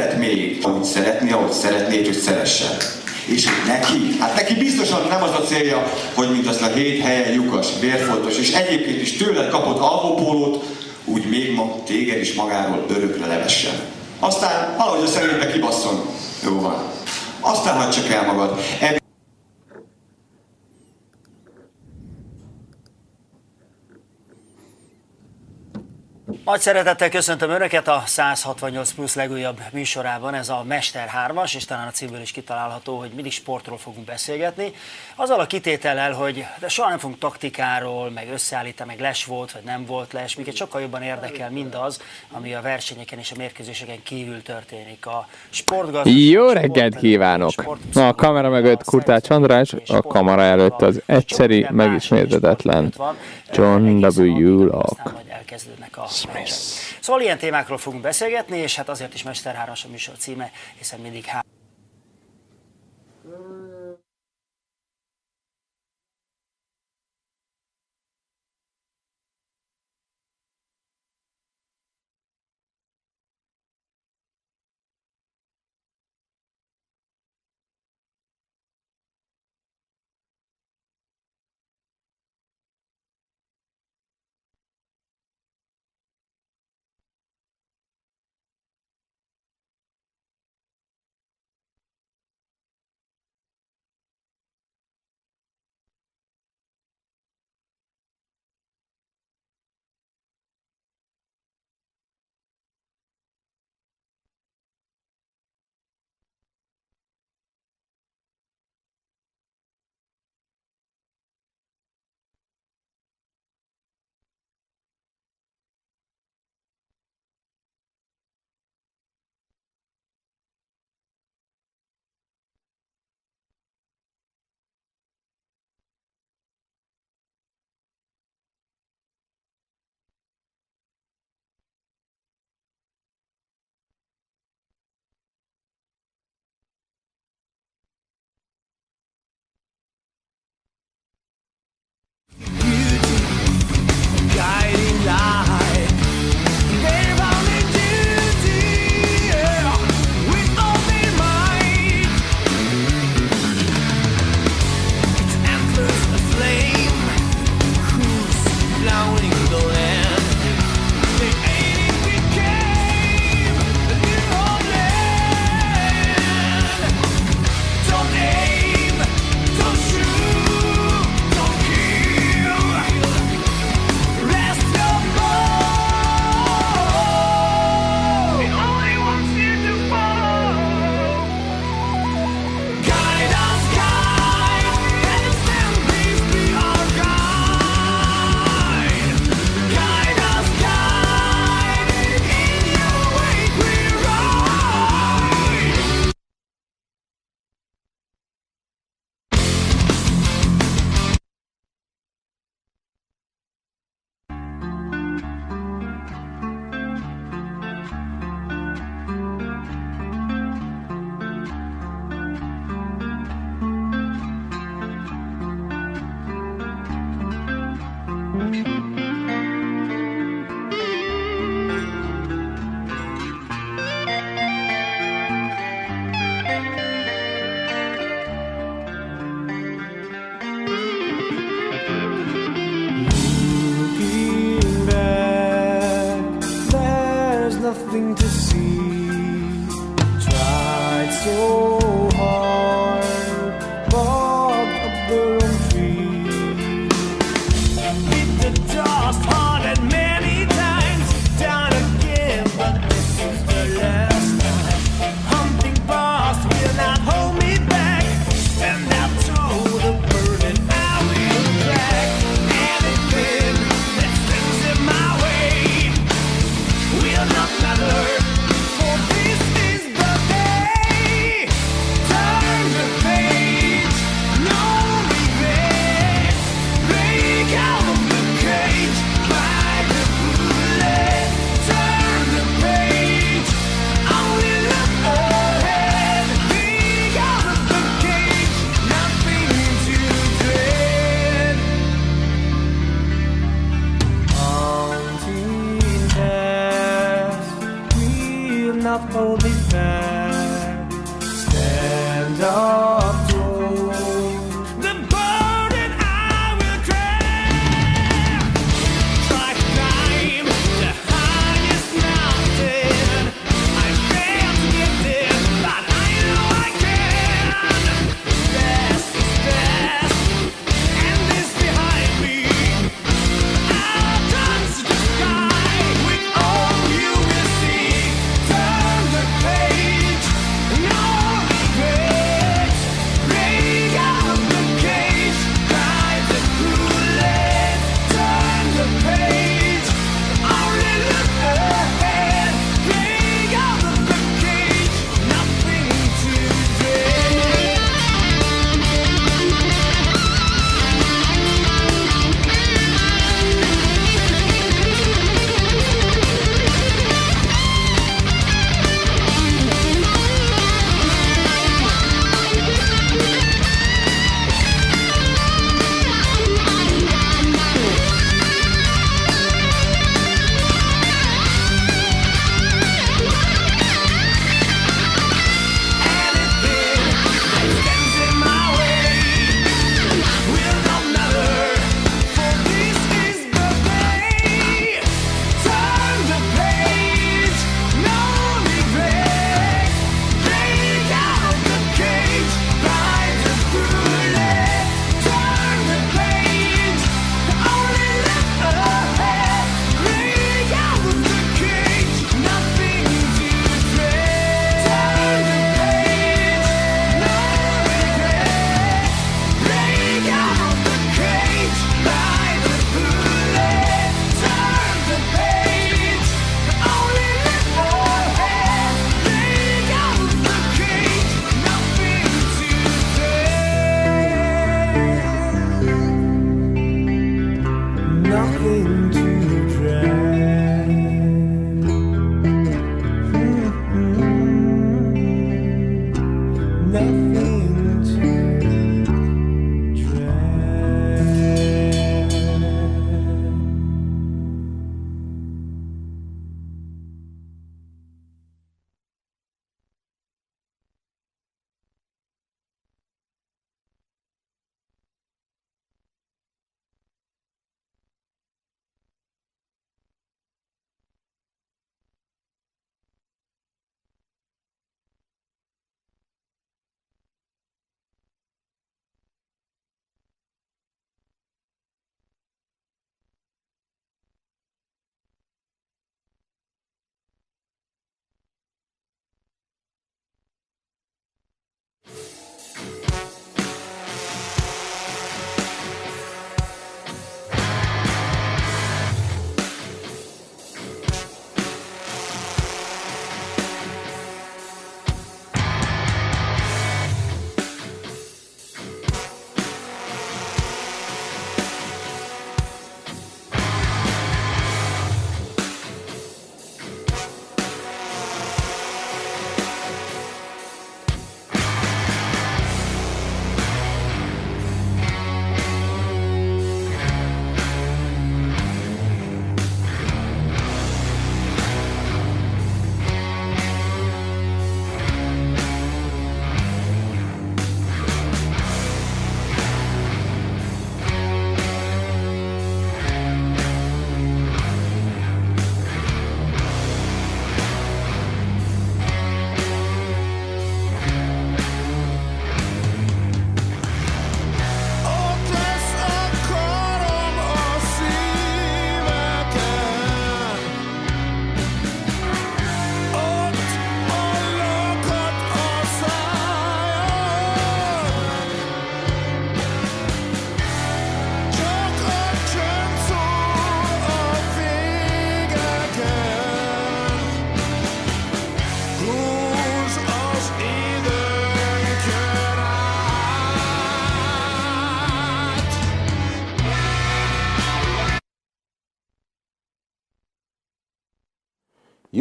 szeret még, ahogy szeretné, ahogy szeretné, hogy szeressen. És hogy neki, hát neki biztosan nem az a célja, hogy mint azt a hét helyen lyukas, vérfoltos, és egyébként is tőled kapott alvópólót, úgy még ma téged is magáról örökre levessen. Aztán valahogy a szemébe kibasszon. Jó van. Aztán hagyd csak el magad. Nagy szeretettel köszöntöm Önöket a 168 plusz legújabb műsorában, ez a Mester 3-as, és talán a címből is kitalálható, hogy mindig sportról fogunk beszélgetni. Azzal a kitétellel, hogy de soha nem fogunk taktikáról, meg összeállítani, meg les volt, vagy nem volt les, minket sokkal jobban érdekel mindaz, ami a versenyeken és a mérkőzéseken kívül történik. A sportgazdaság, Jó reggelt kívánok! Na, a kamera mögött Kurtács András, a kamera előtt az egyszeri, megismétetetlen John W. Locke. elkezdődnek a. Szóval ilyen témákról fogunk beszélgetni, és hát azért is Mester 3 a műsor címe, hiszen mindig há...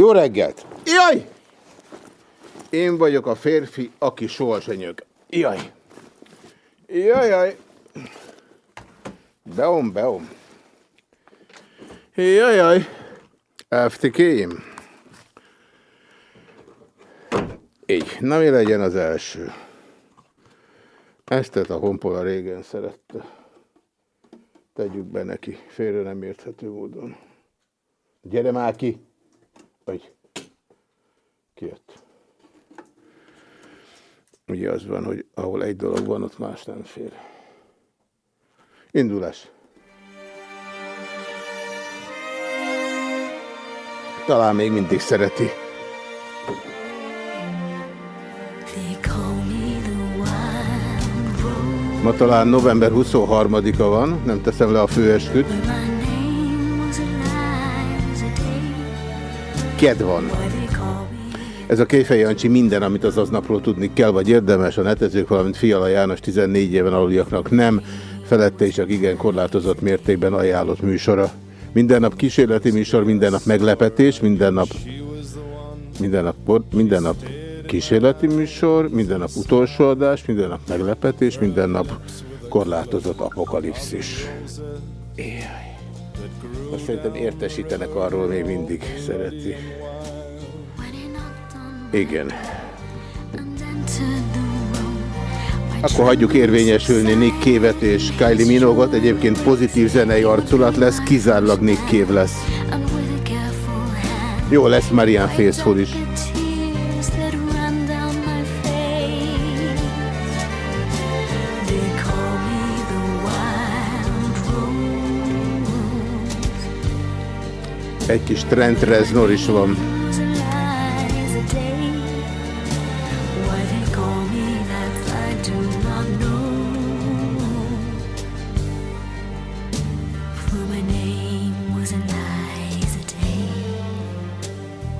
Jó reggelt! Jaj! Én vagyok a férfi, aki sohasem nyög. Jaj! Jaj, jaj! Beom, beom. Jaj, jaj! FTK-im. Így. Na mi legyen az első? Eztet a honpola régen szerette. Tegyük be neki, félre nem érthető módon. Gyere már ki! Vagy kijött. Ugye az van, hogy ahol egy dolog van, ott más nem fér. Indulás. Talán még mindig szereti. Ma talán november 23-a van, nem teszem le a főesküt. Ked van. Ez a Kéfej Jancsi minden, amit az aznapról tudni kell, vagy érdemes a netezők, valamint Fiala János 14 éven aluliaknak nem, felette és csak igen korlátozott mértékben ajánlott műsora. Minden nap kísérleti műsor, minden nap meglepetés, minden nap, minden nap, minden nap kísérleti műsor, minden nap utolsó adás, minden nap meglepetés, minden nap korlátozott apokalipszis. Éjjj. Most szerintem értesítenek arról, még mindig szereti. Igen. Akkor hagyjuk érvényesülni Nick Kévet és Kylie Minogot. Egyébként pozitív zenei arculat lesz, kizárólag Nick Kév lesz. Jó lesz Marian Faithful is. Egy kis Trent Reznor is van.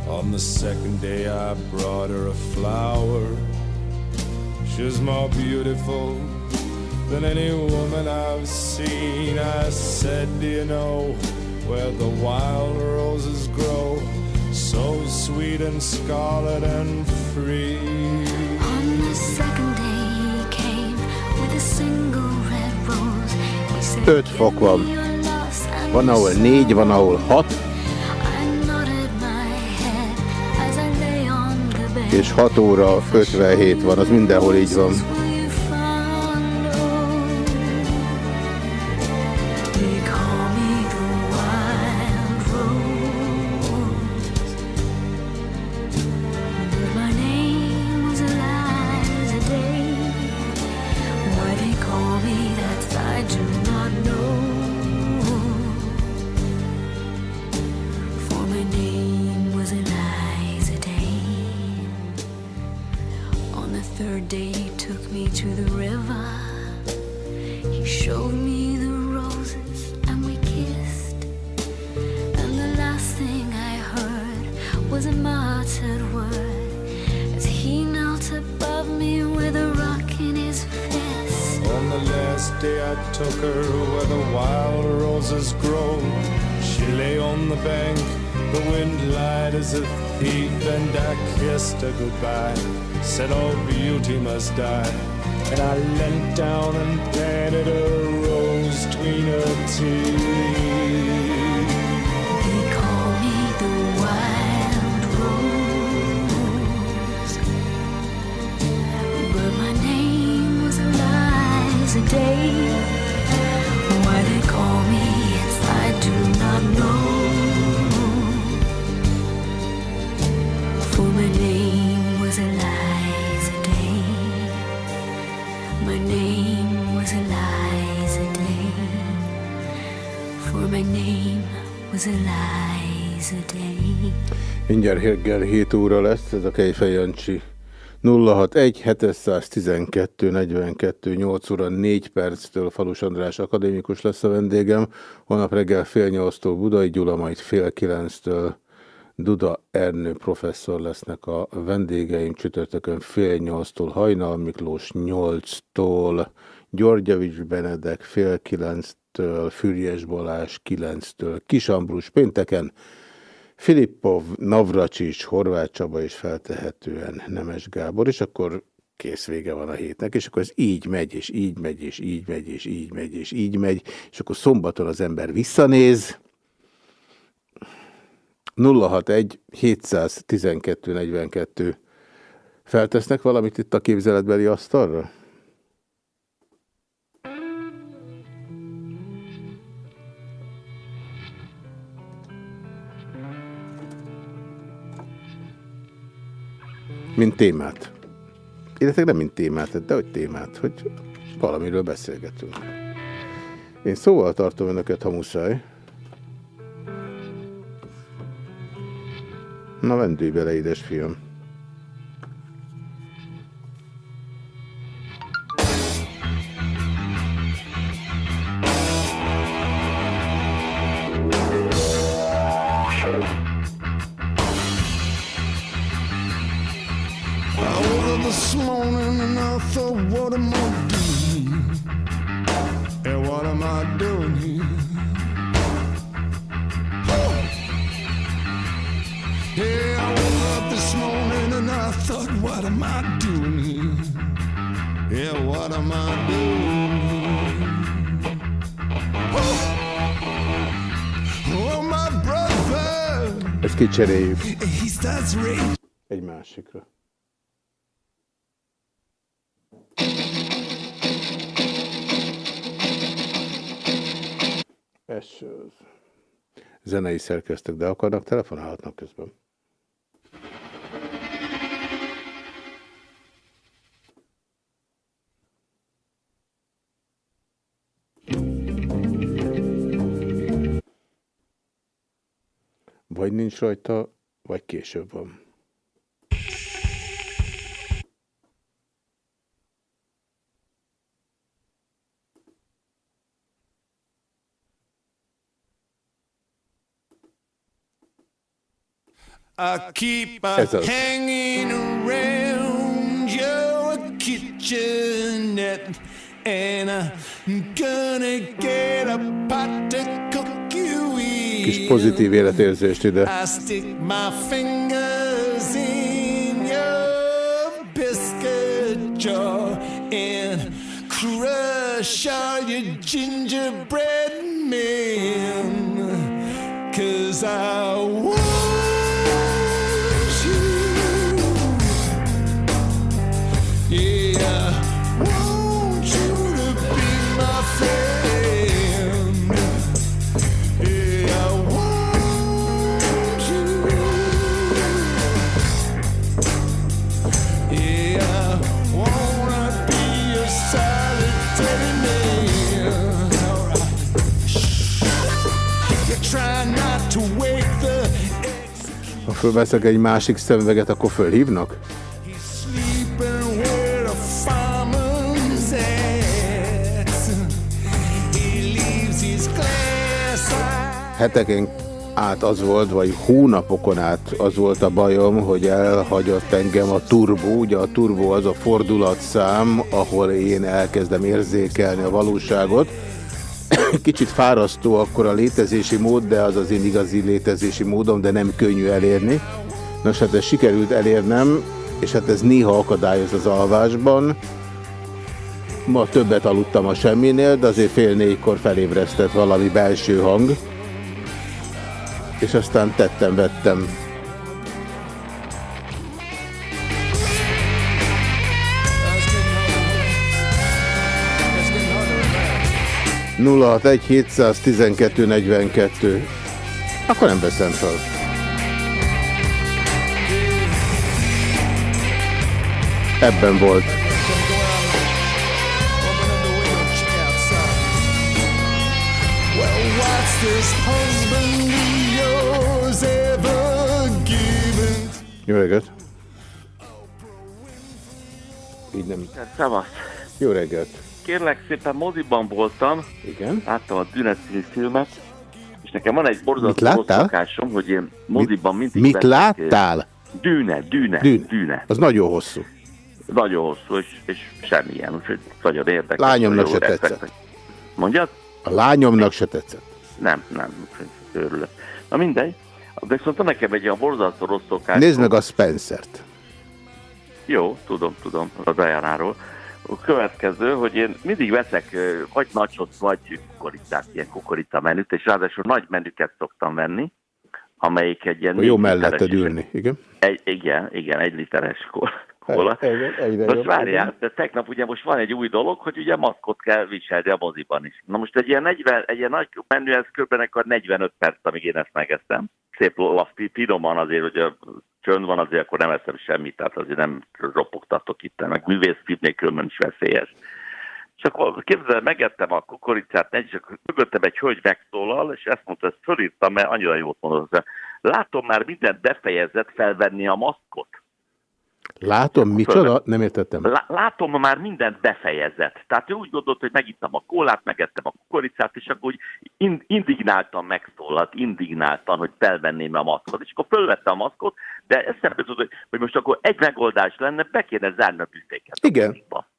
On the second day I brought her a flower She was more beautiful than any woman I've seen I said, do you know where the wild roses grow So sweet and scarlet and free On the second day he came with a single red rose. He said, 5 fok van. "You're lost and Van, ahol 4, van, ahol 6, I nodded my head as I lay on the bed. és 6 óra 57 van, az mindenhol így van. Roses grow. She lay on the bank, the wind lied as a thief, and I kissed her goodbye. Said all beauty must die. And I leant down and planted a rose between her teeth. They call me the wild rose. But my name was Eliza Day. Mindjárt reggel 7 óra lesz, ez a Kejfej Jancsi. 061 712 42 8 óra 4 perctől Falus András akadémikus lesz a vendégem. Holnap reggel fél nyolctól Budai Gyula, majd fél kilenctől Duda Ernő professzor lesznek a vendégeim. Csütörtökön fél nyolctól Hajnal Miklós, nyolctól Györgyevics Benedek, fél kilenctől Fürjes Balázs, kilenctől Kisambrus pénteken, Filippov, Navracsics, Horváth Csaba és feltehetően Nemes Gábor, és akkor kész vége van a hétnek, és akkor ez így megy, és így megy, és így megy, és így megy, és így megy, és akkor szombaton az ember visszanéz, 061 712 42 Feltesznek valamit itt a képzeletbeli asztalra? Mint témát. Illetve nem mint témát, de hogy témát, hogy valamiről beszélgetünk. Én szóval tartom önöket, ha muszáj. Na, vendőj bele, édes morning and I thought, what am I doing? And what am I doing here? Yeah, I woke up this morning and I thought, what am I doing here? Yeah, what am I doing here? Oh, oh my brother, Ezt kicseréljük he starts raging. egy másikra. Az. Zenei szerkeztek, de akarnak, telefonálhatnak közben. Vagy nincs rajta, vagy később van. I keep uh, Ez az. hanging around your kitchenette, and I'm gonna get a pot to cook you in. Kis pozitív életérzést ide. I stick my fingers in your biscuit jar and crush all your gingerbread men. Cause I fölveszek egy másik szemüveget, akkor fölhívnak? Heteken át az volt, vagy hónapokon át az volt a bajom, hogy elhagyott engem a turbo. Ugye a turbo az a fordulatszám, ahol én elkezdem érzékelni a valóságot. Kicsit fárasztó akkor a létezési mód, de az az én igazi létezési módom, de nem könnyű elérni. Nos, hát ez sikerült elérnem, és hát ez néha akadályoz az alvásban. Ma többet aludtam a semminél, de azért fél négykor felébresztett valami belső hang. És aztán tettem, 061 712 42. Akkor nem veszem fel. Ebben volt. Jó reggelt! Így nem. Szevasz! Jó reggelt! Kérlek szépen moziban voltam, Igen? láttam a Dűne című filmet, és nekem van egy Mit borzasztó szokásom, hogy én moziban mindig Mit láttál? Dűne, dűne, Dűne. dűne. Az nagyon hosszú. Nagyon hosszú, és, és semmilyen, úgyhogy nagyon érdekes. Lányomnak nagyon se tetszett. reflektek. Mondjad? A lányomnak se tetszett. Nem, nem, örülök. Na mindegy. De viszont nekem egy olyan borzasztó rossz szokásom. Nézd meg a Spencert. Jó, tudom, tudom, a Diana-ról. A következő, hogy én mindig veszek vagy nacsot, vagy kukoricát, ilyen kukorita menüt, és ráadásul nagy menüket szoktam venni, amelyik egy ilyen... Jó melletted ülni. Igen? Egy, igen, igen, egy literes kor, egyre Most várjál, de tegnap ugye most van egy új dolog, hogy ugye maszkot kell viselni a moziban is. Na most egy ilyen, 40, egy ilyen nagy menü, ez kb. akkor 45 perc, amíg én ezt megeszem. Szép lass, finoman azért, hogy csönd van, azért akkor nem eszem semmit, tehát azért nem ropogtatok itt, meg művészfilm nélkül is veszélyes. És akkor képzel, megettem a kukoricát, és akkor mögöttem egy hölgy megszólal, és ezt mondta, ezt fölírtam, mert annyira jót mondott. Látom már mindent befejezett felvenni a maszkot. Látom, micsoda? Nem értettem. Lá- Látom már mindent befejezett. Tehát ő úgy gondolt, hogy megittam a kólát, megettem a kukoricát, és akkor úgy in- indignáltan megszólalt, indignáltan, hogy felvenném a maszkot. És akkor fölvette a maszkot, de eszembe jutott, hogy, most akkor egy megoldás lenne, be kéne zárni a büféket. a Igen. moziba.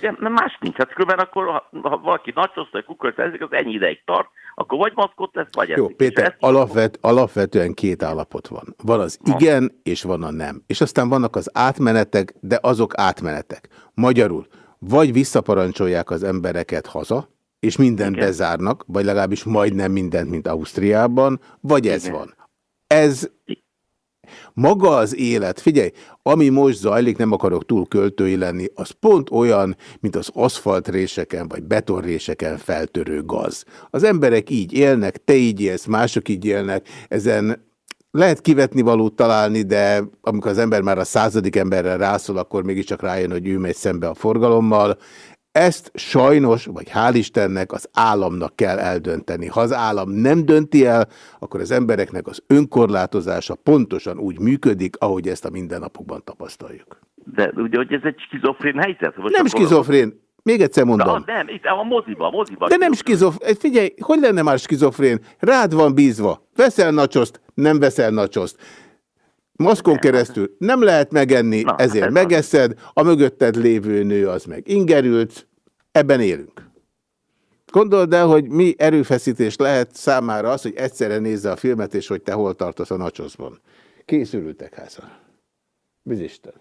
Mert más nincs. Hát különben akkor, ha, ha valaki nacsoszt, vagy kukoricát eszik, az ennyi ideig tart, akkor vagy maszkot lesz, vagy Jó, eszik. Péter, ezt- alapvet, alapvetően két állapot van. Van az igen, és van a nem. És aztán vannak az átmenetek, de azok átmenetek. Magyarul, vagy visszaparancsolják az embereket haza, és mindent Igen. bezárnak, vagy legalábbis majdnem mindent, mint Ausztriában, vagy ez Igen. van. Ez maga az élet, figyelj, ami most zajlik, nem akarok túl költői lenni, az pont olyan, mint az aszfaltréseken vagy betonréseken feltörő gaz. Az emberek így élnek, te így élsz, mások így élnek, ezen lehet kivetni valót találni, de amikor az ember már a századik emberre rászól, akkor mégiscsak rájön, hogy ő megy szembe a forgalommal. Ezt sajnos, vagy hál' Istennek az államnak kell eldönteni. Ha az állam nem dönti el, akkor az embereknek az önkorlátozása pontosan úgy működik, ahogy ezt a mindennapokban tapasztaljuk. De ugye, hogy ez egy skizofrén helyzet. Most Nem skizofrén. Még egyszer mondom. nem, itt a moziba, moziba. De nem skizofrén. Figyelj, hogy lenne már skizofrén? Rád van bízva. Veszel nacsoszt, nem veszel nacsoszt. Maszkon keresztül nem lehet megenni, Na, ezért ez az. megeszed, a mögötted lévő nő az meg ingerült, ebben élünk. Gondold el, hogy mi erőfeszítés lehet számára az, hogy egyszerre nézze a filmet, és hogy te hol tartasz a nacsoszban. Készülültek háza. Bizisten.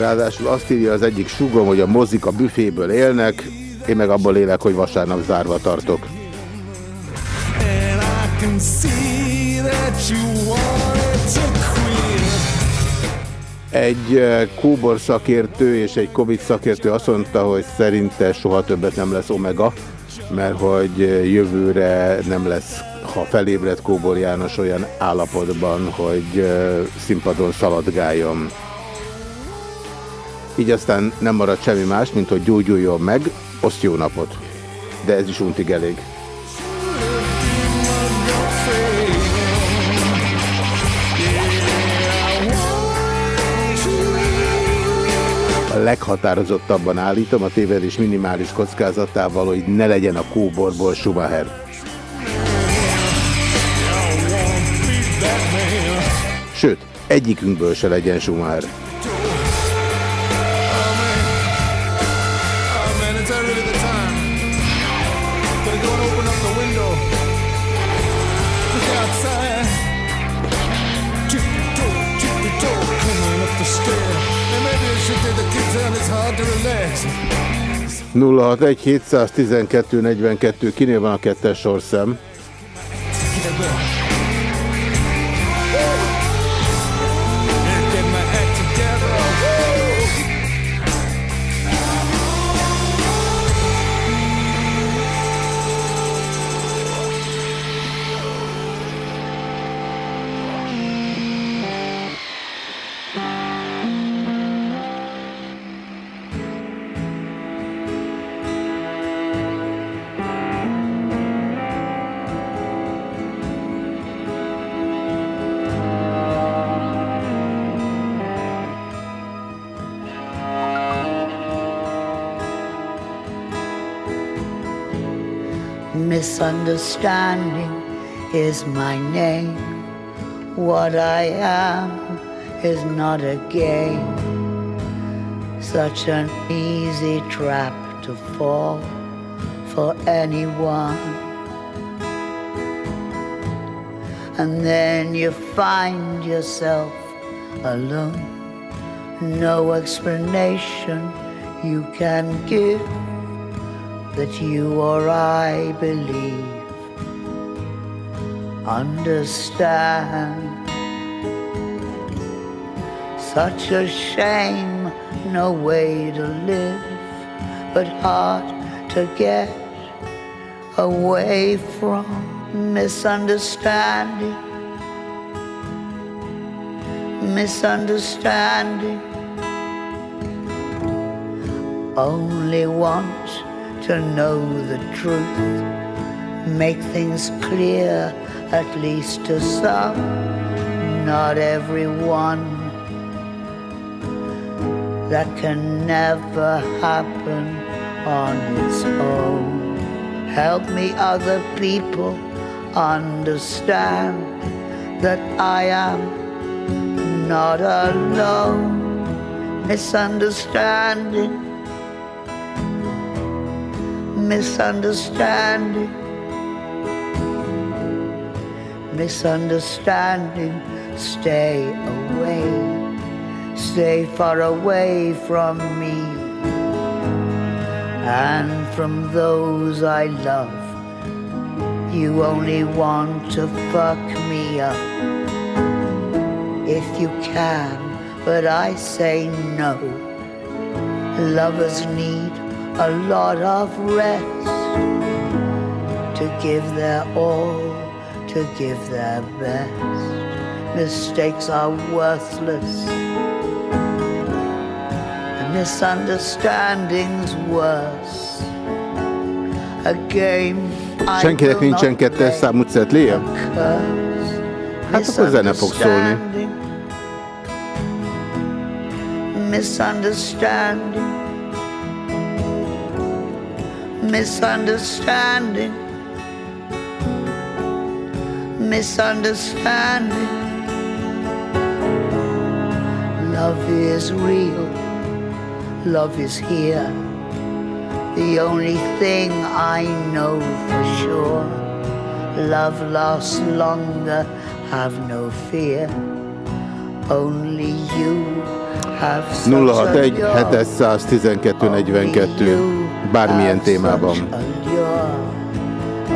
Ráadásul azt írja az egyik sugom, hogy a mozik a büféből élnek, én meg abból élek, hogy vasárnap zárva tartok. Egy eh, kóbor szakértő és egy Covid szakértő azt mondta, hogy szerinte soha többet nem lesz Omega, mert hogy eh, jövőre nem lesz, ha felébred Kóbor János olyan állapotban, hogy eh, színpadon szaladgáljon. Így aztán nem marad semmi más, mint hogy gyógyuljon meg, oszt jó napot. De ez is untig elég. A leghatározottabban állítom a tévedés minimális kockázatával, hogy ne legyen a kóborból Schumacher. Sőt, egyikünkből se legyen Schumacher. 061 712 42, kinél van a kettes sorszám? Misunderstanding is my name. What I am is not a game. Such an easy trap to fall for anyone. And then you find yourself alone no explanation you can give that you or I believe. Understand. Such a shame, no way to live, but hard to get away from misunderstanding. Misunderstanding. Only want to know the truth, make things clear, at least to some, not everyone that can never happen on its own. Help me, other people, understand that I am not alone. Misunderstanding, misunderstanding, misunderstanding. Stay away stay far away from me and from those I love. You only want to fuck me up if you can, but I say no. Lovers need a lot of rest to give their all, to give their best. Mistakes are worthless misunderstandings worse. A game I Senkinek will nincsen kettes számú cetléje? Hát akkor zene fog szólni. Misunderstanding. Misunderstanding. Misunderstanding. Love is real. Love is here. The only thing I know for sure. Love lasts longer, have no fear. Only you have 061 712 42, bármilyen témában.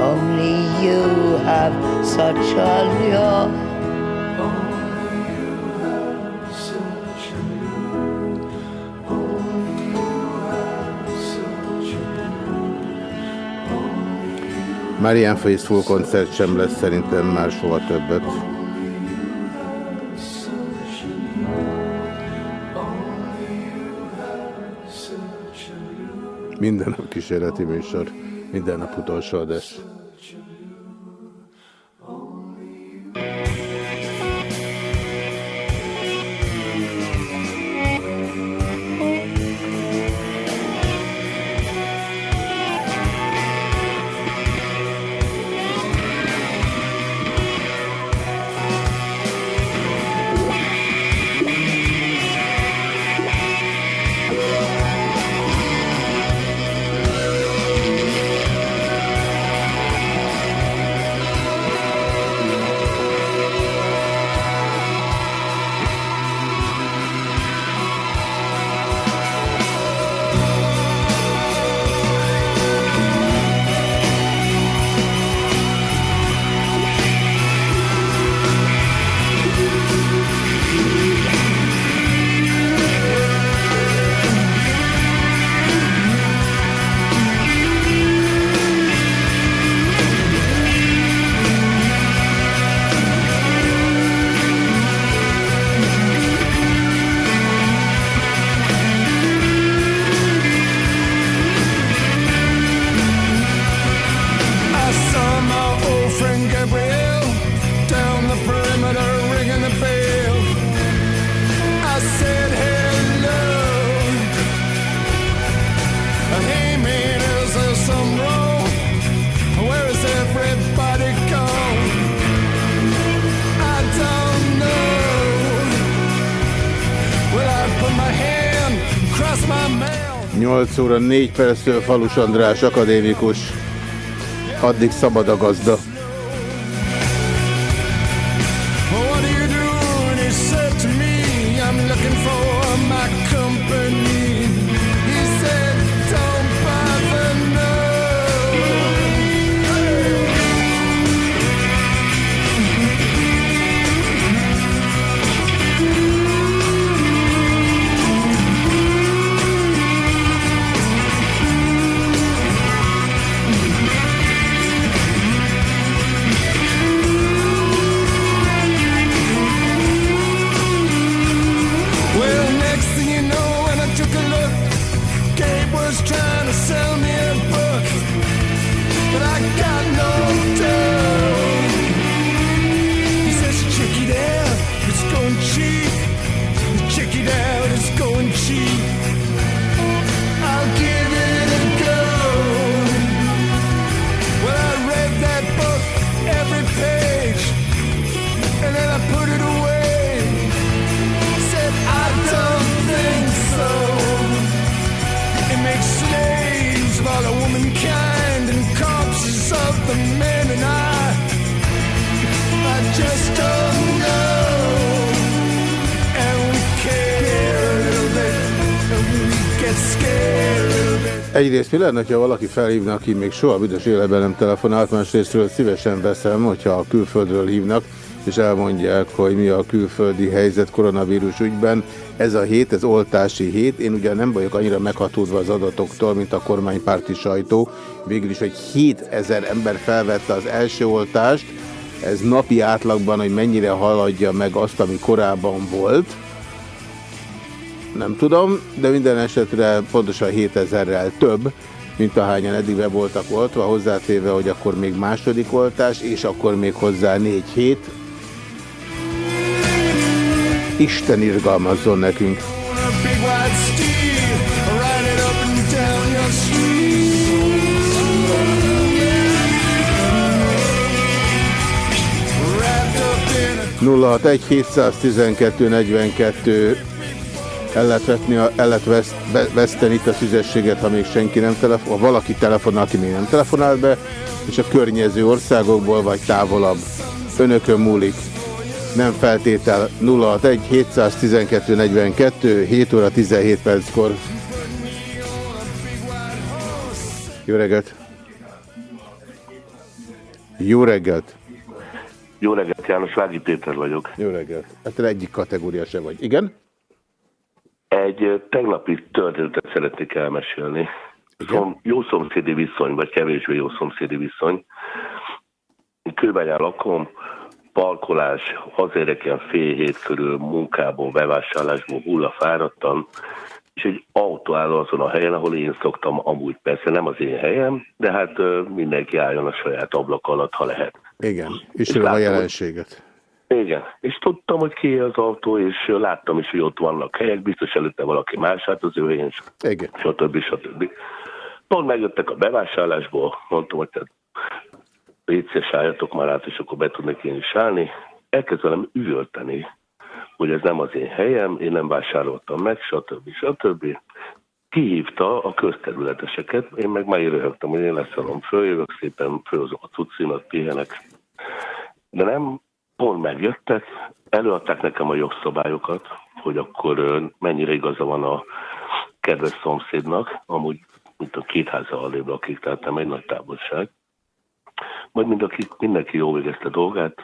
Only you have such allure. Már ilyen Faithful koncert sem lesz szerintem már soha többet. Minden nap kísérleti műsor, minden nap utolsó adás. 9 óra 4 perctől Falus András akadémikus. Addig szabad a gazda. Egyrészt mi lenne, ha valaki felhívna, aki még soha büdös életben nem telefonált, másrésztről szívesen veszem, hogyha a külföldről hívnak, és elmondják, hogy mi a külföldi helyzet koronavírus ügyben. Ez a hét, ez oltási hét. Én ugyan nem vagyok annyira meghatódva az adatoktól, mint a kormánypárti sajtó. Végül is, hogy 7000 ember felvette az első oltást. Ez napi átlagban, hogy mennyire haladja meg azt, ami korábban volt. Nem tudom, de minden esetre pontosan 7000-rel több, mint ahányan eddig be voltak oltva, hozzátéve, hogy akkor még második oltás, és akkor még hozzá 4 hét. Isten irgalmazzon nekünk! A big white steed, riding up and down your street. Wrapped up in a 061 712 42 el lehet, vetni, el lehet veszt, be, veszteni itt a szüzességet, ha még senki nem telefonál, ha valaki telefonál, aki még nem telefonált be, és a környező országokból vagy távolabb. Önökön múlik. Nem feltétel 061 712 42 7 óra 17 perckor. Jó reggelt! Jó reggelt! Jó reggelt, János, Vági Péter vagyok. Jó reggelt! Hát egyik kategória se vagy. Igen? Egy tegnapi történetet szeretnék elmesélni. Szom, jó szomszédi viszony, vagy kevésbé jó szomszédi viszony. Kőbányán lakom, parkolás, hazérek ilyen fél hét körül munkából, bevásárlásból hullafáradtam, és egy autó áll azon a helyen, ahol én szoktam amúgy, persze nem az én helyem, de hát mindenki álljon a saját ablak alatt, ha lehet. Igen. Ismerem a látom, hogy- jelenséget. Igen, és tudtam, hogy ki az autó, és láttam is, hogy ott vannak helyek, biztos előtte valaki más, hát az ő én, Igen. stb. stb. Pont megjöttek a bevásárlásból, mondtam, hogy tehát létszés álljatok már át, és akkor be tudnék én is állni. Elkezd velem üvölteni, hogy ez nem az én helyem, én nem vásároltam meg, stb. stb. Kihívta a közterületeseket, én meg már röhögtem, hogy én leszarom, följövök szépen, fölhozom a cucimat, pihenek. De nem, pont megjöttek, előadták nekem a jogszabályokat, hogy akkor mennyire igaza van a kedves szomszédnak, amúgy mint a két háza alébb lakik, tehát nem egy nagy távolság. Majd mind akik, mindenki jól végezte dolgát,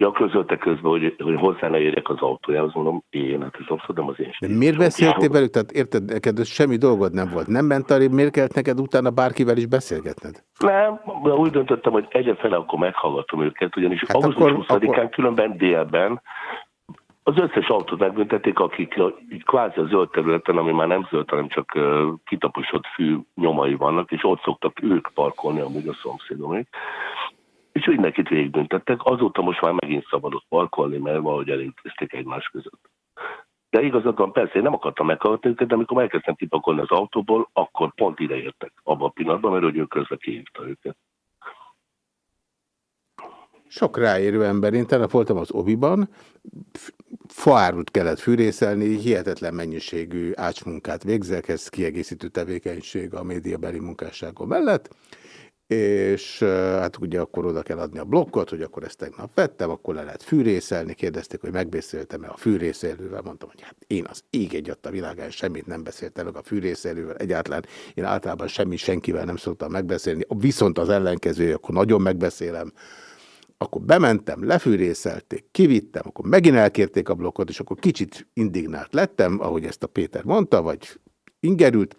Ja, közölte közben, hogy, hogy hozzá ne érjek az autójához, mondom, én, hát ez abszolút nem az én De miért beszéltél velük? Tehát érted, neked semmi dolgod nem volt. Nem ment arra, miért kellett neked utána bárkivel is beszélgetned? Nem, de úgy döntöttem, hogy egyetlen akkor meghallgatom őket, ugyanis hát augusztus akkor- 20-án akkor- különben délben az összes autót megbüntették, akik így kvázi a zöld területen, ami már nem zöld, hanem csak kitaposott fű nyomai vannak, és ott szoktak ők parkolni amúgy a szomszédomig. És nekit végigbüntettek, azóta most már megint szabadott parkolni, mert valahogy elintézték egymás között. De igazad van, persze, én nem akartam meghallgatni őket, de amikor elkezdtem kipakolni az autóból, akkor pont ide értek abban a pillanatban, mert ő közben kihívta őket. Sok ráérő ember. Én tegnap voltam az Obiban, faárut kellett fűrészelni, hihetetlen mennyiségű ácsmunkát végzek, ez kiegészítő tevékenység a médiabeli munkásságom mellett, és hát ugye akkor oda kell adni a blokkot, hogy akkor ezt tegnap vettem, akkor le lehet fűrészelni, kérdezték, hogy megbeszéltem-e a fűrészelővel, mondtam, hogy hát én az ég egy a világán semmit nem beszéltem meg a fűrészelővel, egyáltalán én általában semmi senkivel nem szoktam megbeszélni, viszont az ellenkező, akkor nagyon megbeszélem, akkor bementem, lefűrészelték, kivittem, akkor megint elkérték a blokkot, és akkor kicsit indignált lettem, ahogy ezt a Péter mondta, vagy ingerült,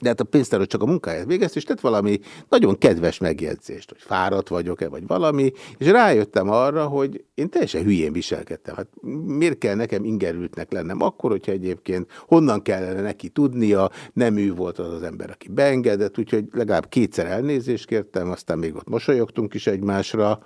de hát a pénztáros csak a munkáját végezte, és tett valami nagyon kedves megjegyzést, hogy fáradt vagyok-e, vagy valami, és rájöttem arra, hogy én teljesen hülyén viselkedtem. Hát miért kell nekem ingerültnek lennem akkor, hogyha egyébként honnan kellene neki tudnia, nem ő volt az az ember, aki beengedett, úgyhogy legalább kétszer elnézést kértem, aztán még ott mosolyogtunk is egymásra,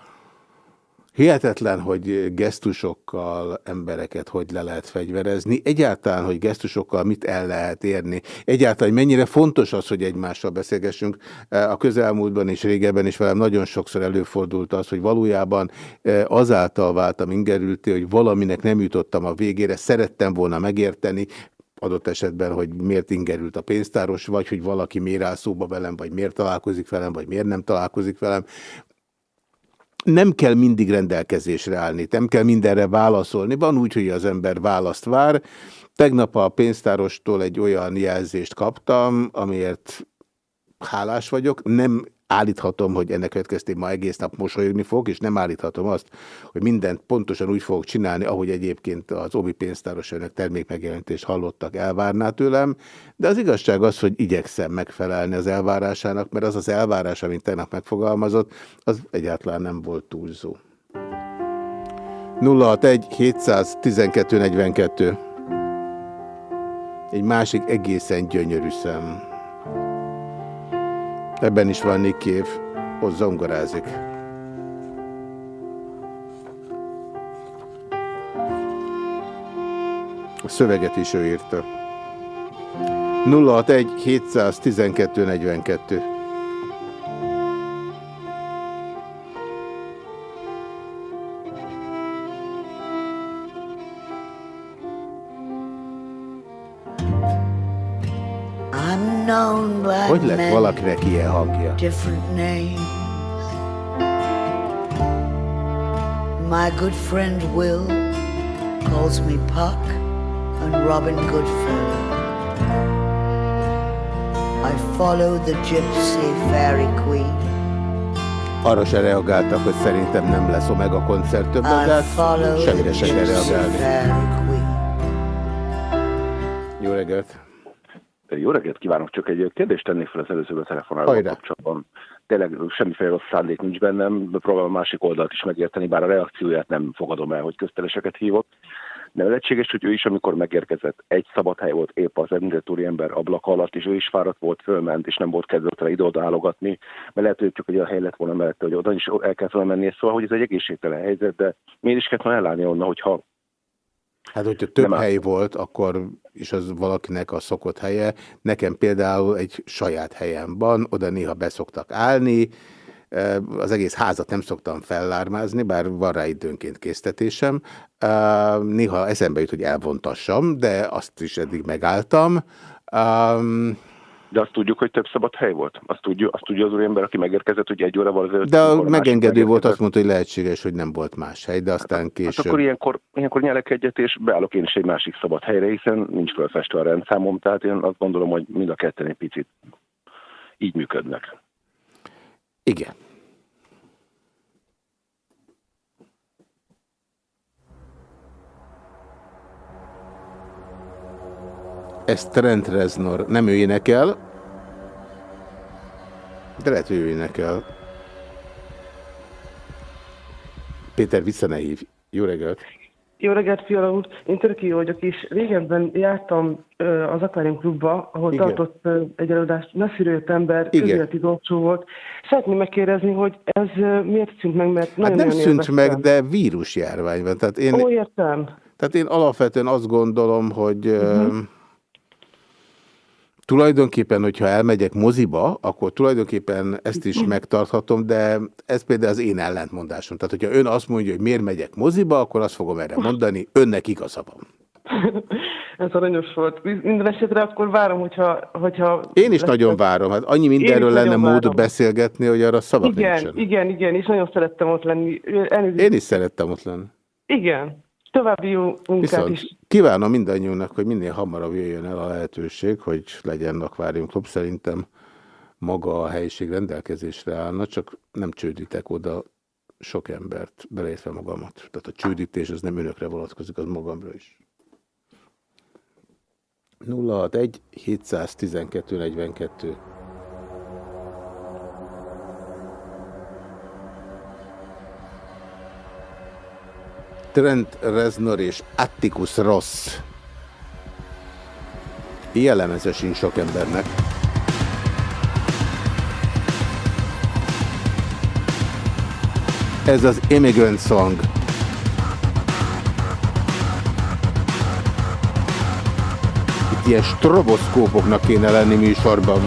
Hihetetlen, hogy gesztusokkal embereket hogy le lehet fegyverezni, egyáltalán, hogy gesztusokkal mit el lehet érni, egyáltalán, hogy mennyire fontos az, hogy egymással beszélgessünk. A közelmúltban és régebben is velem nagyon sokszor előfordult az, hogy valójában azáltal váltam ingerülté, hogy valaminek nem jutottam a végére, szerettem volna megérteni, adott esetben, hogy miért ingerült a pénztáros, vagy hogy valaki miért áll szóba velem, vagy miért találkozik velem, vagy miért nem találkozik velem nem kell mindig rendelkezésre állni, nem kell mindenre válaszolni. Van úgy, hogy az ember választ vár. Tegnap a pénztárostól egy olyan jelzést kaptam, amiért hálás vagyok. Nem állíthatom, hogy ennek következtében ma egész nap mosolyogni fog, és nem állíthatom azt, hogy mindent pontosan úgy fogok csinálni, ahogy egyébként az OBI pénztáros önök termékmegjelentést hallottak, elvárná tőlem, de az igazság az, hogy igyekszem megfelelni az elvárásának, mert az az elvárás, amit tegnap megfogalmazott, az egyáltalán nem volt túlzó. 061 712 42 Egy másik egészen gyönyörű szem. Ebben is van Nick Cave, ott zongorázik. A szöveget is ő írta. 061 712 42 Hogy lett valakinek ilyen hangja? different names. My good friend Will calls me Puck and Robin Goodfellow. I follow the gypsy fairy queen. Arra se reagáltak, hogy szerintem nem lesz Omega koncert többet, de semmire se kell reagálni. Jó reggelt! Jó reggelt kívánok, csak egy kérdést tennék fel az előzőből telefonálóval Hajrá. kapcsolatban. Tényleg semmiféle rossz szándék nincs bennem, próbálom a másik oldalt is megérteni, bár a reakcióját nem fogadom el, hogy közteleseket hívott. De lehetséges, hogy ő is, amikor megérkezett, egy szabad hely volt épp az említett ember ablak alatt, és ő is fáradt volt, fölment, és nem volt kedve ide-oda állogatni, mert lehet, hogy egy olyan hely lett volna mellette, hogy oda is el kell fölmenni, szóval, hogy ez egy egészségtelen helyzet, de miért is kellett volna elállni onnan, hogyha Hát, hogyha több Nem áll. hely volt, akkor is az valakinek a szokott helye. Nekem például egy saját helyem van, oda néha beszoktak állni, az egész házat nem szoktam fellármázni, bár van rá időnként késztetésem. Néha eszembe jut, hogy elvontassam, de azt is eddig megálltam. De azt tudjuk, hogy több szabad hely volt. Azt tudja, azt tudja az úriember, aki megérkezett, hogy egy órával ezelőtt. De a megengedő volt, azt mondta, hogy lehetséges, hogy nem volt más hely, de aztán Hát később... akkor ilyenkor, ilyenkor nyelek egyet, és beállok én is egy másik szabad helyre, hiszen nincs felfestve a rendszámom, tehát én azt gondolom, hogy mind a ketten egy picit így működnek. Igen. Ez Trent Reznor. Nem ő énekel, de lehet, hogy ő énekel. Péter, vissza ne hívj. Jó reggelt! Jó reggelt, Fiala úr! Én Töröki vagyok, és régebben jártam ö, az Aquarium Klubba, ahol Igen. tartott ö, egy előadást messziről jött ember, közéleti dolcsó volt. Szeretném megkérdezni, hogy ez ö, miért szűnt meg, mert Hát nagyon nem nagyon szűnt meg, de vírusjárvány van. Tehát én, Ó, értem. Tehát én alapvetően azt gondolom, hogy uh-huh. Tulajdonképpen, hogyha elmegyek moziba, akkor tulajdonképpen ezt is megtarthatom, de ez például az én ellentmondásom. Tehát, hogyha ön azt mondja, hogy miért megyek moziba, akkor azt fogom erre mondani, önnek igaza van. ez aranyos volt. Minden esetre akkor várom, hogyha... hogyha Én is nagyon várom, hát annyi mindenről lenne mód várom. beszélgetni, hogy arra szavak Igen, nincsen. igen, igen, és nagyon szerettem ott lenni. Elnézést. Én is szerettem ott lenni. Igen. További jó munkát is. kívánom mindannyiunknak, hogy minél hamarabb jöjjön el a lehetőség, hogy legyen Aquarium Club. Szerintem maga a helyiség rendelkezésre állna, csak nem csődítek oda sok embert, beleértve magamat. Tehát a csődítés az nem önökre vonatkozik, az magamra is. 061 712 42 Trent Reznor és Atticus Ross. Jellemező sincs sok embernek. Ez az Immigrant Song. Itt ilyen stroboszkópoknak kéne lenni műsorban.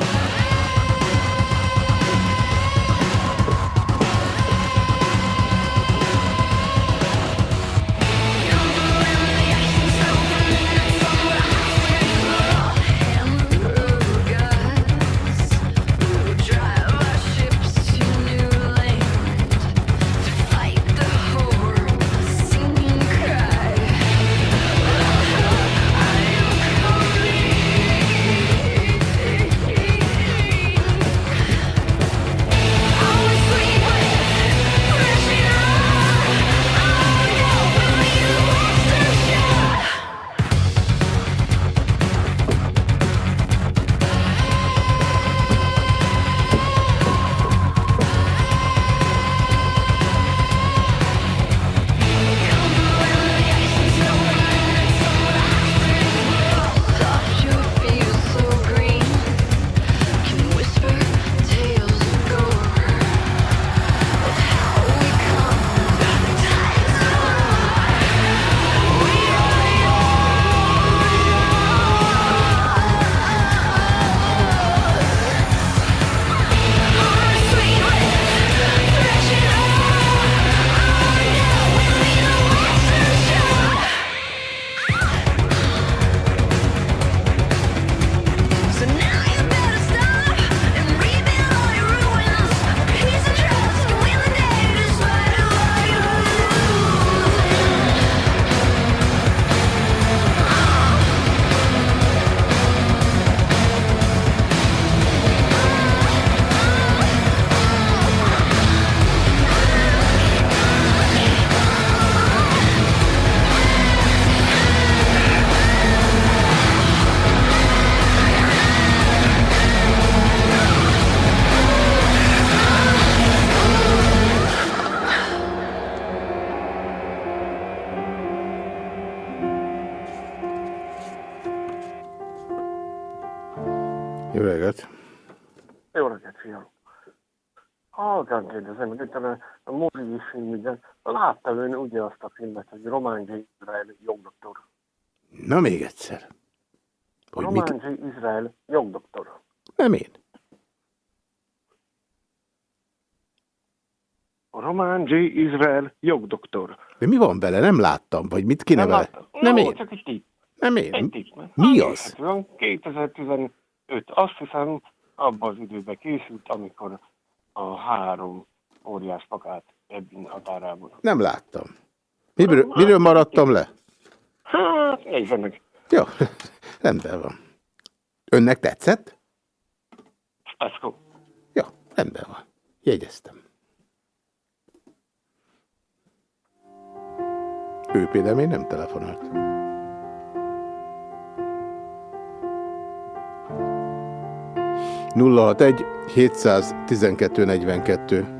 Filmet, hogy Román J. Izrael jogdoktor. Na még egyszer. Hogy mit? Román J. Izrael jogdoktor. Nem én. A Román J. Izrael jogdoktor. De mi van vele? Nem láttam. Vagy mit kéne Nem láttam. Nem Jó, én. csak egy tipp. Nem Egy én. tipp. Mi Hát, az? 2015. Azt hiszem, abban az időben készült, amikor a három óriás pakát Ebbing határából. Nem láttam. Miről, miről maradtam le? Hát, nézze meg. Jó, rendben van. Önnek tetszett? Peszkó. Jó, rendben van. Jegyeztem. Ő például még nem telefonált. nulla egy 712 42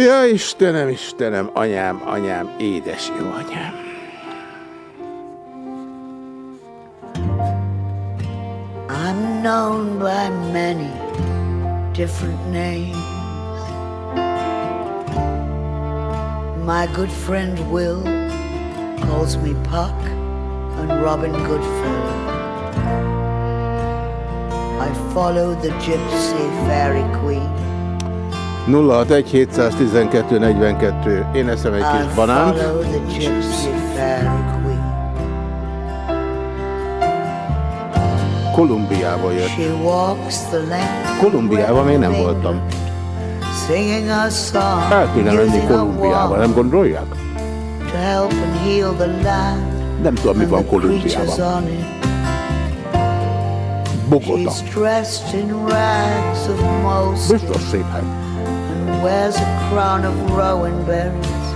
Ja, Istenem, Istenem, anyám, anyám, édes jó anyám. I'm known by many different names. My good friend Will calls me Puck and Robin Goodfellow. I follow the gypsy fairy queen. 061 712 42. Én eszem egy kis banánt. Kolumbiába jött. Kolumbiában még nem voltam. El kéne menni Kolumbiába, nem gondolják? Nem tudom, mi van Kolumbiában. Bogota. Biztos szép hely. Wears a crown of rowan berries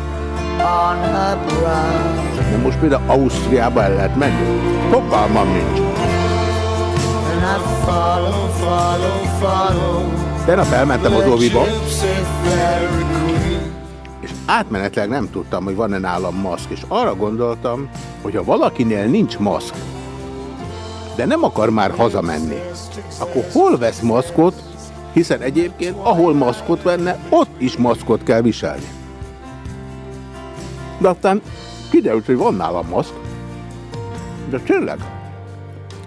on her brow. De most például Ausztriába el lehet menni? Fogalmam nincs. And I follow, follow, follow. Tegnap elmentem az queen. és átmenetleg nem tudtam, hogy van-e nálam maszk, és arra gondoltam, hogy ha valakinél nincs maszk, de nem akar már hazamenni, akkor hol vesz maszkot, hiszen egyébként ahol maszkot venne, ott is maszkot kell viselni. De aztán kiderült, hogy van nálam maszk. De tényleg,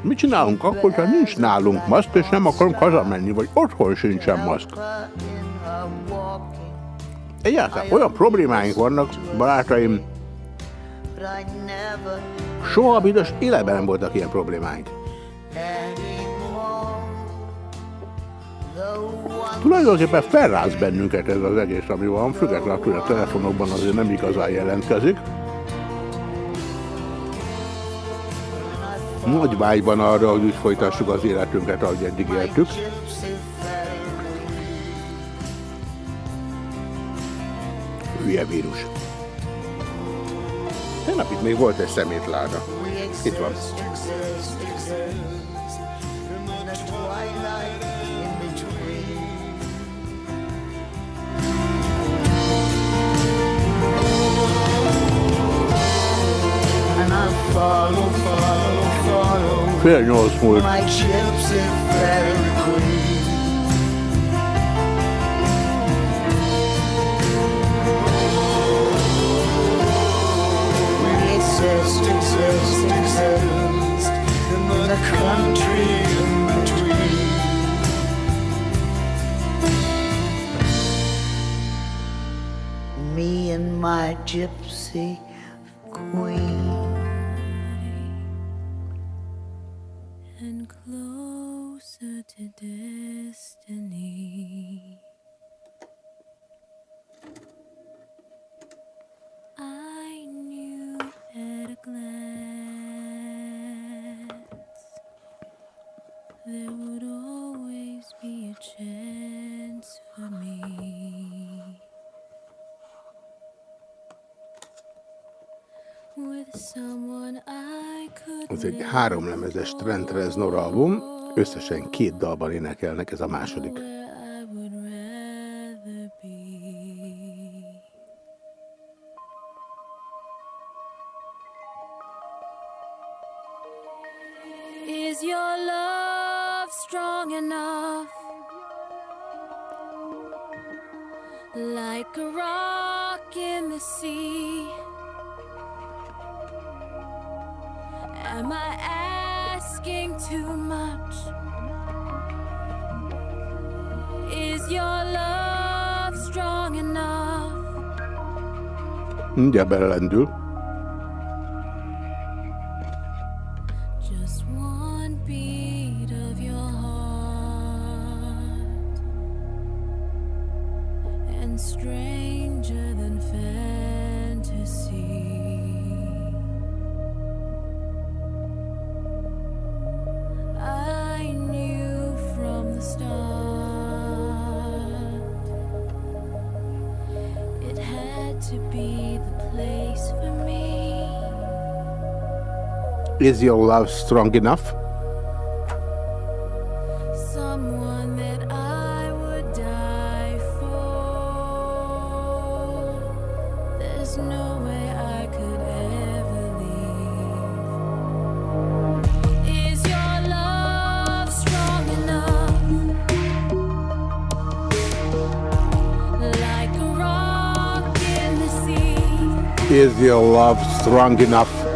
mit csinálunk akkor, ha nincs nálunk maszk, és nem akarunk hazamenni, vagy otthon sincsen maszk? Egyáltalán olyan problémáink vannak, barátaim, soha büdös életben nem voltak ilyen problémáink. Tulajdonképpen felráz bennünket ez az egész, ami van, függetlenül, hogy a telefonokban azért nem igazán jelentkezik. Nagy vágy van arra, hogy úgy folytassuk az életünket, ahogy eddig éltük. Hülye vírus. Tegnap itt még volt egy szemétláda. Itt van. Follow, follow, follow my gypsy fairy queen. We exist, exist, exist in the country. Me and my gypsy queen. To destiny. I knew at a glance there would always be a chance for me. With someone I could Ez egy háromlemezes Trent Reznor album, Összesen két dalban énekelnek, ez a második. Is your love strong enough? Like a rock in the sea. Am I asking too much. Is your love strong enough? Mm, yeah, better than do. to be the place for me. Is your love strong enough? love strong enough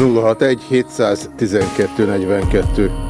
061 712 42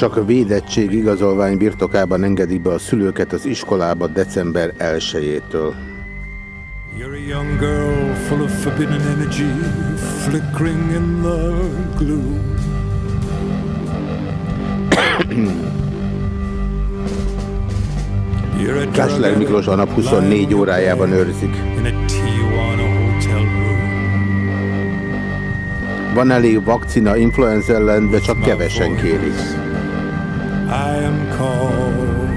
Csak a védettség igazolvány birtokában engedik be a szülőket az iskolába december 1-től. You're a young girl full of forbidden energy, flickering in the gloom. You're a drug Kásler Miklós a nap 24 órájában őrzik. Van elég vakcina influenza ellen, de csak kevesen kérik. I am calling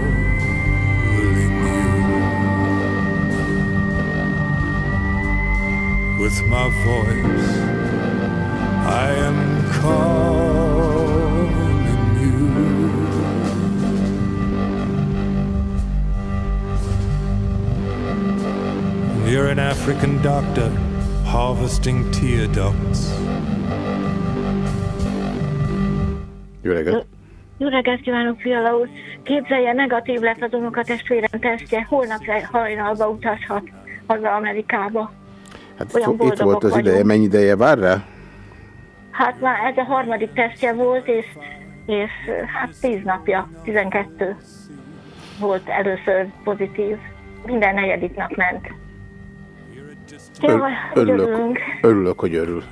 you with my voice. I am calling you. You're an African doctor harvesting tear ducts. Jó reggelt! Jó reggelt kívánok, Fiala úr! Képzelje, negatív lett az unokatestvérem tesztje, holnap hajnalba utazhat haza Amerikába. Hát Olyan itt, volt az vagyunk. ideje, mennyi ideje vár rá? Hát már ez a harmadik tesztje volt, és, és hát 10 napja, 12 volt először pozitív. Minden negyedik nap ment. Hogy örülök, örülünk. örülök, hogy örül.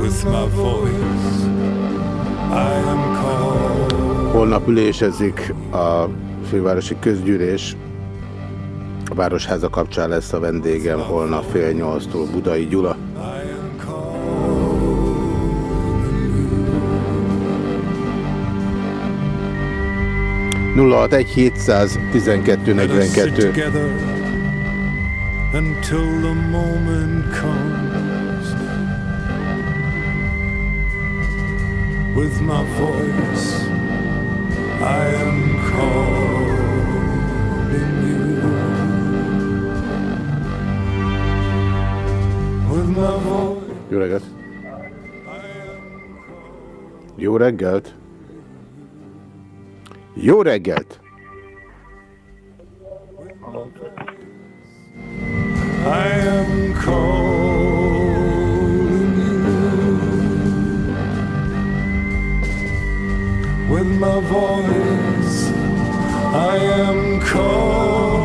With my voice, I am. Holnap ülésezik a fővárosi közgyűlés. A Városháza kapcsán lesz a vendégem holnap fél nyolctól Budai Gyula. nulla egy 712 Let us sit 42. together until the moment comes. With my voice, I am calling you. With my voice. Jó reggelt! Jó reggelt! Jó reggelt! I am calling with my voice. I am calling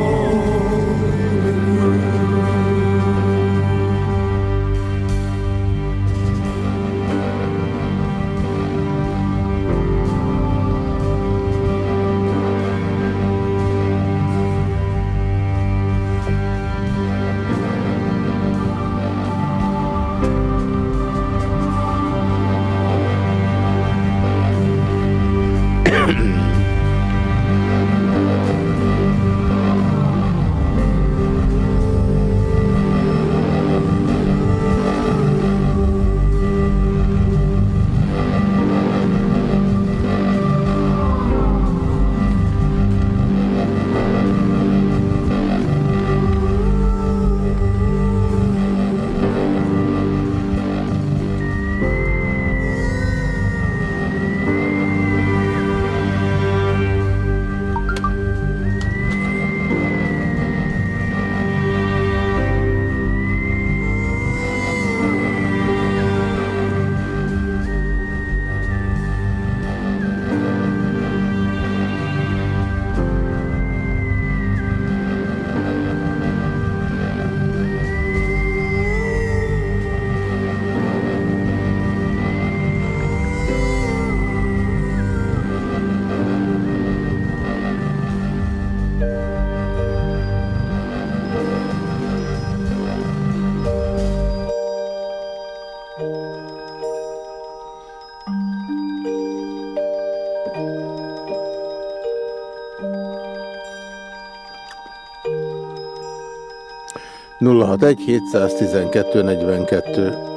061 712 42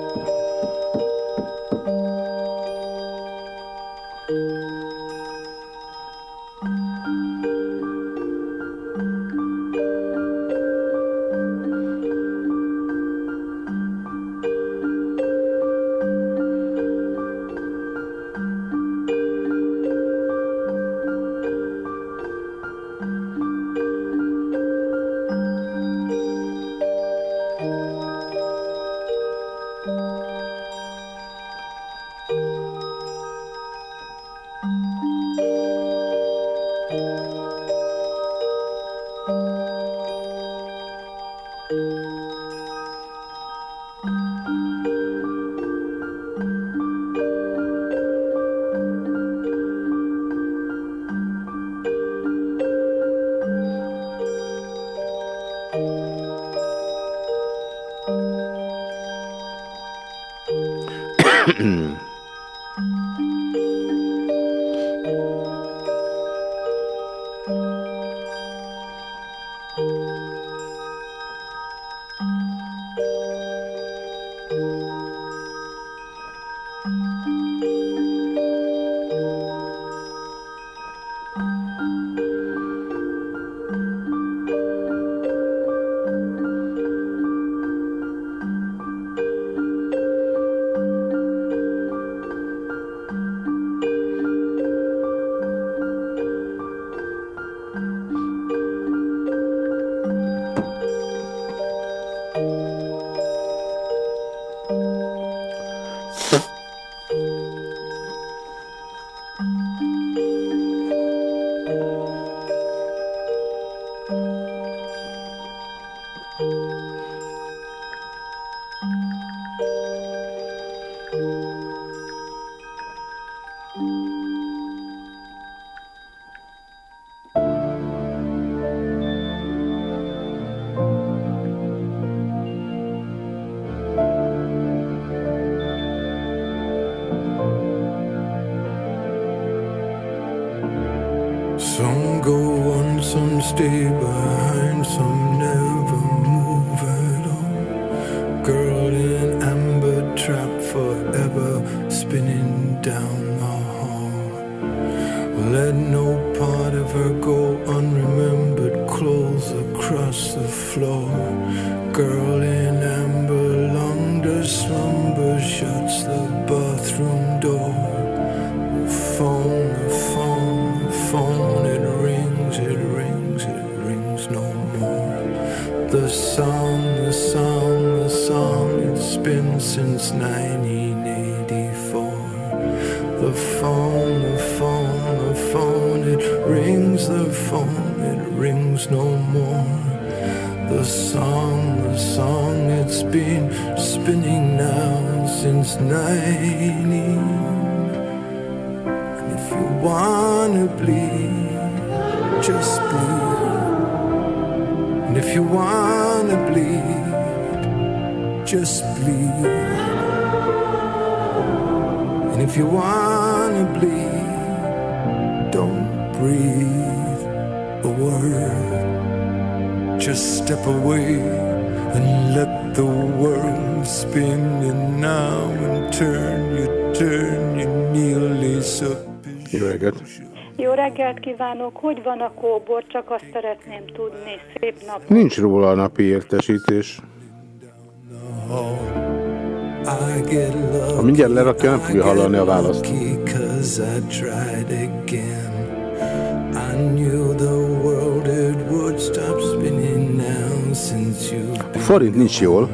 reggelt kívánok! Hogy van a kóbor? Csak azt szeretném tudni. Szép nap. Nincs róla a napi értesítés. Ha mindjárt lerakja, nem fogja hallani a választ. A forint nincs jól.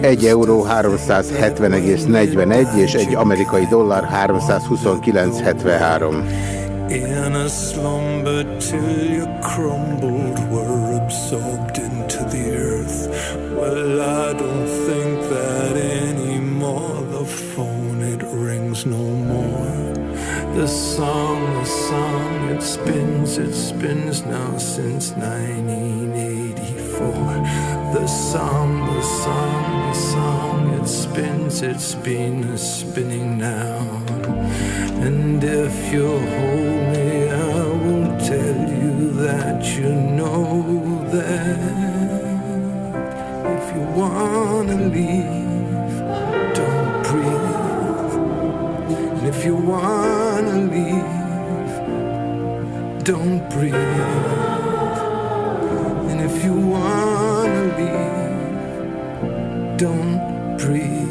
1 euró 370,41 és egy amerikai dollár 329,73. A slumber till you crumbled, were absorbed into the earth. Well, I don't think that anymore. The phone, it rings no more. The song, the song, it spins, it spins now since 1984. The song, the song, the song, it spins, it's been spinning now. And if you hold me, that you know that if you wanna leave, don't breathe. And if you wanna leave, don't breathe. And if you wanna leave, don't breathe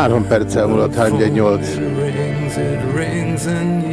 Három perccel múlott 318.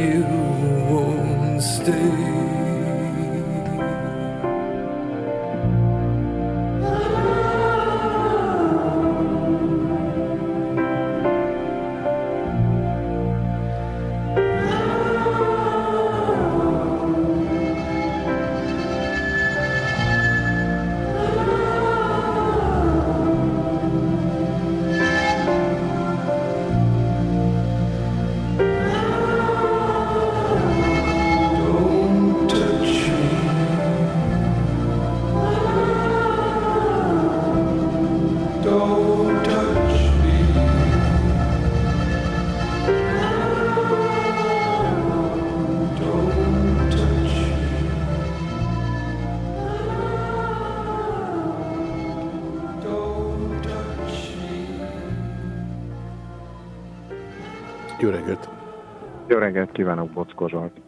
kívánok, Bockó Zsolt.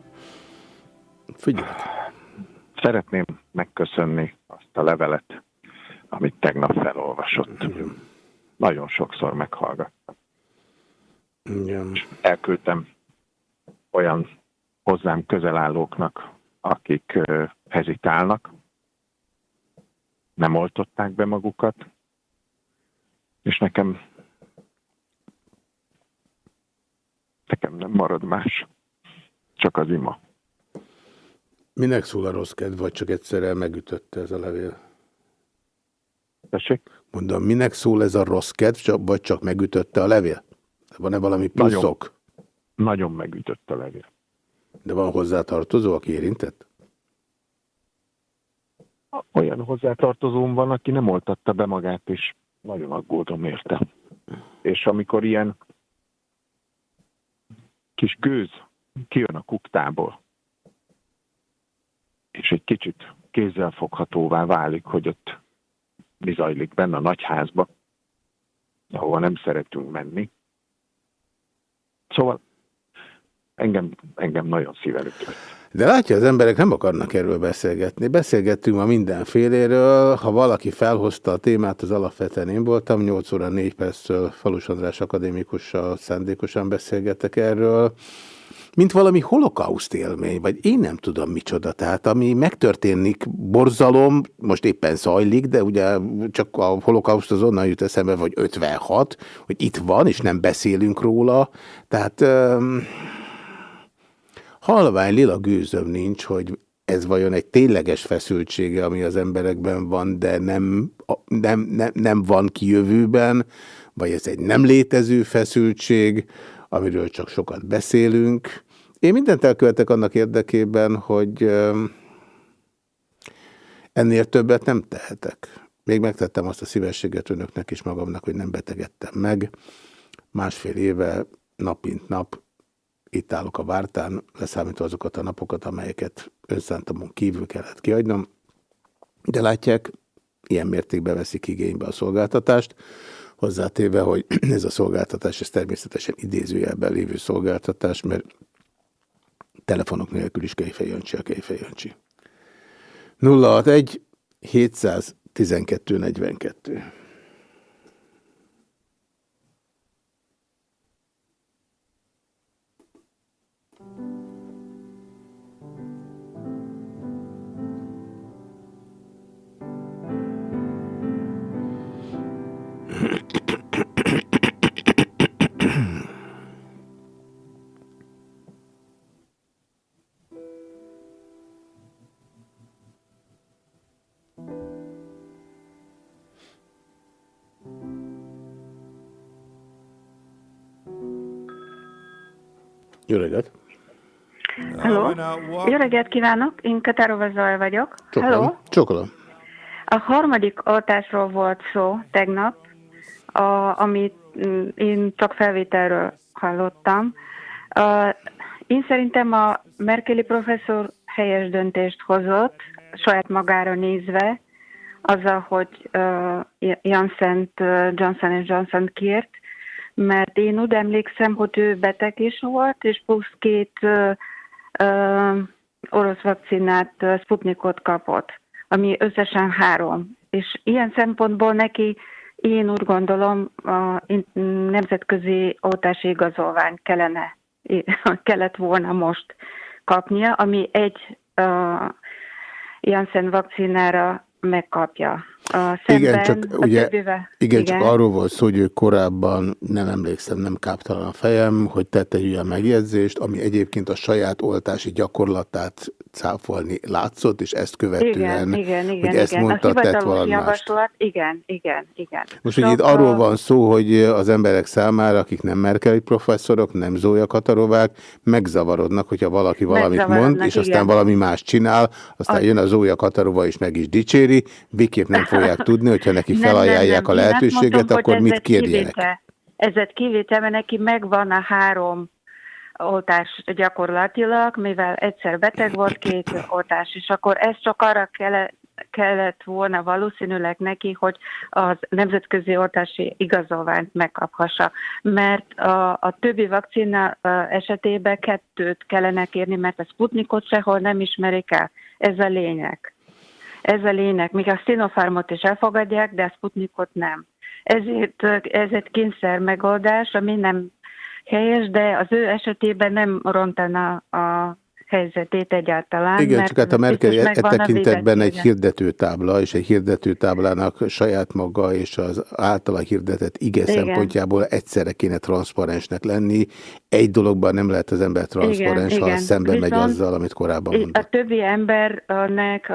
Figyelj! Szeretném megköszönni azt a levelet, amit tegnap felolvasott. Nagyon sokszor meghallgattam. Igen. Elküldtem olyan hozzám közel állóknak, akik hezitálnak, nem oltották be magukat, és nekem nekem nem marad más, csak az ima. Minek szól a rossz kedv, vagy csak egyszerűen megütötte ez a levél? Tessék? Mondom, minek szól ez a rossz kedv, csak- vagy csak megütötte a levél? Van-e valami pluszok? Nagyon, nagyon megütött a levél. De van hozzá tartozó, aki érintett? Olyan hozzátartozóm van, aki nem oltatta be magát, és nagyon aggódom érte. És amikor ilyen kis gőz kijön a kuktából, és egy kicsit kézzelfoghatóvá válik, hogy ott mi zajlik benne a nagyházba, ahova nem szeretünk menni. Szóval engem, engem nagyon szíven ütött. De látja, az emberek nem akarnak erről beszélgetni. Beszélgettünk ma mindenféléről. Ha valaki felhozta a témát, az alapvetően én voltam. 8 óra 4 perctől Falus András akadémikussal szándékosan beszélgetek erről. Mint valami holokauszt élmény, vagy én nem tudom micsoda. Tehát ami megtörténik, borzalom, most éppen zajlik, de ugye csak a holokauszt az onnan jut eszembe, vagy 56, hogy itt van, és nem beszélünk róla. Tehát... Um, halvány lila gőzöm nincs, hogy ez vajon egy tényleges feszültsége, ami az emberekben van, de nem, nem, nem, nem van kijövőben, vagy ez egy nem létező feszültség, amiről csak sokat beszélünk. Én mindent elkövetek annak érdekében, hogy ennél többet nem tehetek. Még megtettem azt a szívességet önöknek és magamnak, hogy nem betegedtem meg. Másfél éve nap mint nap itt állok a vártán, leszámítva azokat a napokat, amelyeket önszántamon kívül kellett kiadnom. De látják, ilyen mértékben veszik igénybe a szolgáltatást, hozzátéve, hogy ez a szolgáltatás, ez természetesen idézőjelben lévő szolgáltatás, mert telefonok nélkül is Kejfej Jancsi a Kejfej Jancsi. 061 712 42 Jó reggelt! Hello. Jó reggelt kívánok, én Katarova Zaj vagyok. Hello. Csokolom. Csokolom. A harmadik oltásról volt szó tegnap, a, amit mm, én csak felvételről hallottam. A, én szerintem a Merkeli professzor helyes döntést hozott, saját magára nézve, azzal, hogy uh, Janssen Johnson Johnson kért, mert én úgy emlékszem, hogy ő beteg is volt, és plusz két uh, uh, orosz vakcinát, Sputnikot kapott, ami összesen három. És ilyen szempontból neki én úgy gondolom, a nemzetközi oltási igazolvány kellene, kellett volna most kapnia, ami egy uh, Janssen vakcinára megkapja. A Igen, csak a ugye, többivel. igen, csak arról volt szó, hogy ő korábban, nem emlékszem, nem káptalan a fejem, hogy tette egy olyan megjegyzést, ami egyébként a saját oltási gyakorlatát cáfolni látszott, és ezt követően, igen, igen, igen, hogy ezt igen. mondta, a tett valami javaslat, igen, igen, igen. Most ugye itt arról van szó, hogy az emberek számára, akik nem Merkeli professzorok, nem Zója Katarovák, megzavarodnak, hogyha valaki valamit mond, és aztán igen. valami más csinál, aztán Az- jön a Zója Katarova és meg is dicséri, végképp nem fogják tudni, hogyha neki Nem, nem, felajánlják nem. a azt lehetőséget, mondtam, akkor mit kérjenek? kivétel. Ez egy kivétel, mert neki megvan a három oltás gyakorlatilag, mivel egyszer beteg volt, két oltás, és akkor ezt csak arra kell kellett volna valószínűleg neki, hogy az nemzetközi oltási igazolványt megkaphassa, mert a, a többi vakcina esetében kettőt kellene kérni, mert a Sputnikot sehol nem ismerik el. Ez a lényeg. Ez a lényeg. Míg a Sinopharmot is elfogadják, de a Sputnikot nem. Ezért ez egy kényszer megoldás, ami nem helyes, de az ő esetében nem rontana a helyzetét egyáltalán. Igen, mert csak hát a Merkel e a tekintetben egy hirdetőtábla, és egy hirdetőtáblának saját maga és az általa hirdetett ige Igen. szempontjából egyszerre kéne transzparensnek lenni. Egy dologban nem lehet az ember transzparens, Igen, ha igen. szembe megy Viszont azzal, amit korábban mondott. A többi embernek,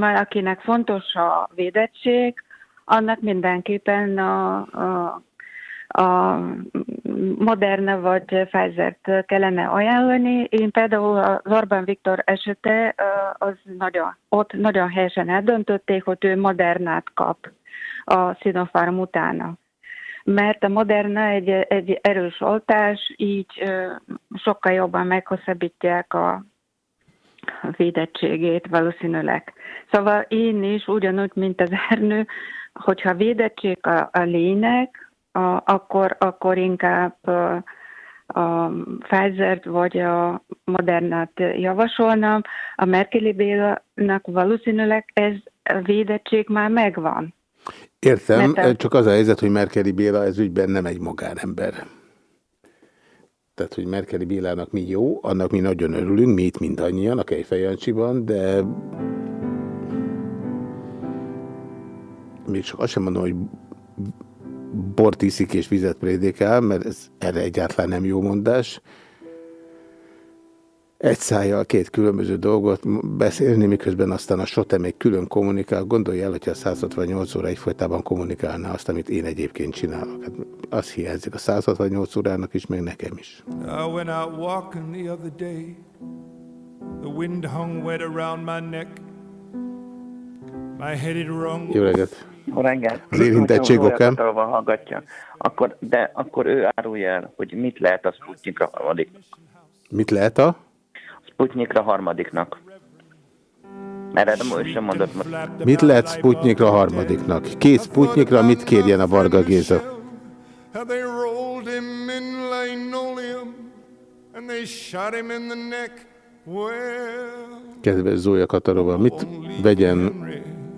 akinek fontos a védettség, annak mindenképpen a, a, a Moderna vagy Pfizer-t kellene ajánlani. Én például az Orbán Viktor esete, az nagyon, ott nagyon helyesen eldöntötték, hogy ő Modernát kap a Sinopharm utána. Mert a Moderna egy, egy erős oltás, így sokkal jobban meghosszabbítják a védettségét valószínűleg. Szóval én is ugyanúgy, mint az Ernő, hogyha védettség a, a lényeg, a, akkor, akkor inkább a, Pfizer-t vagy a Modernát javasolnám. A Merkeli Bélának valószínűleg ez a védettség már megvan. Értem, Mert a- csak az a helyzet, hogy Merkeli Béla ez ügyben nem egy magánember. Tehát, hogy Merkeli Bélának mi jó, annak mi nagyon örülünk, mi itt mindannyian, a Kejfej Jancsiban, de még csak azt sem mondom, hogy bort iszik és vizet prédikál, mert ez erre egyáltalán nem jó mondás. Egy szájjal két különböző dolgot beszélni, miközben aztán a SOTE még külön kommunikál. Gondolj el, hogyha a 168 óra egyfolytában kommunikálná azt, amit én egyébként csinálok. Hát az hiányzik a 168 órának is, meg nekem is. I went out walking the other day. The wind hung wet around my neck. My head it rung. Jó reggelt! Jó reggelt. Az érintettség Hogyha okán? Katalva hallgatja, akkor, de akkor ő árulja el, hogy mit lehet a Sputnikra harmadik. Mit lehet a? Sputnikra harmadiknak. Mert erre most sem mondott most. Mit lehet Sputnikra harmadiknak? Két Sputnikra mit kérjen a Varga Géza? Kedves Zója Katarova, mit vegyen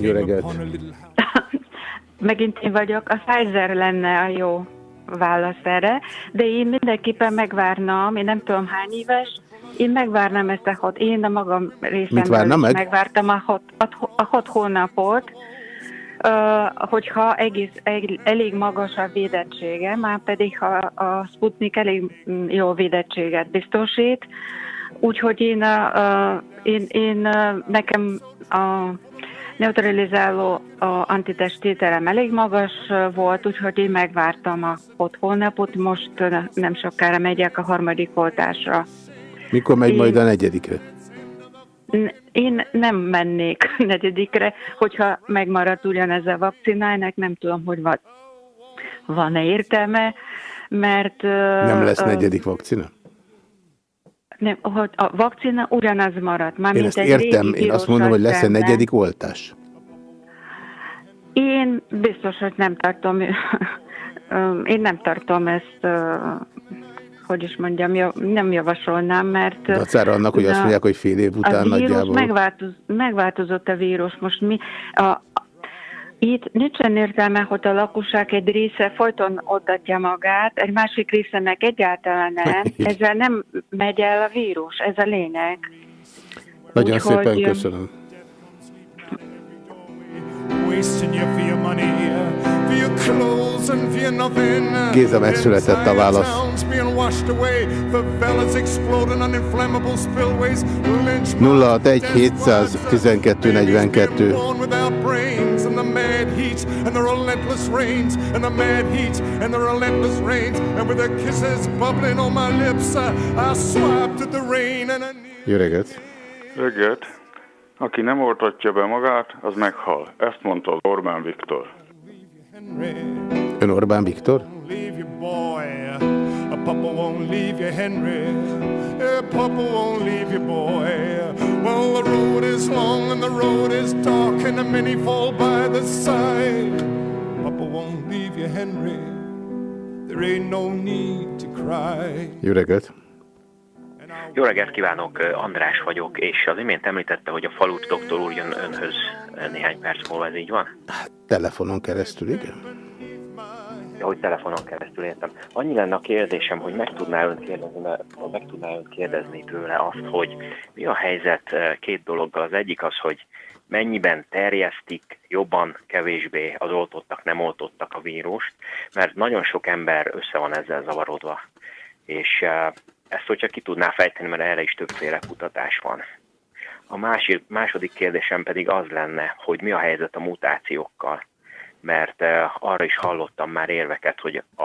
Jó reggelt! Megint én vagyok, a Pfizer lenne a jó válasz erre, de én mindenképpen megvárnam, én nem tudom hány éves, én megvárnám ezt a hat, én a magam részemről meg? megvártam a hat, a, a hat hónapot, uh, hogyha egész, elég, elég magas a védettsége, már pedig ha a Sputnik elég mm, jó védettséget biztosít, úgyhogy én, uh, uh, én, én nekem a neutralizáló antitestételem elég magas volt, úgyhogy én megvártam a hat hónapot, most nem sokára megyek a harmadik oltásra. Mikor megy Én- majd a negyedikre? Én nem mennék negyedikre, hogyha megmaradt ugyanez a vakcina, ennek nem tudom, hogy van, van-e értelme, mert... Nem lesz negyedik vakcina? Nem, hogy a vakcina ugyanaz maradt. Már Én ezt egy értem, én azt mondom, hogy lesz-e vírussal negyedik oltás? Én biztos, hogy nem tartom, én nem tartom ezt, hogy is mondjam, nem javasolnám, mert... Dacára annak, hogy azt na, mondják, hogy fél év után a vírus nagyjából. megváltoz, megváltozott a vírus. Most mi... A, itt nincsen értelme, hogy a lakosság egy része folyton odatja magát, egy másik része meg egyáltalán nem. Ezzel nem megy el a vírus, ez a lényeg. Nagyon Úgyhogy, szépen ö, köszönöm. wasting you for your money, Géza megszületett a válasz. Towns being washed away, favelas exploding on inflammable spillways, lynch 061 712 42. born without brains, and the mad heat and the relentless rains, and the mad heat and the relentless rains, and with their kisses bubbling on my lips, I, I swiped at the rain and I Jó reggelt! Reggelt. Aki nem oltatja be magát, az meghal. Ezt mondta Orbán Viktor. Ön Orbán Viktor? leave you, boy. A papa won't leave you, Henry. A papa won't leave you, boy. Well, the road is long and the road is dark, and the many fall by the side. Papa won't leave you, Henry. There ain't no need to cry. Jó reggelt! Jó reggelt kívánok, András vagyok, és az imént említette, hogy a falut doktor úr jön önhöz néhány perc múlva, ez így van? Telefonon keresztül, igen? Ja, hogy telefonon keresztül értem. Annyi lenne a kérdésem, hogy meg tudná ön kérdezni, meg tudná ön kérdezni tőle azt, hogy mi a helyzet eh, két dologgal. Az egyik az, hogy mennyiben terjesztik jobban, kevésbé az oltottak, nem oltottak a vírust, mert nagyon sok ember össze van ezzel zavarodva. És eh, ezt, hogyha ki tudná fejteni, mert erre is többféle kutatás van. A másik, második kérdésem pedig az lenne, hogy mi a helyzet a mutációkkal mert eh, arra is hallottam már érveket, hogy a,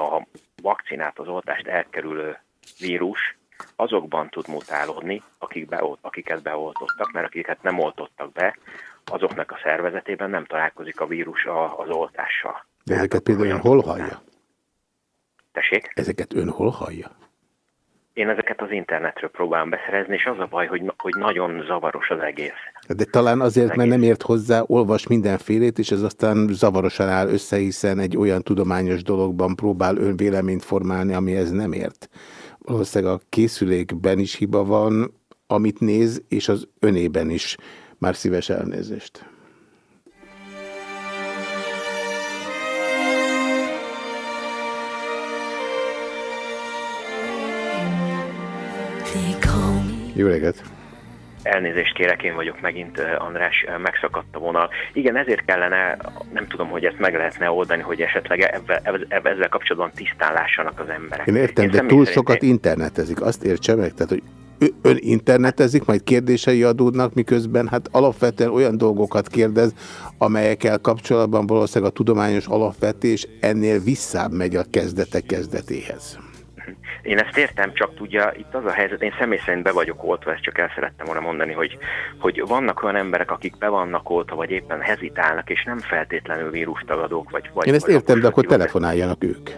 a vakcinát, az oltást elkerülő vírus azokban tud mutálódni, akik beolt, akiket beoltottak, mert akiket nem oltottak be, azoknak a szervezetében nem találkozik a vírus a, az oltással. De ezeket például hol hallja? Tessék? Ezeket ön hol hallja? Én ezeket az internetről próbálom beszerezni, és az a baj, hogy, hogy nagyon zavaros az egész. De talán azért, mert nem ért hozzá, olvas mindenfélét, és ez aztán zavarosan áll össze, hiszen egy olyan tudományos dologban próbál ön véleményt formálni, amihez nem ért. Valószínűleg a készülékben is hiba van, amit néz, és az önében is. Már szíves elnézést. Jó reggelt! Elnézést kérek, én vagyok megint, András, megszakadt a vonal. Igen, ezért kellene, nem tudom, hogy ezt meg lehetne oldani, hogy esetleg ebbe, ebbe, ezzel kapcsolatban tisztán lássanak az emberek. Én értem, Én de túl szerint sokat internetezik. Azt értse meg, tehát, hogy ő- ön internetezik, majd kérdései adódnak, miközben hát alapvetően olyan dolgokat kérdez, amelyekkel kapcsolatban valószínűleg a tudományos alapvetés ennél visszább megy a kezdetek kezdetéhez. Én ezt értem, csak tudja, itt az a helyzet, én személy szerint be vagyok oltva, ezt csak el szerettem volna mondani, hogy, hogy vannak olyan emberek, akik be vannak oltva, vagy éppen hezitálnak, és nem feltétlenül vírustagadók, vagy... vagy Én ezt vagy értem, de akkor telefonáljanak ők.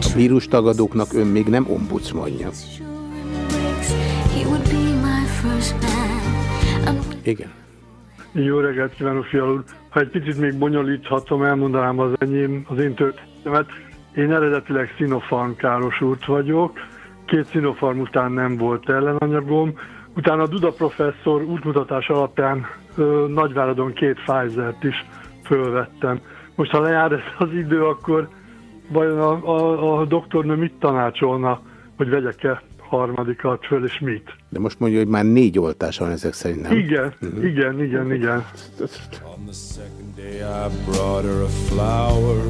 A vírustagadóknak ön még nem ombudsmanja. Igen. Jó reggelt kívánok, Fiala úr! Ha egy picit még bonyolíthatom, elmondanám az enyém, az én történetemet. Én eredetileg Sinopharm károsult vagyok, két Sinopharm után nem volt ellenanyagom, utána a Duda professzor útmutatás alapján ö, Nagyváradon két Pfizer-t is fölvettem. Most ha lejár ez az idő, akkor vajon a, a, a doktornő mit tanácsolna, hogy vegyek-e harmadikat föl, és mit? De most mondja, hogy már négy oltás van ezek szerint, nem? Igen, igen, igen, igen. On the second day I brought her a flower.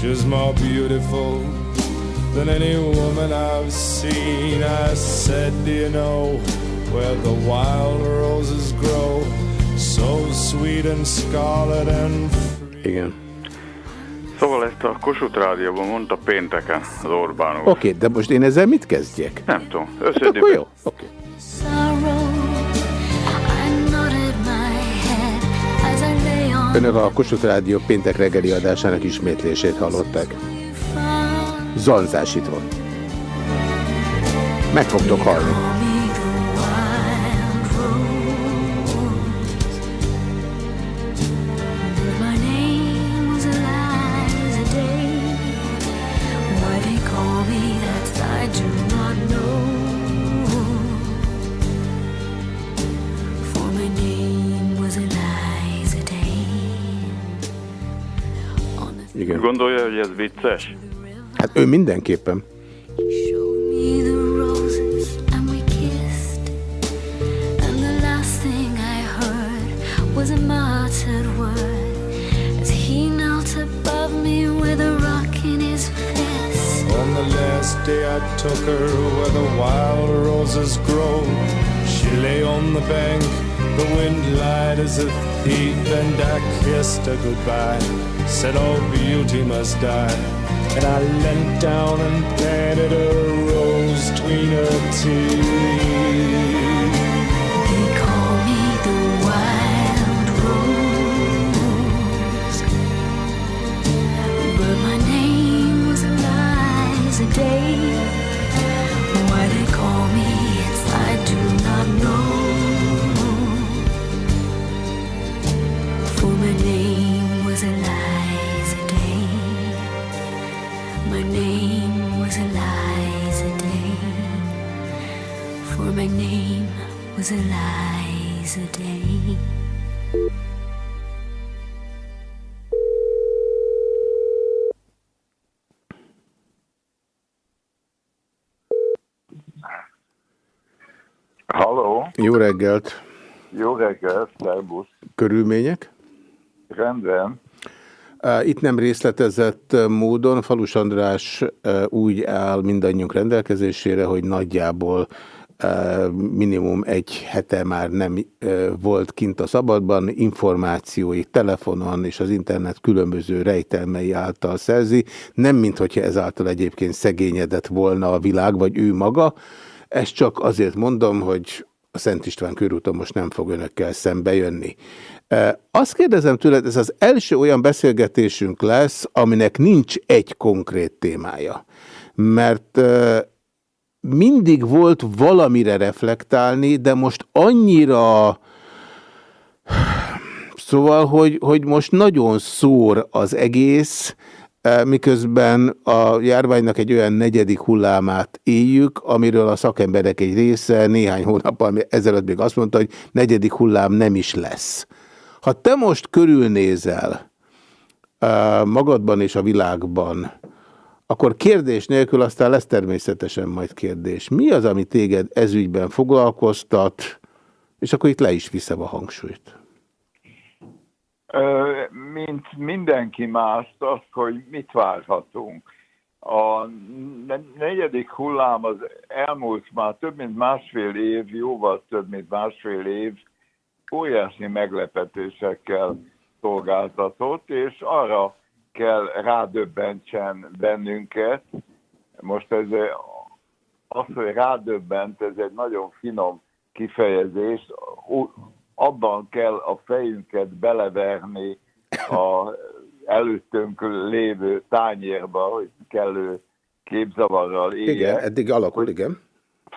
She's more beautiful than any woman I've seen. I said, Do you know where the wild roses grow? So sweet and scarlet and Igen. Szóval ezt a Kossuth Rádióban mondta pénteken az Orbán. Oké, de most én ezzel mit kezdjek? Nem tudom, Hát összedőben. akkor jó. Oké. on Önök a Kossuth Rádió péntek reggeli adásának ismétlését hallották. Zanzás itt van. Meg fogtok halni. Igen. Gondolja, hogy ez vicces? Hát ő mindenképpen. was day I took her where the wild roses grow, she lay on the bank, the wind light as a thief, and I kissed her goodbye. Said all beauty must die. And I leant down and planted a rose between her teeth. They call me the wild rose, but my name was Eliza Day. Why they call me, I do not know. For my name my name was Eliza Day. Halló, Jó reggelt! jó reggelt, szervusz, Körülmények? rendben. Itt nem részletezett módon Falus András úgy áll mindannyiunk rendelkezésére, hogy nagyjából uh, minimum egy hete már nem volt kint a szabadban, információi telefonon és az internet különböző rejtelmei által szerzi, nem mint hogyha ezáltal egyébként szegényedett volna a világ, vagy ő maga. Ezt csak azért mondom, hogy a Szent István körúton most nem fog önökkel szembe jönni. Azt kérdezem tőled, ez az első olyan beszélgetésünk lesz, aminek nincs egy konkrét témája. Mert mindig volt valamire reflektálni, de most annyira... Szóval, hogy, hogy most nagyon szór az egész, e, miközben a járványnak egy olyan negyedik hullámát éljük, amiről a szakemberek egy része néhány hónappal ezelőtt még azt mondta, hogy negyedik hullám nem is lesz. Ha te most körülnézel e, magadban és a világban, akkor kérdés nélkül aztán lesz természetesen majd kérdés. Mi az, ami téged ezügyben foglalkoztat, és akkor itt le is viszem a hangsúlyt. Ö, Mint mindenki más, az, hogy mit várhatunk. A ne- negyedik hullám az elmúlt már több mint másfél év, jóval több mint másfél év óriási meglepetésekkel szolgáltatott, és arra kell rádöbbentsen bennünket. Most ez eh, az, hogy rádöbbent, ez egy nagyon finom kifejezés. Abban kell a fejünket beleverni a előttünk lévő tányérba, hogy kellő képzavarral éljen Igen, eddig alakul, igen.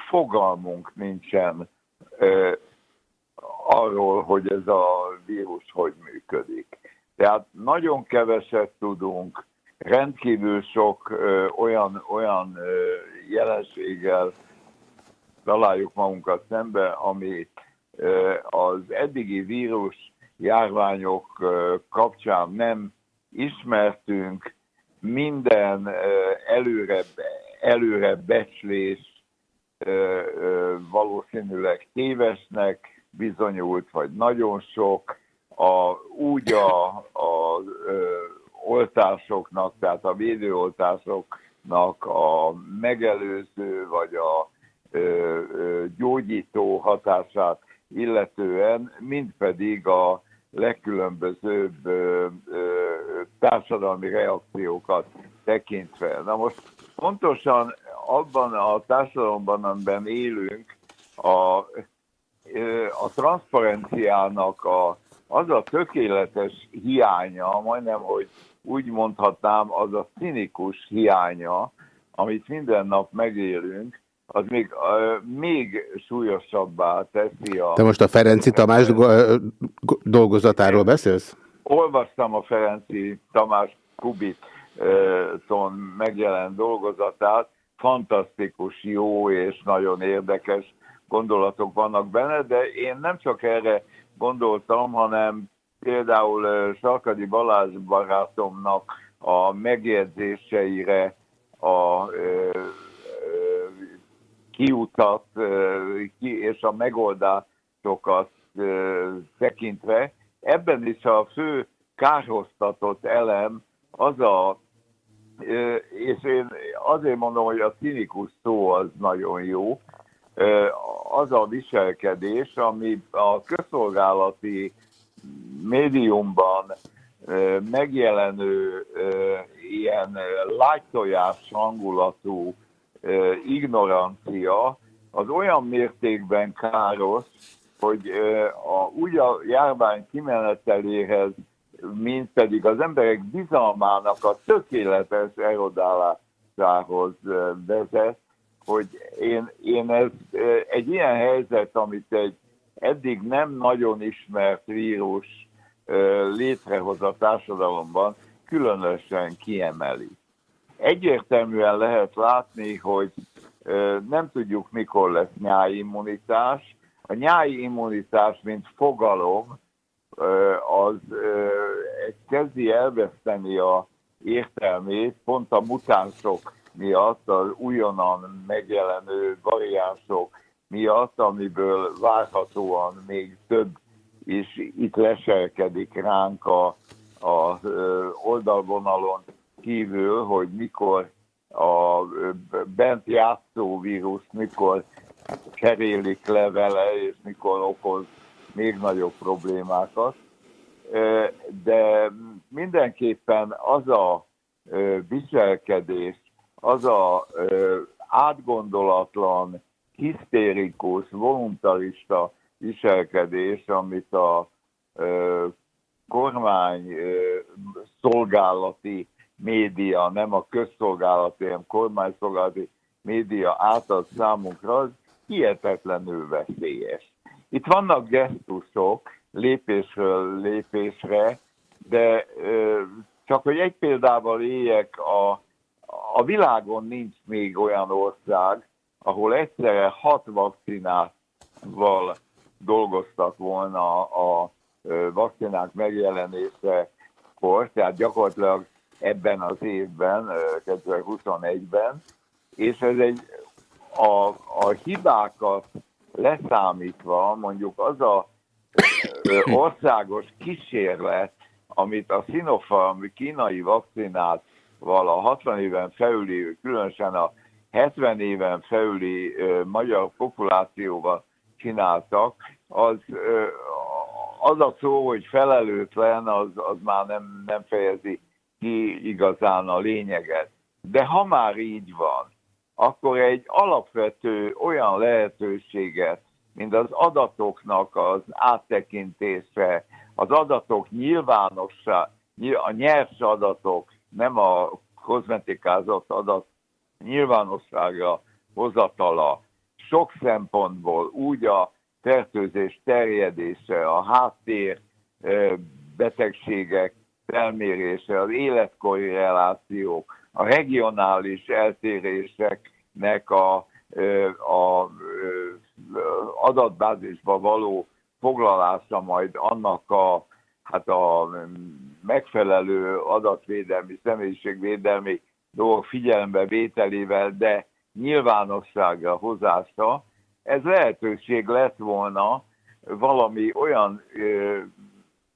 fogalmunk nincsen ö, arról, hogy ez a vírus hogy működik. Tehát nagyon keveset tudunk, rendkívül sok ö, olyan, olyan ö, jelenséggel találjuk magunkat szembe, ami ö, az eddigi vírus járványok ö, kapcsán nem ismertünk, minden ö, előre, előre becslés ö, ö, valószínűleg tévesnek bizonyult, vagy nagyon sok, a, úgy a, a ö, oltásoknak, tehát a védőoltásoknak a megelőző, vagy a ö, ö, gyógyító hatását illetően, mind pedig a legkülönbözőbb ö, ö, társadalmi reakciókat tekintve. Na most pontosan abban a társadalomban, amiben élünk, a, a transzparenciának a, az a tökéletes hiánya, majdnem, hogy úgy mondhatnám, az a cinikus hiánya, amit minden nap megélünk, az még, ö, még súlyosabbá teszi a... Te most a Ferenci Tamás go- go- dolgozatáról beszélsz? Olvastam a Ferenci Tamás Kubiton megjelent dolgozatát, fantasztikus, jó és nagyon érdekes gondolatok vannak benne, de én nem csak erre gondoltam, hanem például Sarkadi Balázs barátomnak a megjegyzéseire, a kiutat ki, és a megoldásokat tekintve. Ebben is a fő kárhoztatott elem az a, és én azért mondom, hogy a cinikus szó az nagyon jó. Az a viselkedés, ami a közszolgálati médiumban megjelenő ilyen lágytojás hangulatú ignorancia, az olyan mértékben káros, hogy a, úgy a járvány kimeneteléhez, mint pedig az emberek bizalmának a tökéletes erodálásához vezet, hogy én, én ez egy ilyen helyzet, amit egy eddig nem nagyon ismert vírus létrehoz a társadalomban, különösen kiemeli. Egyértelműen lehet látni, hogy nem tudjuk, mikor lesz nyári immunitás. A nyári immunitás, mint fogalom, az kezdi elveszteni a értelmét, pont a mutánsok miatt, az újonnan megjelenő variánsok miatt, amiből várhatóan még több is itt leselkedik ránk a, a oldalvonalon kívül, hogy mikor a bent játszó vírus, mikor kerélik le vele, és mikor okoz még nagyobb problémákat. De mindenképpen az a viselkedés, az a ö, átgondolatlan, hisztérikus, voluntarista viselkedés, amit a ö, kormány ö, szolgálati média, nem a közszolgálati, hanem kormányszolgálati média átad számunkra, az hihetetlenül veszélyes. Itt vannak gesztusok lépésről lépésre, de ö, csak hogy egy példával éljek, a, a világon nincs még olyan ország, ahol egyszerre hat vakcinával dolgoztak volna a vakcinák megjelenésekor, tehát gyakorlatilag ebben az évben, ö, 2021-ben, és ez egy a, a hibákat leszámítva, mondjuk az a országos kísérlet, amit a Sinopharm kínai vakcinával a 60 éven felüli, különösen a 70 éven felüli magyar populációval csináltak, az, az a szó, hogy felelőtlen, az, az már nem, nem fejezi ki igazán a lényeget. De ha már így van, akkor egy alapvető olyan lehetőséget, mint az adatoknak az áttekintése, az adatok nyilvánossá, a nyers adatok, nem a kozmetikázott adat nyilvánosságra hozatala sok szempontból úgy a fertőzés terjedése, a háttér betegségek felmérése, az életkori relációk, a regionális eltéréseknek a, a adatbázisba való foglalása majd annak a, hát a megfelelő adatvédelmi, személyiségvédelmi dolgok figyelembe vételével, de nyilvánosságra hozása, ez lehetőség lett volna valami olyan ö,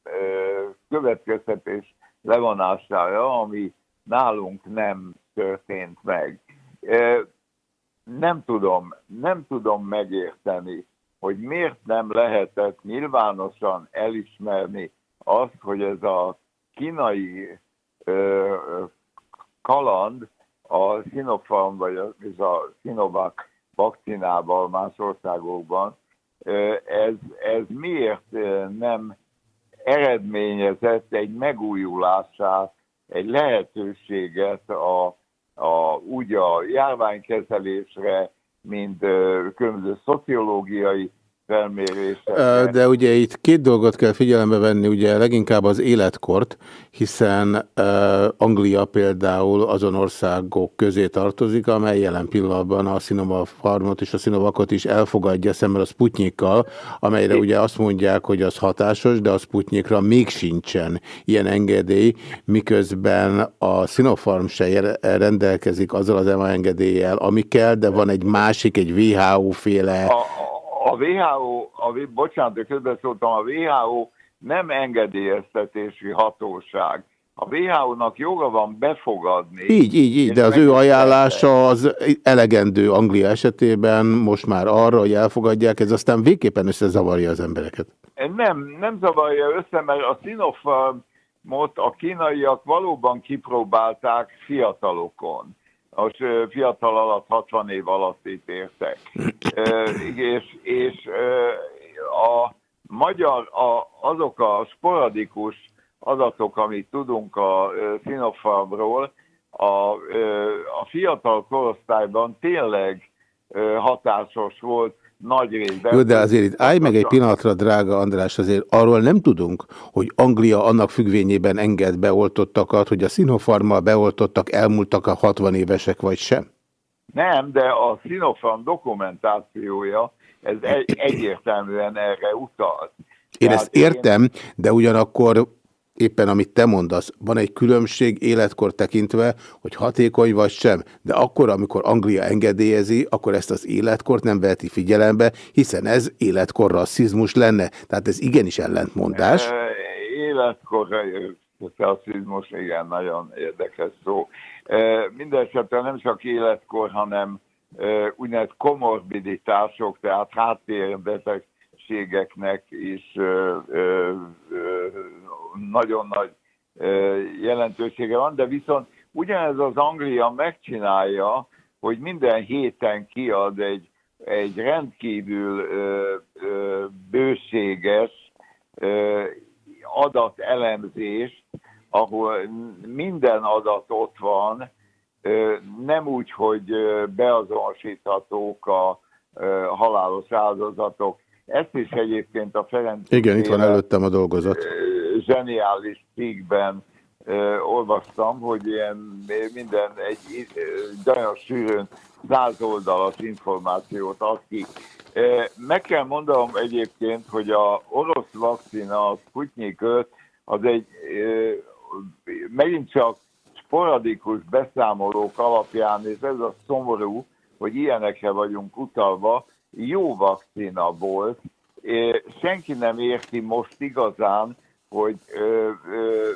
ö, következtetés levonására, ami nálunk nem történt meg. Ö, nem tudom, nem tudom megérteni, hogy miért nem lehetett nyilvánosan elismerni azt, hogy ez a kínai ö, kaland a Sinopharm vagy a, ez a Sinovac vakcinával más országokban, ez, ez miért nem eredményezett egy megújulását, egy lehetőséget a, a, úgy a járványkezelésre, mint különböző szociológiai felmérésekre. De ugye itt két dolgot kell figyelembe venni, ugye leginkább az életkort, hiszen Anglia például azon országok közé tartozik, amely jelen pillanatban a Sinopharmot és a Sinovacot is elfogadja szemben a Sputnikkal, amelyre ugye azt mondják, hogy az hatásos, de a Sputnikra még sincsen ilyen engedély, miközben a Sinopharm se rendelkezik azzal az engedéllyel, ami kell, de van egy másik, egy WHO-féle a, WHO, a, bocsánat, hogy közbeszóltam, a WHO nem engedélyeztetési hatóság, A WHO-nak joga van befogadni. Így, így, így, de az ő ajánlása az elegendő Anglia esetében most már arra, hogy elfogadják, ez aztán végképpen összezavarja az embereket. Nem, nem zavarja össze, mert a Sinopharmot a kínaiak valóban kipróbálták fiatalokon. Ö, fiatal alatt 60 év alatt. Ö, és és a magyar, a, azok a sporadikus adatok, amit tudunk a Sinopharmról, a, a fiatal korosztályban tényleg hatásos volt nagy részben. Jó, de azért itt állj meg egy pillanatra, drága András, azért arról nem tudunk, hogy Anglia annak függvényében enged beoltottakat, hogy a Sinopharmmal beoltottak elmúltak a 60 évesek, vagy sem. Nem, de a Sinopharm dokumentációja ez egy, egyértelműen erre utalt. Én Tehát ezt értem, de ugyanakkor éppen amit te mondasz, van egy különbség életkor tekintve, hogy hatékony vagy sem, de akkor, amikor Anglia engedélyezi, akkor ezt az életkort nem veheti figyelembe, hiszen ez életkor rasszizmus lenne. Tehát ez igenis ellentmondás. Életkor rasszizmus, igen, nagyon érdekes szó. Mindenesetre nem csak életkor, hanem úgynevezett komorbiditások, tehát háttérbetegségeknek is nagyon nagy jelentősége van, de viszont ugyanez az Anglia megcsinálja, hogy minden héten kiad egy, egy rendkívül ö, ö, bőséges ö, adatelemzést, ahol minden adat ott van, ö, nem úgy, hogy beazonosíthatók a ö, halálos áldozatok. Ezt is egyébként a Ferenc Igen, itt van előttem a dolgozat. ö, zseniális cikkben olvastam, hogy ilyen minden egy nagyon sűrűn száz oldalas információt ad ki. Meg kell mondanom egyébként, hogy a orosz vakcina, a Sputnik 5, az egy megint csak sporadikus beszámolók alapján, és ez a szomorú, hogy ilyenekre vagyunk utalva, jó vakcina volt. Senki nem érti most igazán, hogy ö, ö,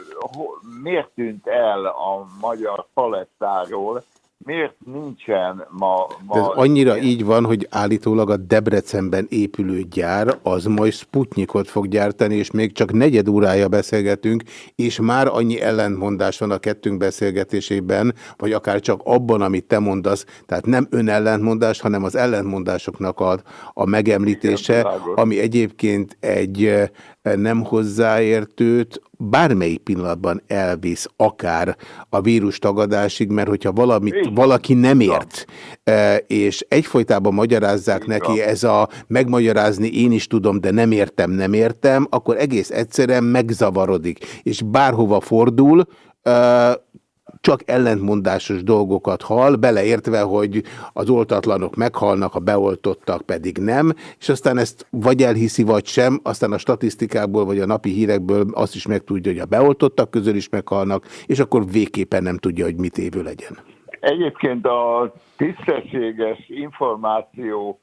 miért tűnt el a magyar palettáról, miért nincsen ma... ma De ez annyira így van, hogy állítólag a Debrecenben épülő gyár az majd Sputnikot fog gyártani, és még csak negyed órája beszélgetünk, és már annyi ellentmondás van a kettőnk beszélgetésében, vagy akár csak abban, amit te mondasz, tehát nem önellentmondás, hanem az ellentmondásoknak a, a megemlítése, ami egyébként egy nem hozzáértőt bármelyik pillanatban elvisz, akár a vírus tagadásig, mert hogyha valamit, valaki nem ért, eh, és egyfolytában magyarázzák neki, ez a megmagyarázni én is tudom, de nem értem, nem értem, akkor egész egyszerűen megzavarodik, és bárhova fordul, eh, csak ellentmondásos dolgokat hall, beleértve, hogy az oltatlanok meghalnak, a beoltottak pedig nem, és aztán ezt vagy elhiszi, vagy sem, aztán a statisztikából, vagy a napi hírekből azt is megtudja, hogy a beoltottak közül is meghalnak, és akkor végképpen nem tudja, hogy mit évő legyen. Egyébként a tisztességes információ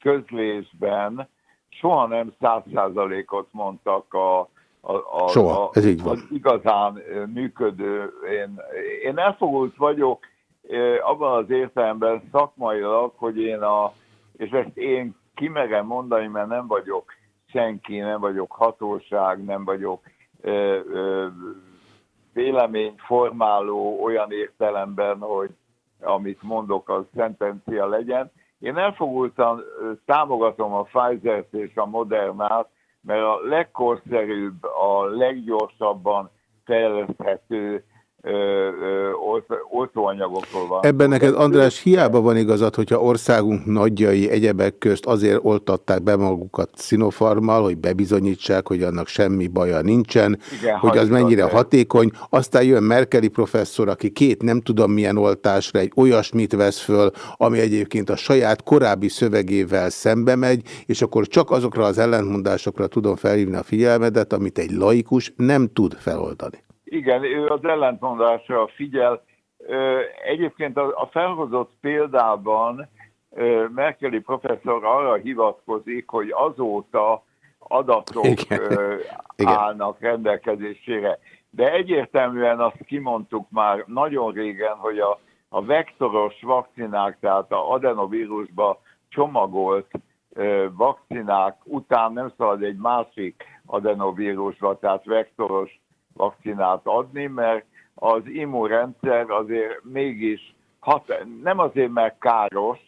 közlésben soha nem száz százalékot mondtak a, a, a, Soha, a, ez így van. az igazán működő. Én, én elfogult vagyok abban az értelemben szakmailag, hogy én a, és ezt én kimerem mondani, mert nem vagyok senki, nem vagyok hatóság, nem vagyok ö, ö, véleményformáló olyan értelemben, hogy amit mondok, az szentencia legyen. Én elfogultan támogatom a Pfizer-t és a Modernát, mert a legkorszerűbb, a leggyorsabban fejleszthető oltóanyagokról van. Ebben neked, András, hiába van igazad, hogyha országunk nagyjai egyebek közt azért oltatták be magukat Sinopharmmal, hogy bebizonyítsák, hogy annak semmi baja nincsen, Igen, hogy az mennyire azt. hatékony. Aztán jön Merkeli professzor, aki két nem tudom milyen oltásra egy olyasmit vesz föl, ami egyébként a saját korábbi szövegével szembe megy, és akkor csak azokra az ellentmondásokra tudom felhívni a figyelmedet, amit egy laikus nem tud feloldani. Igen, ő az ellentmondásra figyel. Egyébként a felhozott példában Merkeli professzor arra hivatkozik, hogy azóta adatok Igen. állnak rendelkezésére. De egyértelműen azt kimondtuk már nagyon régen, hogy a, a vektoros vakcinák, tehát a adenovírusba csomagolt vakcinák után nem szabad egy másik adenovírusba, tehát vektoros vakcinát adni, mert az immunrendszer azért mégis hat, nem azért, mert káros,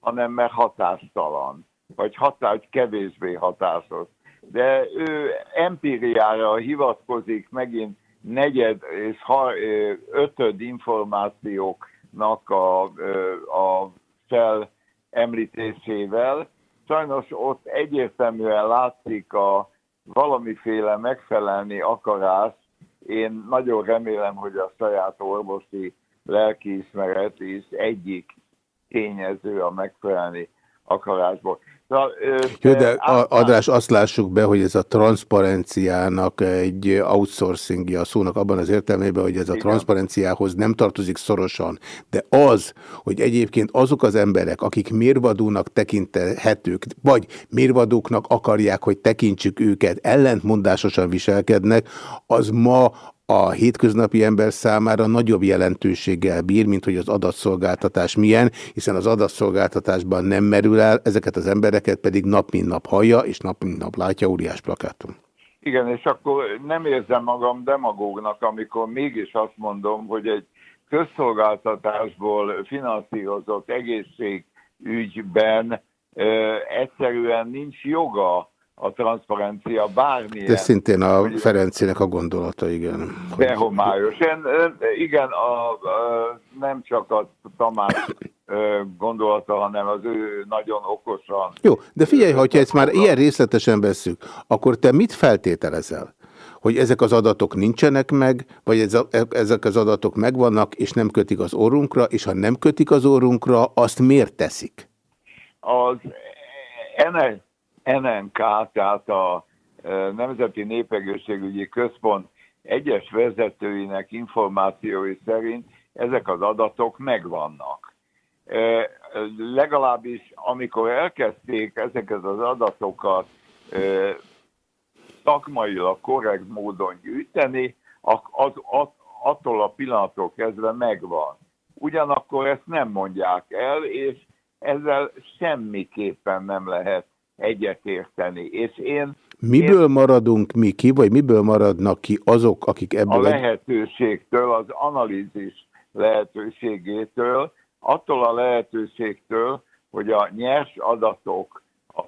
hanem mert hatástalan, vagy hatás, kevésbé hatásos. De ő empíriára hivatkozik megint negyed és ha, ötöd információknak a, a fel említésével. Sajnos ott egyértelműen látszik a valamiféle megfelelni akarás. Én nagyon remélem, hogy a saját orvosi lelkiismeret is egyik tényező a megfelelni akarásból. Szóval, Jó, de át- a- András, azt lássuk be, hogy ez a transzparenciának egy outsourcingja a szónak abban az értelmében, hogy ez a Igen. transzparenciához nem tartozik szorosan, de az, hogy egyébként azok az emberek, akik mérvadónak tekinthetők, vagy mérvadóknak akarják, hogy tekintsük őket, ellentmondásosan viselkednek, az ma a hétköznapi ember számára nagyobb jelentőséggel bír, mint hogy az adatszolgáltatás milyen, hiszen az adatszolgáltatásban nem merül el, ezeket az embereket pedig nap mint nap hallja, és nap mint nap látja óriás plakáton. Igen, és akkor nem érzem magam demagógnak, amikor mégis azt mondom, hogy egy közszolgáltatásból finanszírozott egészségügyben ö, egyszerűen nincs joga a transzparencia bármilyen. Ez szintén a Ferencének a gondolata, igen. Behomályos. Én, ö, igen, a, a, nem csak a Tamás gondolata, hanem az ő nagyon okosan Jó, de figyelj, hogyha ezt már ilyen részletesen vesszük, akkor te mit feltételezel? Hogy ezek az adatok nincsenek meg, vagy ez a, ezek az adatok megvannak, és nem kötik az orrunkra, és ha nem kötik az orrunkra, azt miért teszik? az NN NNK, tehát a Nemzeti Népegészségügyi Központ egyes vezetőinek információi szerint ezek az adatok megvannak. Legalábbis amikor elkezdték ezeket az adatokat szakmailag korrekt módon gyűjteni, az, az, attól a pillanattól kezdve megvan. Ugyanakkor ezt nem mondják el, és ezzel semmiképpen nem lehet egyetérteni. És én Miből maradunk mi ki, vagy miből maradnak ki azok, akik a ebből... egy- lehetőségtől, az analízis lehetőségétől, attól a lehetőségtől, hogy a nyers adatok, a,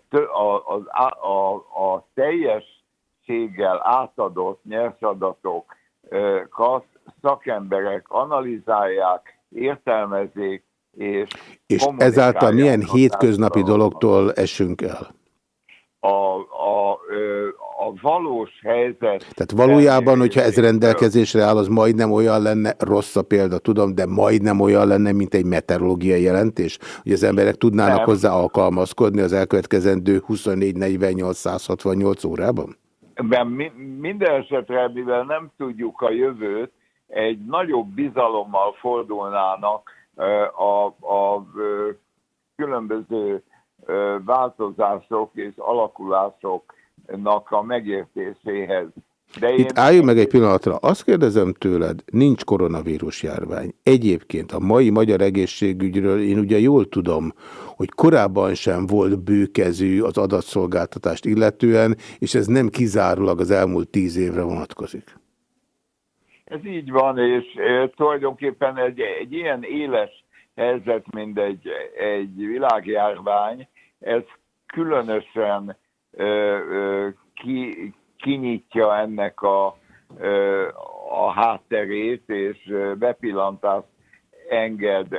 a, á- a, a teljességgel átadott nyers adatokat szakemberek analizálják, értelmezik, és, És ezáltal milyen hétköznapi dologtól esünk el? a, a, a valós helyzet. Tehát valójában, hogyha ez rendelkezésre áll, az majdnem olyan lenne, rossz a példa, tudom, de majdnem olyan lenne, mint egy meteorológiai jelentés, hogy az emberek tudnának Nem. hozzá alkalmazkodni az elkövetkezendő 24-48-168 órában? Ben mi, minden esetre, mivel nem tudjuk a jövőt, egy nagyobb bizalommal fordulnának a, a különböző változások és alakulásoknak a megértéséhez. De én Itt álljunk meg egy pillanatra. Azt kérdezem tőled, nincs koronavírus járvány. Egyébként a mai magyar egészségügyről én ugye jól tudom, hogy korábban sem volt bőkezű az adatszolgáltatást illetően, és ez nem kizárólag az elmúlt tíz évre vonatkozik. Ez így van, és tulajdonképpen egy, egy ilyen éles helyzet, mint egy, egy világjárvány, ez különösen ö, ö, ki, kinyitja ennek a, ö, a hátterét, és bepillantást enged ö,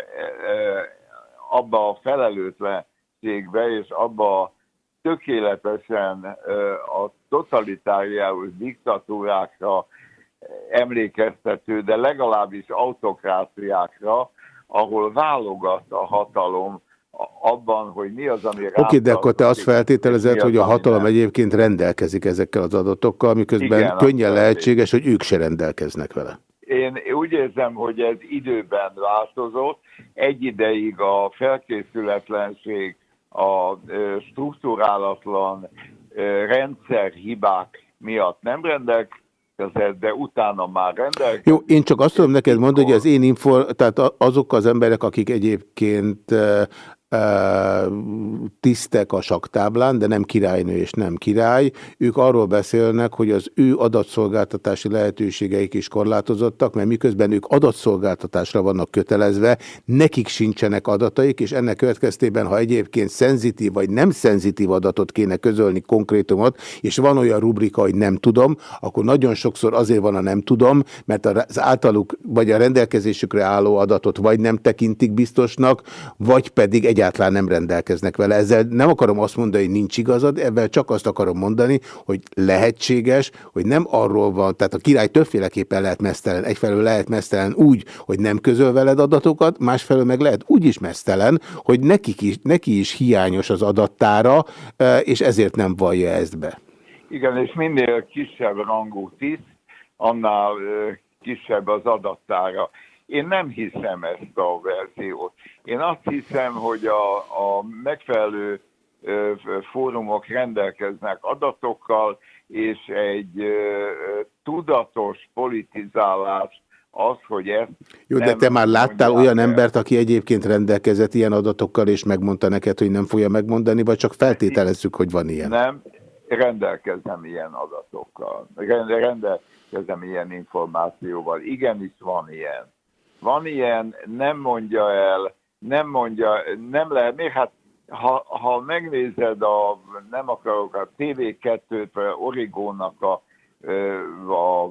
abba a felelőtlenségbe, és abba tökéletesen ö, a totalitáriáus diktatúrákra emlékeztető, de legalábbis autokráciákra, ahol válogat a hatalom abban, hogy mi az, ami Oké, okay, de akkor te azt feltételezed, az, hogy a hatalom nem. egyébként rendelkezik ezekkel az adatokkal, miközben Igen, könnyen lehetséges, hogy ők se rendelkeznek vele. Én úgy érzem, hogy ez időben változott. Egy ideig a felkészületlenség, a struktúrálatlan rendszerhibák miatt nem rendelkezett, de utána már rendelkezett. Jó, én csak azt tudom neked mondani, hogy az én info, tehát azok az emberek, akik egyébként tisztek a saktáblán, de nem királynő és nem király, ők arról beszélnek, hogy az ő adatszolgáltatási lehetőségeik is korlátozottak, mert miközben ők adatszolgáltatásra vannak kötelezve, nekik sincsenek adataik, és ennek következtében, ha egyébként szenzitív vagy nem szenzitív adatot kéne közölni konkrétumot, és van olyan rubrika, hogy nem tudom, akkor nagyon sokszor azért van a nem tudom, mert az általuk vagy a rendelkezésükre álló adatot vagy nem tekintik biztosnak, vagy pedig egyáltalán nem rendelkeznek vele. Ezzel nem akarom azt mondani, hogy nincs igazad, ebben csak azt akarom mondani, hogy lehetséges, hogy nem arról van, tehát a király többféleképpen lehet mesztelen. Egyfelől lehet mesztelen úgy, hogy nem közöl veled adatokat, másfelől meg lehet úgy is mesztelen, hogy nekik is, neki is hiányos az adattára, eh, és ezért nem vallja ezt be. Igen, és minél kisebb rangú tiszt, annál ö, kisebb az adattára. Én nem hiszem ezt a verziót. Én azt hiszem, hogy a, a megfelelő fórumok rendelkeznek adatokkal, és egy tudatos politizálás az, hogy ezt Jó, de te már láttál olyan embert, aki egyébként rendelkezett ilyen adatokkal, és megmondta neked, hogy nem fogja megmondani, vagy csak feltételezzük, hogy van ilyen? Nem, rendelkezem ilyen adatokkal, Ren- rendelkezem ilyen információval. Igenis van ilyen. Van ilyen, nem mondja el, nem mondja, nem lehet, még hát ha, ha megnézed a, nem akarok a TV2-t, vagy a Origónak a, a,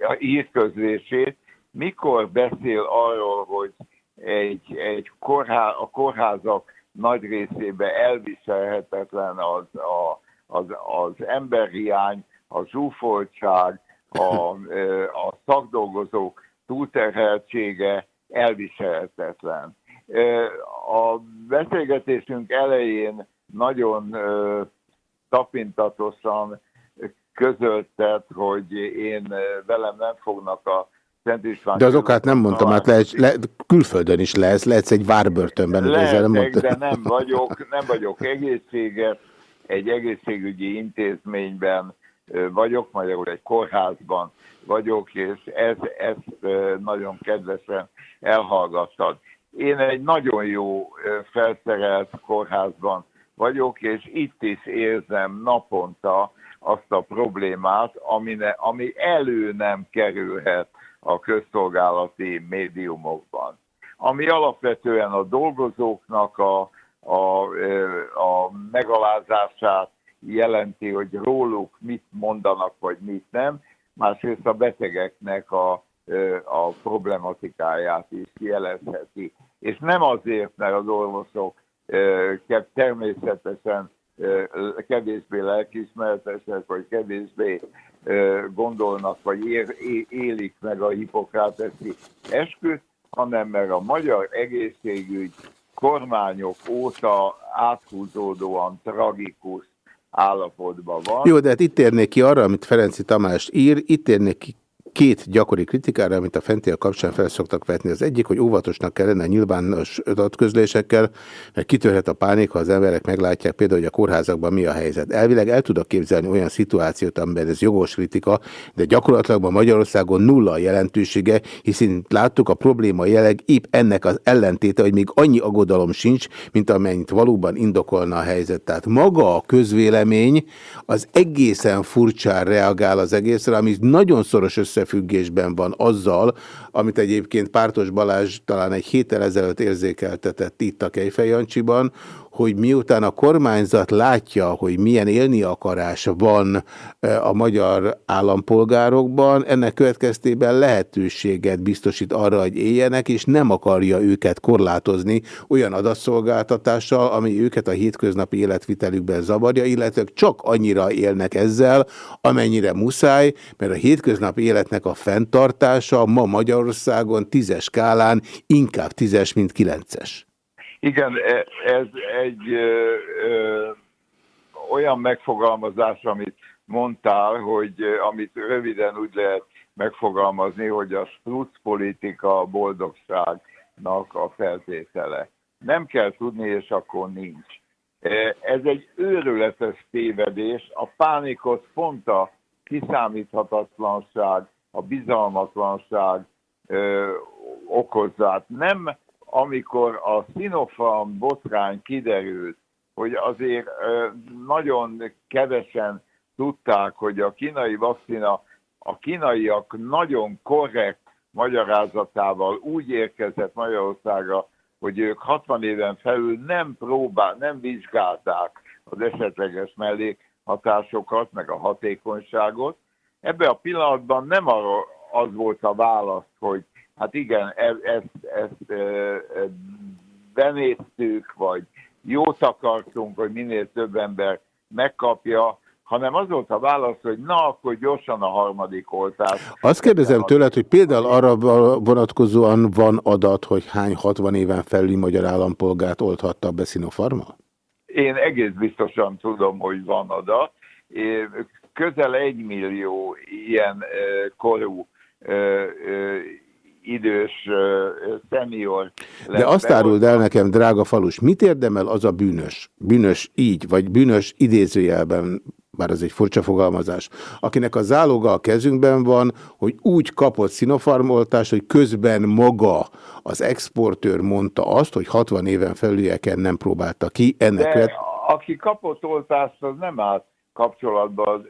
a hírközlését, mikor beszél arról, hogy egy, egy kórhá, a kórházak nagy részében elviselhetetlen az, a, az, az emberhiány, a zsúfoltság, a, a szakdolgozók túlterheltsége elviselhetetlen. A beszélgetésünk elején nagyon tapintatosan közölted, hogy én velem nem fognak a Szent István De az okát nem mondtam, hát lehet, le, külföldön is lehetsz, lehetsz egy várbörtönben, nem Lehetek, mondtam. de nem vagyok, nem vagyok egészséges, egy egészségügyi intézményben vagyok, magyarul egy kórházban vagyok, és ez, ezt nagyon kedvesen elhallgattad. Én egy nagyon jó felszerelt kórházban vagyok, és itt is érzem naponta azt a problémát, amine, ami elő nem kerülhet a közszolgálati médiumokban ami alapvetően a dolgozóknak a, a, a megalázását jelenti, hogy róluk mit mondanak, vagy mit nem, másrészt a betegeknek a, a problematikáját is jelezheti. És nem azért, mert az orvosok természetesen kevésbé lelkismeretesek, vagy kevésbé gondolnak, vagy élik meg a hipokráteszi esküt, hanem mert a magyar egészségügy kormányok óta áthúzódóan tragikus állapotban van. Jó, de hát itt térnék ki arra, amit Ferenci Tamás ír, itt térnék ki két gyakori kritikára, amit a fentiek kapcsán fel szoktak vetni. Az egyik, hogy óvatosnak kellene nyilvános adatközlésekkel, mert kitörhet a pánik, ha az emberek meglátják például, hogy a kórházakban mi a helyzet. Elvileg el tudok képzelni olyan szituációt, amiben ez jogos kritika, de gyakorlatilag Magyarországon nulla a jelentősége, hiszen láttuk a probléma jeleg épp ennek az ellentéte, hogy még annyi aggodalom sincs, mint amennyit valóban indokolna a helyzet. Tehát maga a közvélemény az egészen furcsán reagál az egészre, ami nagyon szoros összefüggésben van azzal, amit egyébként Pártos Balázs talán egy héttel ezelőtt érzékeltetett itt a Kejfej Jancsiban, hogy miután a kormányzat látja, hogy milyen élni akarás van a magyar állampolgárokban, ennek következtében lehetőséget biztosít arra, hogy éljenek, és nem akarja őket korlátozni olyan adatszolgáltatással, ami őket a hétköznapi életvitelükben zavarja, illetve csak annyira élnek ezzel, amennyire muszáj, mert a hétköznapi életnek a fenntartása ma Magyarországon tízes skálán inkább tízes, mint kilences. Igen, e- ez egy ö, ö, olyan megfogalmazás, amit mondtál, hogy amit röviden úgy lehet megfogalmazni, hogy a struc politika a boldogságnak a feltétele. Nem kell tudni, és akkor nincs. Ez egy őrületes tévedés, a pánikot pont a kiszámíthatatlanság, a bizalmatlanság ö, okozza. Hát Nem amikor a Sinopharm botrány kiderült, hogy azért nagyon kevesen tudták, hogy a kínai vakcina a kínaiak nagyon korrekt magyarázatával úgy érkezett Magyarországra, hogy ők 60 éven felül nem próbál, nem vizsgálták az esetleges mellékhatásokat, meg a hatékonyságot. Ebben a pillanatban nem az volt a válasz, hogy hát igen, e- ezt, ezt e, benéztük, vagy jót akartunk, hogy minél több ember megkapja, hanem az volt a válasz, hogy na, akkor gyorsan a harmadik oltás. Azt kérdezem tőled, hogy például arra vonatkozóan van adat, hogy hány 60 éven felüli magyar állampolgárt olthatta be Sinopharma? Én egész biztosan tudom, hogy van adat. Közel egy millió ilyen korú idős szenior De azt áruld el nekem, drága falus, mit érdemel az a bűnös, bűnös így, vagy bűnös idézőjelben, bár ez egy furcsa fogalmazás, akinek a záloga a kezünkben van, hogy úgy kapott szinofarmoltást, hogy közben maga az exportőr mondta azt, hogy 60 éven felülieken nem próbálta ki. Ennek De lett, aki kapott oltást, az nem állt kapcsolatban az,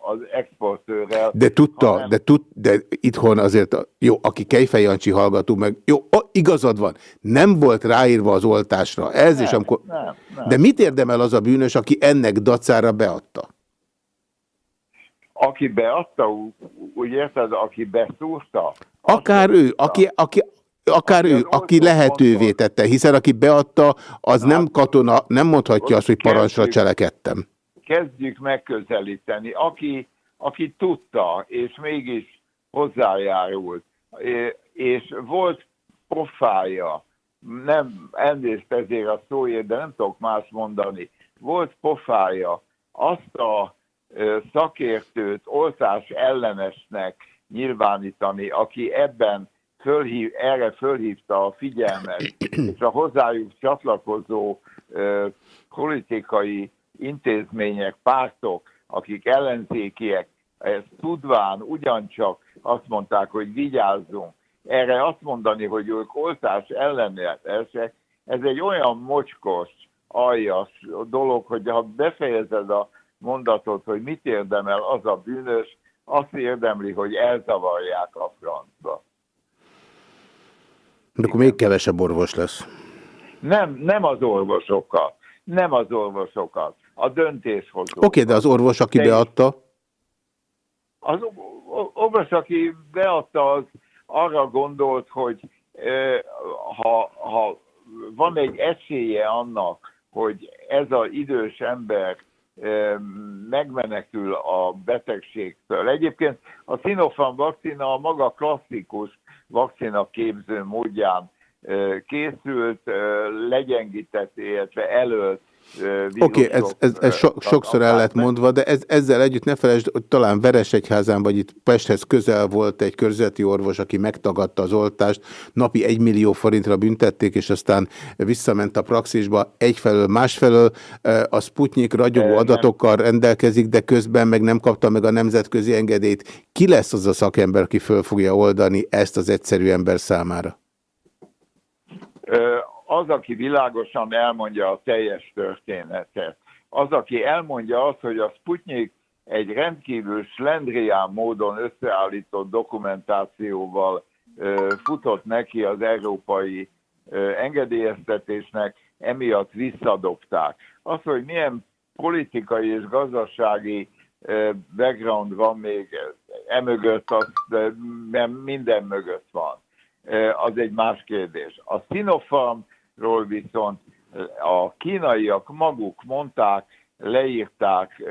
az exportőrrel. de tudta, hanem- de, tud, de itthon azért, jó, aki Kejfej Jancsi hallgató, meg jó, a, igazad van, nem volt ráírva az oltásra. Ez is, amikor... nem, nem. De mit érdemel az a bűnös, aki ennek dacára beadta? Aki beadta, úgy érted, aki beszúrta, Akár ő, aki, aki, akár ő, aki lehetővé tette, hiszen aki beadta, az nem katona, nem mondhatja azt, hogy parancsra cselekedtem. Kezdjük megközelíteni. Aki, aki tudta, és mégis hozzájárult, és volt pofája, nem elnézést ezért a szóért, de nem tudok más mondani, volt pofája azt a szakértőt oltás ellenesnek nyilvánítani, aki ebben fölhív, erre fölhívta a figyelmet, és a hozzájuk csatlakozó politikai intézmények, pártok, akik ellenzékiek, ezt tudván ugyancsak azt mondták, hogy vigyázzunk. Erre azt mondani, hogy ők oltás ellenesek, ez egy olyan mocskos, aljas dolog, hogy ha befejezed a mondatot, hogy mit érdemel az a bűnös, azt érdemli, hogy elzavarják a francba. De akkor még kevesebb orvos lesz. Nem, nem az orvosokat, nem az orvosokat, a döntéshozó. Oké, okay, de az orvos, aki De- beadta, Az orvos, aki beadta, az arra gondolt, hogy ha, ha van egy esélye annak, hogy ez az idős ember megmenekül a betegségtől. Egyébként a Sinopharm vakcina a maga klasszikus vakcina képző módján készült, legyengített, illetve előtt Oké, okay, ez, ez, ez so, sokszor el lett mondva, de ez, ezzel együtt ne felejtsd, hogy talán Veresegyházán, vagy itt Pesthez közel volt egy körzeti orvos, aki megtagadta az oltást, napi egy millió forintra büntették, és aztán visszament a praxisba. Egyfelől, másfelől a Sputnik ragyogó adatokkal rendelkezik, de közben meg nem kapta meg a nemzetközi engedélyt. Ki lesz az a szakember, aki föl fogja oldani ezt az egyszerű ember számára? Az, aki világosan elmondja a teljes történetet, az, aki elmondja azt, hogy a Sputnik egy rendkívül slendrián módon összeállított dokumentációval futott neki az európai engedélyeztetésnek, emiatt visszadobták. Az, hogy milyen politikai és gazdasági background van még emögött, az ö, minden mögött van az egy más kérdés. A Sinopharmról viszont a kínaiak maguk mondták, leírták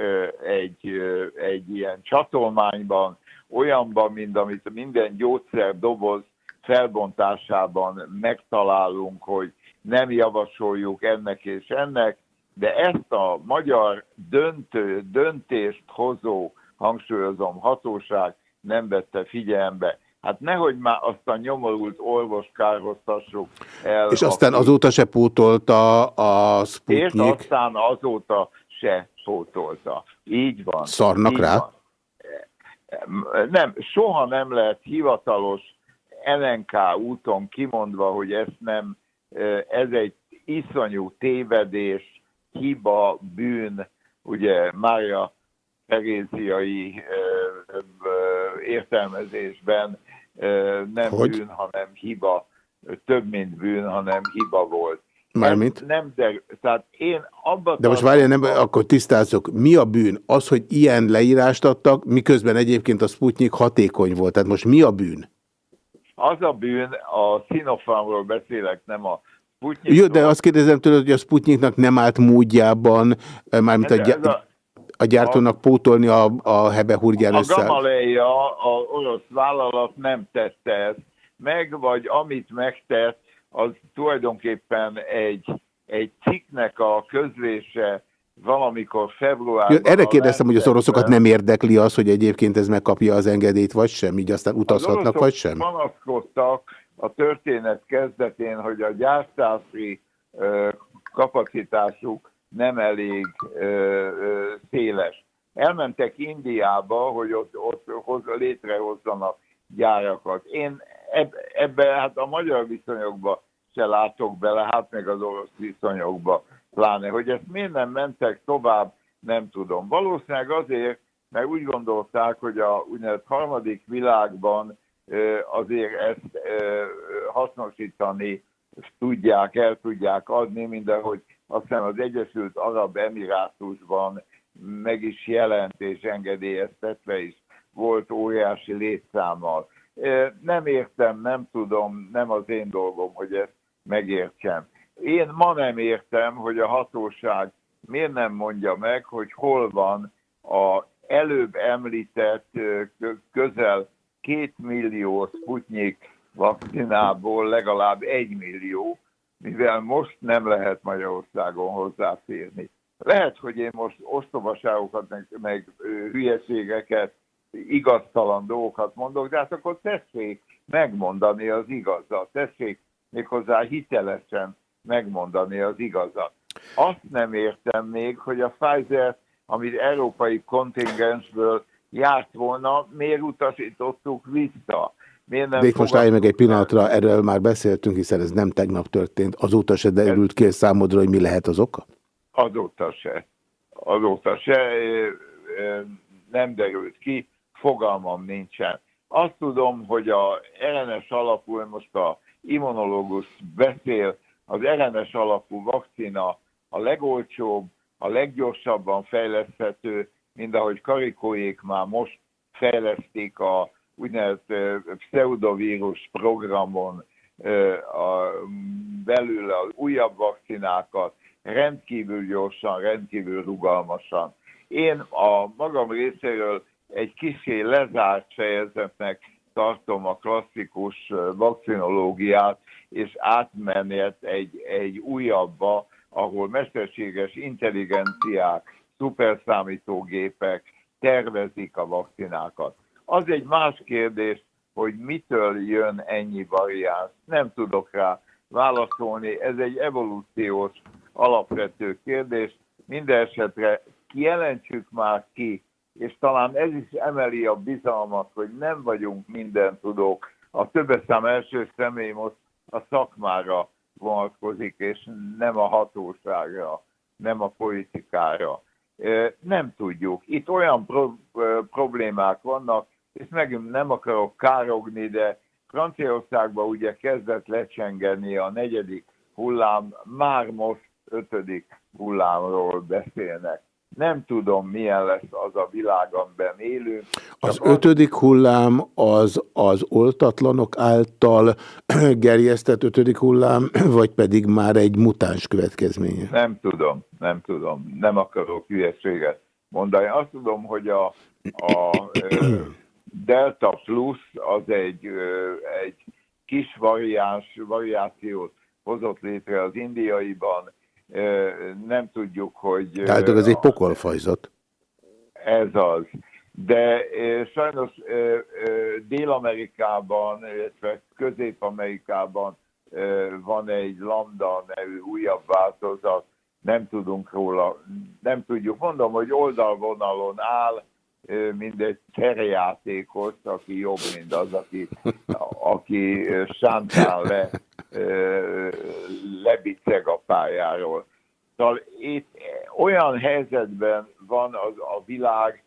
egy, egy ilyen csatolmányban, olyanban, mint amit minden gyógyszerdoboz felbontásában megtalálunk, hogy nem javasoljuk ennek és ennek, de ezt a magyar döntő, döntést hozó, hangsúlyozom, hatóság nem vette figyelembe. Hát nehogy már azt a nyomorult orvos kárhoztassuk el. És aztán azóta se pótolta a És Sputnik. aztán azóta se pótolta. Így van. Szarnak így rá? Van. Nem, soha nem lehet hivatalos LNK úton kimondva, hogy ez nem, ez egy iszonyú tévedés, hiba, bűn, ugye Mária Teréziai értelmezésben nem Hogy? bűn, hanem hiba, több mint bűn, hanem hiba volt. Mármint? Nem, de, tehát én abban De most várjál, nem, akkor tisztázzuk. Mi a bűn? Az, hogy ilyen leírást adtak, miközben egyébként a Sputnik hatékony volt. Tehát most mi a bűn? Az a bűn, a Sinopharmról beszélek, nem a Sputnik. Jó, de azt kérdezem tőled, hogy a Sputniknak nem állt módjában, mármint a, Ez- gy- ez a- a gyártónak pótolni a, a Hebehurgyán A össze. Gamaleya, a orosz vállalat nem tette ezt meg, vagy amit megtett, az tulajdonképpen egy, egy cikknek a közlése valamikor februárban. Jó, erre a kérdeztem, hogy az oroszokat nem érdekli az, hogy egyébként ez megkapja az engedélyt, vagy sem, így aztán utazhatnak, Az vagy sem? panaszkodtak a történet kezdetén, hogy a gyártási kapacitásuk nem elég ö, ö, széles. Elmentek Indiába, hogy ott, ott hoz, létrehozzanak gyárakat. Én eb, ebbe hát a magyar viszonyokba se látok bele, hát meg az orosz viszonyokba pláne. Hogy ezt miért nem mentek tovább, nem tudom. Valószínűleg azért, mert úgy gondolták, hogy a úgynevezett harmadik világban azért ezt hasznosítani tudják, el tudják adni, mint ahogy azt hiszem az Egyesült Arab Emirátusban meg is jelent és engedélyeztetve is volt óriási létszámmal. Nem értem, nem tudom, nem az én dolgom, hogy ezt megértsem. Én ma nem értem, hogy a hatóság miért nem mondja meg, hogy hol van a előbb említett közel két millió Sputnik vakcinából legalább egy millió, mivel most nem lehet Magyarországon hozzáférni. Lehet, hogy én most ostobaságokat, meg, meg hülyeségeket, igaztalan dolgokat mondok, de hát akkor tessék megmondani az igazat, tessék méghozzá hitelesen megmondani az igazat. Azt nem értem még, hogy a Pfizer, amit európai kontingensből járt volna, miért utasítottuk vissza? Miért nem most állj meg egy pillanatra, erről már beszéltünk, hiszen ez nem tegnap történt. Azóta se derült ki számodra, hogy mi lehet az oka? Azóta se. Azóta se nem derült ki, fogalmam nincsen. Azt tudom, hogy a RNS alapú, most a immunológus beszél, az RNS alapú vakcina a legolcsóbb, a leggyorsabban fejleszthető, mint ahogy karikóék már most fejlesztik a úgynevezett pseudovírus programon a, belül az újabb vakcinákat, rendkívül gyorsan, rendkívül rugalmasan. Én a magam részéről egy kicsi lezárt fejezetnek tartom a klasszikus vakcinológiát, és átmenet egy, egy újabbba, ahol mesterséges intelligenciák, szuperszámítógépek tervezik a vakcinákat. Az egy más kérdés, hogy mitől jön ennyi variáns. Nem tudok rá válaszolni. Ez egy evolúciós alapvető kérdés. Minden esetre kijelentsük már ki, és talán ez is emeli a bizalmat, hogy nem vagyunk minden tudók. A többeszám első személy most a szakmára vonatkozik, és nem a hatóságra, nem a politikára. Nem tudjuk. Itt olyan pro- problémák vannak, és megint nem akarok károgni, de Franciaországban ugye kezdett lecsengeni a negyedik hullám, már most ötödik hullámról beszélnek. Nem tudom, milyen lesz az a világ, amiben élünk. Az ötödik hullám az az oltatlanok által gerjesztett ötödik hullám, vagy pedig már egy mutáns következménye? Nem tudom, nem tudom. Nem akarok hülyeséget mondani. Azt tudom, hogy a, a Delta Plus az egy, egy kis variáns, variációt hozott létre az indiaiban. Nem tudjuk, hogy... Tehát ez egy pokolfajzat. Ez az. de sajnos Dél-Amerikában, illetve Közép-Amerikában van egy lambda nevű újabb változat, nem tudunk róla, nem tudjuk. Mondom, hogy oldalvonalon áll, mint egy terjátékos, aki jobb, mint az, aki, aki sántán le, lebiceg a pályáról. Szóval itt olyan helyzetben van az, a világ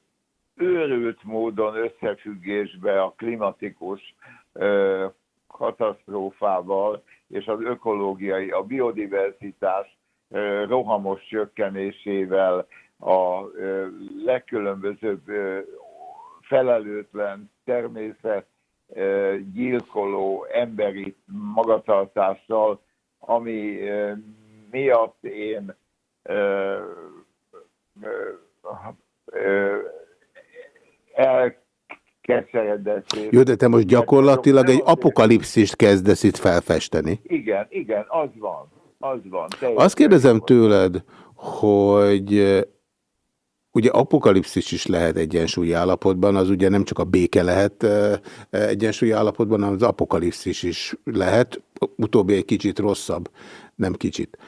őrült módon összefüggésbe a klimatikus ö, katasztrófával és az ökológiai, a biodiverzitás rohamos csökkenésével, a legkülönbözőbb felelőtlen természet gyilkoló emberi magatartással, ami miatt én elkeseredett. Jó, de te most gyakorlatilag egy apokalipszist kezdesz itt felfesteni. Igen, igen, az van. Az van. Azt kérdezem tőled, hogy ugye apokalipszis is lehet egyensúlyi állapotban, az ugye nem csak a béke lehet eh, egyensúlyi állapotban, hanem az apokalipszis is lehet, utóbbi egy kicsit rosszabb, nem kicsit.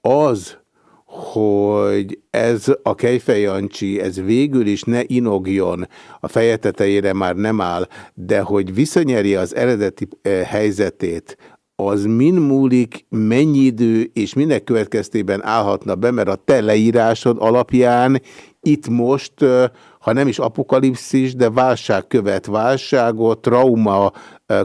Az, hogy ez a Kejfej Jancsi, ez végül is ne inogjon, a feje tetejére már nem áll, de hogy visszanyeri az eredeti helyzetét, az min múlik, mennyi idő és minek következtében állhatna be, mert a te leírásod alapján itt most, ha nem is apokalipszis, de válság követ válságot, trauma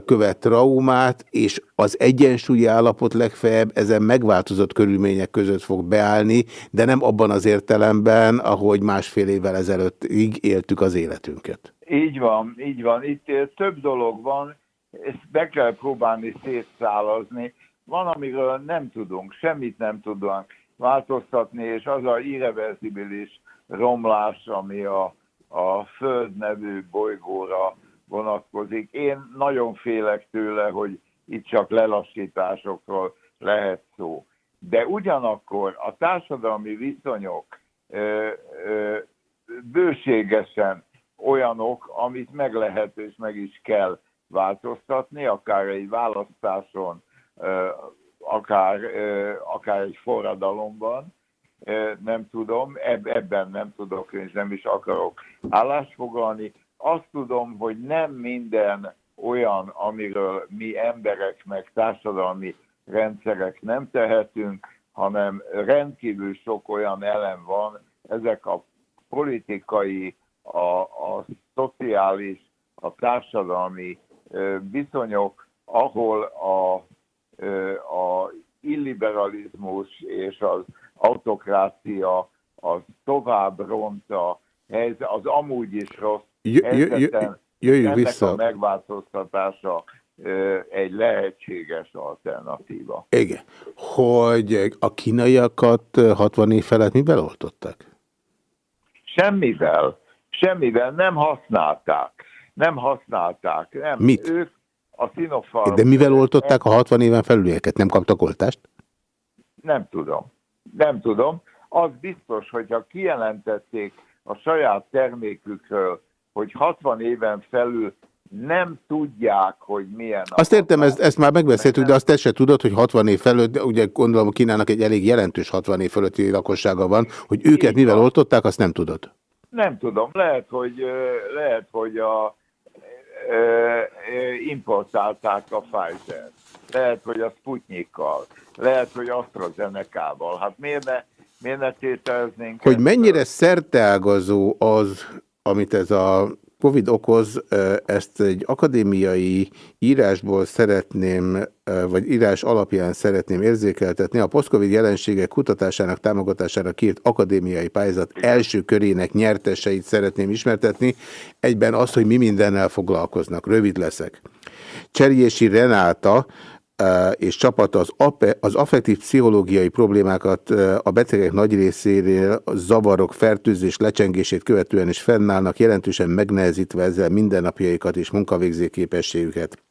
követ traumát, és az egyensúlyi állapot legfeljebb ezen megváltozott körülmények között fog beállni, de nem abban az értelemben, ahogy másfél évvel ezelőtt így éltük az életünket. Így van, így van. Itt több dolog van, ezt be kell próbálni szétszálazni. Van, amiről nem tudunk, semmit nem tudunk változtatni, és az a irreversibilis romlás, ami a, a Föld nevű bolygóra vonatkozik. Én nagyon félek tőle, hogy itt csak lelassításokról lehet szó. De ugyanakkor a társadalmi viszonyok ö, ö, bőségesen olyanok, amit meg lehet és meg is kell változtatni, akár egy választáson, akár, akár egy forradalomban, nem tudom, eb- ebben nem tudok és nem is akarok állást foglalni. Azt tudom, hogy nem minden olyan, amiről mi emberek meg társadalmi rendszerek nem tehetünk, hanem rendkívül sok olyan elem van, ezek a politikai, a, a szociális, a társadalmi viszonyok, ahol a, a illiberalizmus és az autokrácia az tovább ront a helyzet, az amúgy is rossz helyzeten, jöjjünk vissza. a megváltoztatása egy lehetséges alternatíva. Igen. Hogy a kínaiakat 60 év felett mivel oltották? Semmivel, semmivel nem használták. Nem használták. Nem. Mit? Ők a Sinopharm... De mivel oltották a 60 éven felülieket? Nem kaptak oltást? Nem tudom. Nem tudom. Az biztos, hogyha kijelentették a saját termékükről, hogy 60 éven felül nem tudják, hogy milyen Azt értem, ezt, ezt már megbeszéltük, de azt te se tudod, hogy 60 év fölött, de ugye gondolom Kínának egy elég jelentős 60 év fölötti lakossága van, hogy őket mivel oltották, azt nem tudod. Nem tudom, lehet, hogy, lehet, hogy a, importálták a Pfizer, lehet, hogy a Sputnikkal, lehet, hogy AstraZeneca-val. Hát miért ne, miért ne tételeznénk Hogy mennyire szerteágazó az, amit ez a Covid okoz, ezt egy akadémiai írásból szeretném, vagy írás alapján szeretném érzékeltetni. A posztcovid jelenségek kutatásának támogatására kiírt akadémiai pályázat első körének nyerteseit szeretném ismertetni. Egyben azt, hogy mi mindennel foglalkoznak. Rövid leszek. Cserjési Renáta és csapata az, ape, az affektív pszichológiai problémákat a betegek nagy részénél zavarok, fertőzés, lecsengését követően is fennállnak, jelentősen megnehezítve ezzel mindennapjaikat és munkavégző képességüket.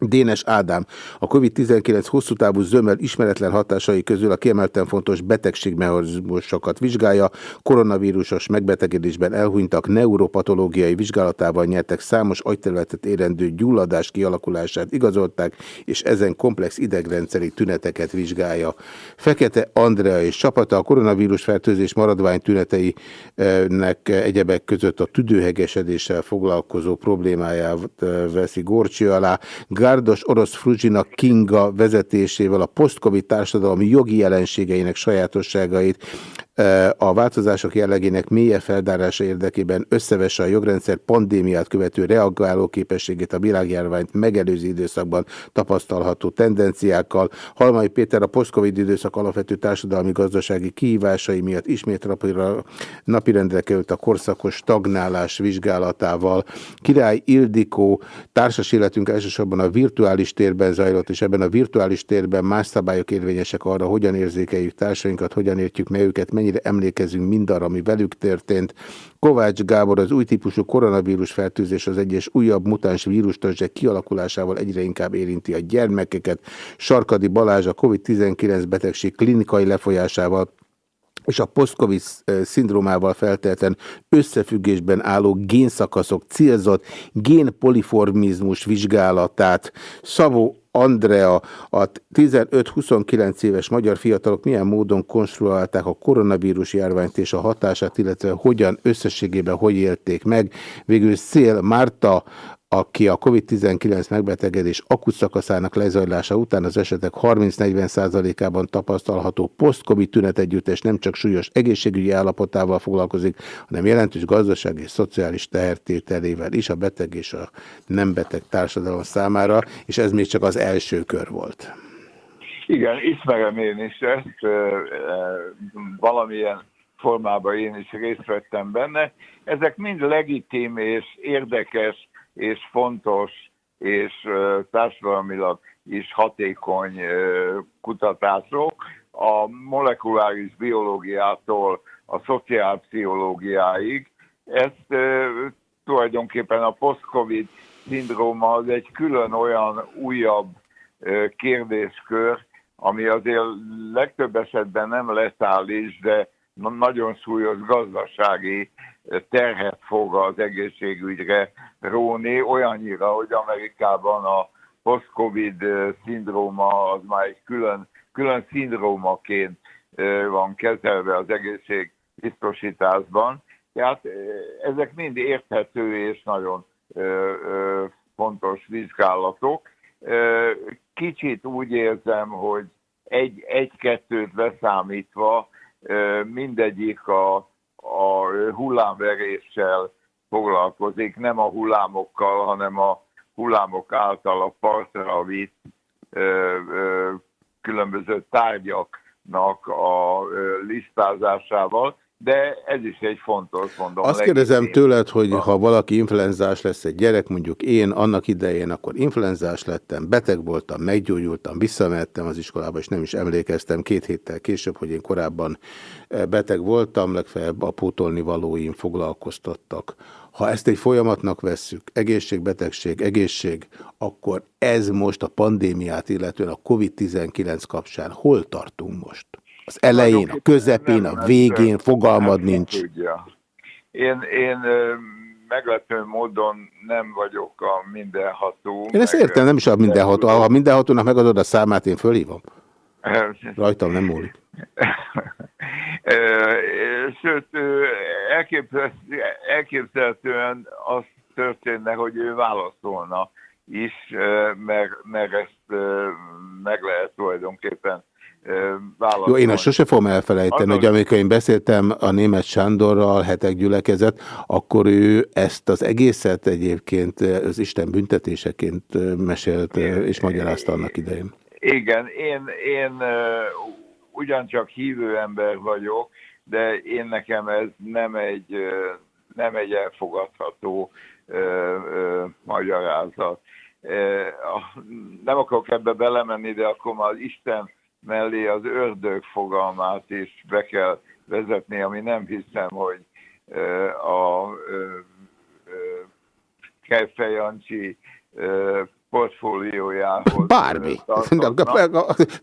Dénes Ádám. A COVID-19 hosszú távú zömmel ismeretlen hatásai közül a kiemelten fontos betegségmechanizmusokat vizsgálja. Koronavírusos megbetegedésben elhunytak neuropatológiai vizsgálatával nyertek számos agyterületet érendő gyulladás kialakulását igazolták, és ezen komplex idegrendszeri tüneteket vizsgálja. Fekete Andrea és csapata a koronavírus fertőzés maradvány tüneteinek egyebek között a tüdőhegesedéssel foglalkozó problémáját veszi Gorcsi alá. Gárdos orosz Fruzsina Kinga vezetésével a post-covid társadalmi jogi jelenségeinek sajátosságait a változások jellegének mélye feldárása érdekében összevesse a jogrendszer pandémiát követő reagáló képességét a világjárványt megelőző időszakban tapasztalható tendenciákkal. Halmai Péter a post-covid időszak alapvető társadalmi-gazdasági kihívásai miatt ismét napirendre került a korszakos stagnálás vizsgálatával. Király Ildikó társas életünk elsősorban a virtuális térben zajlott, és ebben a virtuális térben más szabályok érvényesek arra, hogyan érzékeljük társainkat, hogyan értjük meg őket, mennyire emlékezünk mindarra, ami velük történt. Kovács Gábor az új típusú koronavírus fertőzés az egyes újabb mutáns vírustörzsek kialakulásával egyre inkább érinti a gyermekeket. Sarkadi Balázs a COVID-19 betegség klinikai lefolyásával és a post-covid szindrómával feltétlen összefüggésben álló génszakaszok célzott génpoliformizmus vizsgálatát Szavó Andrea, a 15-29 éves magyar fiatalok milyen módon konstruálták a koronavírus járványt és a hatását, illetve hogyan összességében hogy élték meg. Végül Szél Márta, aki a COVID-19 megbetegedés akut szakaszának lezajlása után az esetek 30-40%-ában tapasztalható post-COVID tünetegyüttes nem csak súlyos egészségügyi állapotával foglalkozik, hanem jelentős gazdasági és szociális tehertételével is a beteg és a nem beteg társadalom számára, és ez még csak az első kör volt. Igen, ismerem én is ezt, valamilyen formában én is részt vettem benne. Ezek mind legitim és érdekes és fontos és társadalmilag is hatékony kutatások. A molekuláris biológiától a szociálpszichológiáig. Ezt tulajdonképpen a post-covid szindróma az egy külön olyan újabb kérdéskör, ami azért legtöbb esetben nem letális, de nagyon súlyos gazdasági terhet fog az egészségügyre róni, olyannyira, hogy Amerikában a post-covid szindróma az már egy külön, külön szindrómaként van kezelve az egészségbiztosításban. Tehát ezek mind érthető és nagyon fontos vizsgálatok. Kicsit úgy érzem, hogy egy, egy-kettőt leszámítva mindegyik a, a hullámveréssel foglalkozik, nem a hullámokkal, hanem a hullámok által a partra vitt ö, ö, különböző tárgyaknak a ö, listázásával, de ez is egy fontos, mondom. Azt kérdezem tőled, hogy ha valaki influenzás lesz egy gyerek, mondjuk én annak idején, akkor influenzás lettem, beteg voltam, meggyógyultam, visszamehettem az iskolába, és nem is emlékeztem két héttel később, hogy én korábban beteg voltam, legfeljebb a pótolni valóim foglalkoztattak. Ha ezt egy folyamatnak vesszük, egészség, betegség, egészség, akkor ez most a pandémiát, illetően a COVID-19 kapcsán hol tartunk most? Az elején, a közepén, a végén, fogalmad nincs. Én, én meglepő módon nem vagyok a mindenható. Én ezt értem, nem is a mindenható. Ha mindenhatónak megadod a számát, én fölhívom. Rajtam nem múlik. Sőt, elképzelhetően az történne, hogy ő válaszolna is, mert, mert ezt meg lehet tulajdonképpen Jó, én azt sose fogom elfelejteni, hogy amikor én beszéltem a német Sándorral, hetek gyülekezet, akkor ő ezt az egészet egyébként az Isten büntetéseként mesélt és magyarázta annak idején. Igen, én, én ugyancsak hívő ember vagyok, de én nekem ez nem egy, nem egy elfogadható magyarázat. Nem akarok ebbe belemenni, de akkor már Isten mellé az ördög fogalmát is be kell vezetni, ami nem hiszem, hogy a Kejfej Jancsi portfóliójához. Bármi. tartoznak.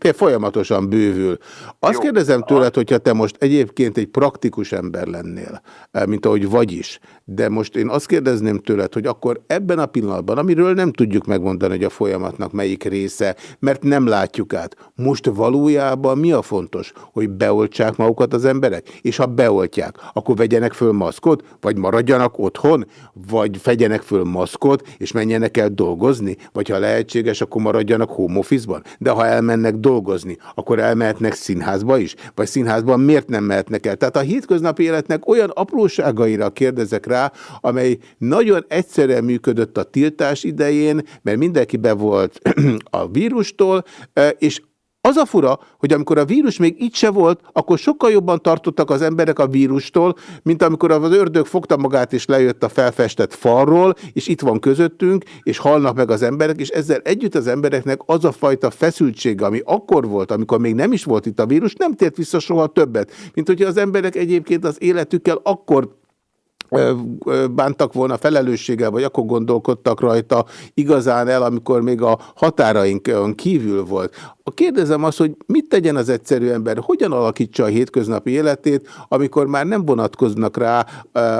Folyamatosan bővül. Azt Jó. kérdezem tőled, hogyha te most egyébként egy praktikus ember lennél, eh, mint ahogy vagy is, de most én azt kérdezném tőled, hogy akkor ebben a pillanatban, amiről nem tudjuk megmondani, hogy a folyamatnak melyik része, mert nem látjuk át. Most valójában mi a fontos? Hogy beoltsák magukat az emberek? És ha beoltják, akkor vegyenek föl maszkot, vagy maradjanak otthon, vagy vegyenek föl maszkot, és menjenek el dolgozni, vagy ha lehetséges, akkor maradjanak home office-ban. De ha elmennek dolgozni, akkor elmehetnek színházba is? Vagy színházban miért nem mehetnek el? Tehát a hétköznapi életnek olyan apróságaira kérdezek rá, amely nagyon egyszerűen működött a tiltás idején, mert mindenki be volt a vírustól, eh, és az a fura, hogy amikor a vírus még itt se volt, akkor sokkal jobban tartottak az emberek a vírustól, mint amikor az ördög fogta magát és lejött a felfestett falról, és itt van közöttünk, és halnak meg az emberek, és ezzel együtt az embereknek az a fajta feszültsége, ami akkor volt, amikor még nem is volt itt a vírus, nem tért vissza soha többet. Mint hogyha az emberek egyébként az életükkel akkor bántak volna felelősséggel, vagy akkor gondolkodtak rajta igazán el, amikor még a határainkon kívül volt. A kérdezem azt, hogy mit tegyen az egyszerű ember, hogyan alakítsa a hétköznapi életét, amikor már nem vonatkoznak rá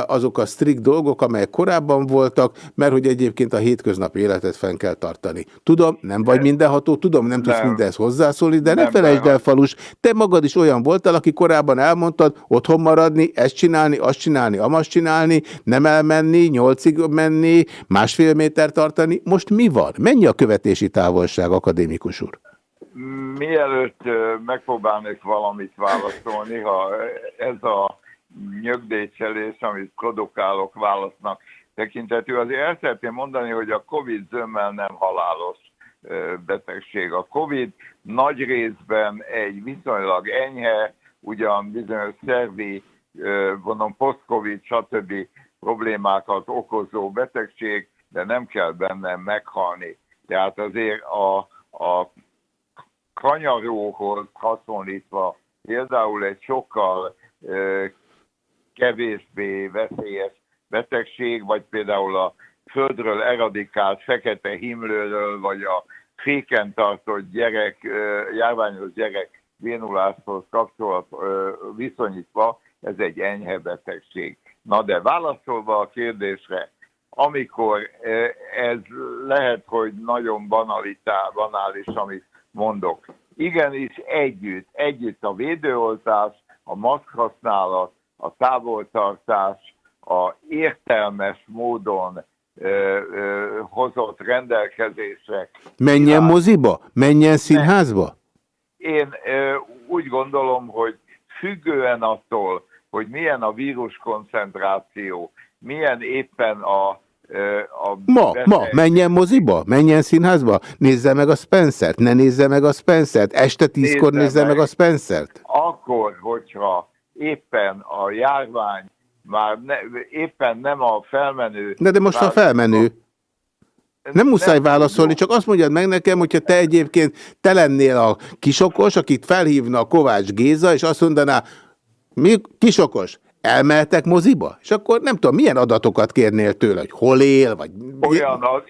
azok a strikt dolgok, amelyek korábban voltak, mert hogy egyébként a hétköznapi életet fenn kell tartani. Tudom, nem vagy mindenható, tudom, nem tudsz Nem. mindenhez hozzászólni, de ne Nem, felejtsd nem. el, Falus, te magad is olyan voltál, aki korábban elmondtad, otthon maradni, ezt csinálni, azt csinálni, amazt csinálni, nem elmenni, nyolcig menni, másfél méter tartani. Most mi van? Mennyi a követési távolság, akadémikus úr? Mielőtt megpróbálnék valamit válaszolni, ha ez a nyögdécselés, amit produkálok válasznak tekintetű, azért el szeretném mondani, hogy a Covid zömmel nem halálos betegség. A Covid nagy részben egy viszonylag enyhe, ugyan bizonyos szervi, mondom, post-Covid, stb. problémákat okozó betegség, de nem kell benne meghalni. Tehát azért a, a kanyaróhoz hasonlítva például egy sokkal kevésbé veszélyes betegség, vagy például a földről eradikált fekete himlőről, vagy a féken tartott gyerek, járványos gyerek vénuláshoz kapcsolat viszonyítva, ez egy enyhe betegség. Na de válaszolva a kérdésre, amikor ez lehet, hogy nagyon banalitá, banális, amit mondok. Igenis együtt, együtt a védőoltás, a maszk használat, a távoltartás, a értelmes módon ö, ö, hozott rendelkezések. Menjen moziba? Menjen színházba? Én ö, úgy gondolom, hogy függően attól, hogy milyen a vírus koncentráció, milyen éppen a, a Ma, beteg- ma, menjen moziba? Menjen színházba? Nézze meg a Spencert? Ne nézze meg a Spencert? Este tízkor Nézze nézze meg. meg a Spencert? akkor, hogyha éppen a járvány már ne, éppen nem a felmenő... De, de most a felmenő. Nem muszáj válaszolni, csak azt mondjad meg nekem, hogyha te egyébként te lennél a kisokos, akit felhívna a Kovács Géza, és azt mondaná, mi kisokos, elmehetek moziba? És akkor nem tudom, milyen adatokat kérnél tőle, hogy hol él, vagy... Olyan, ad,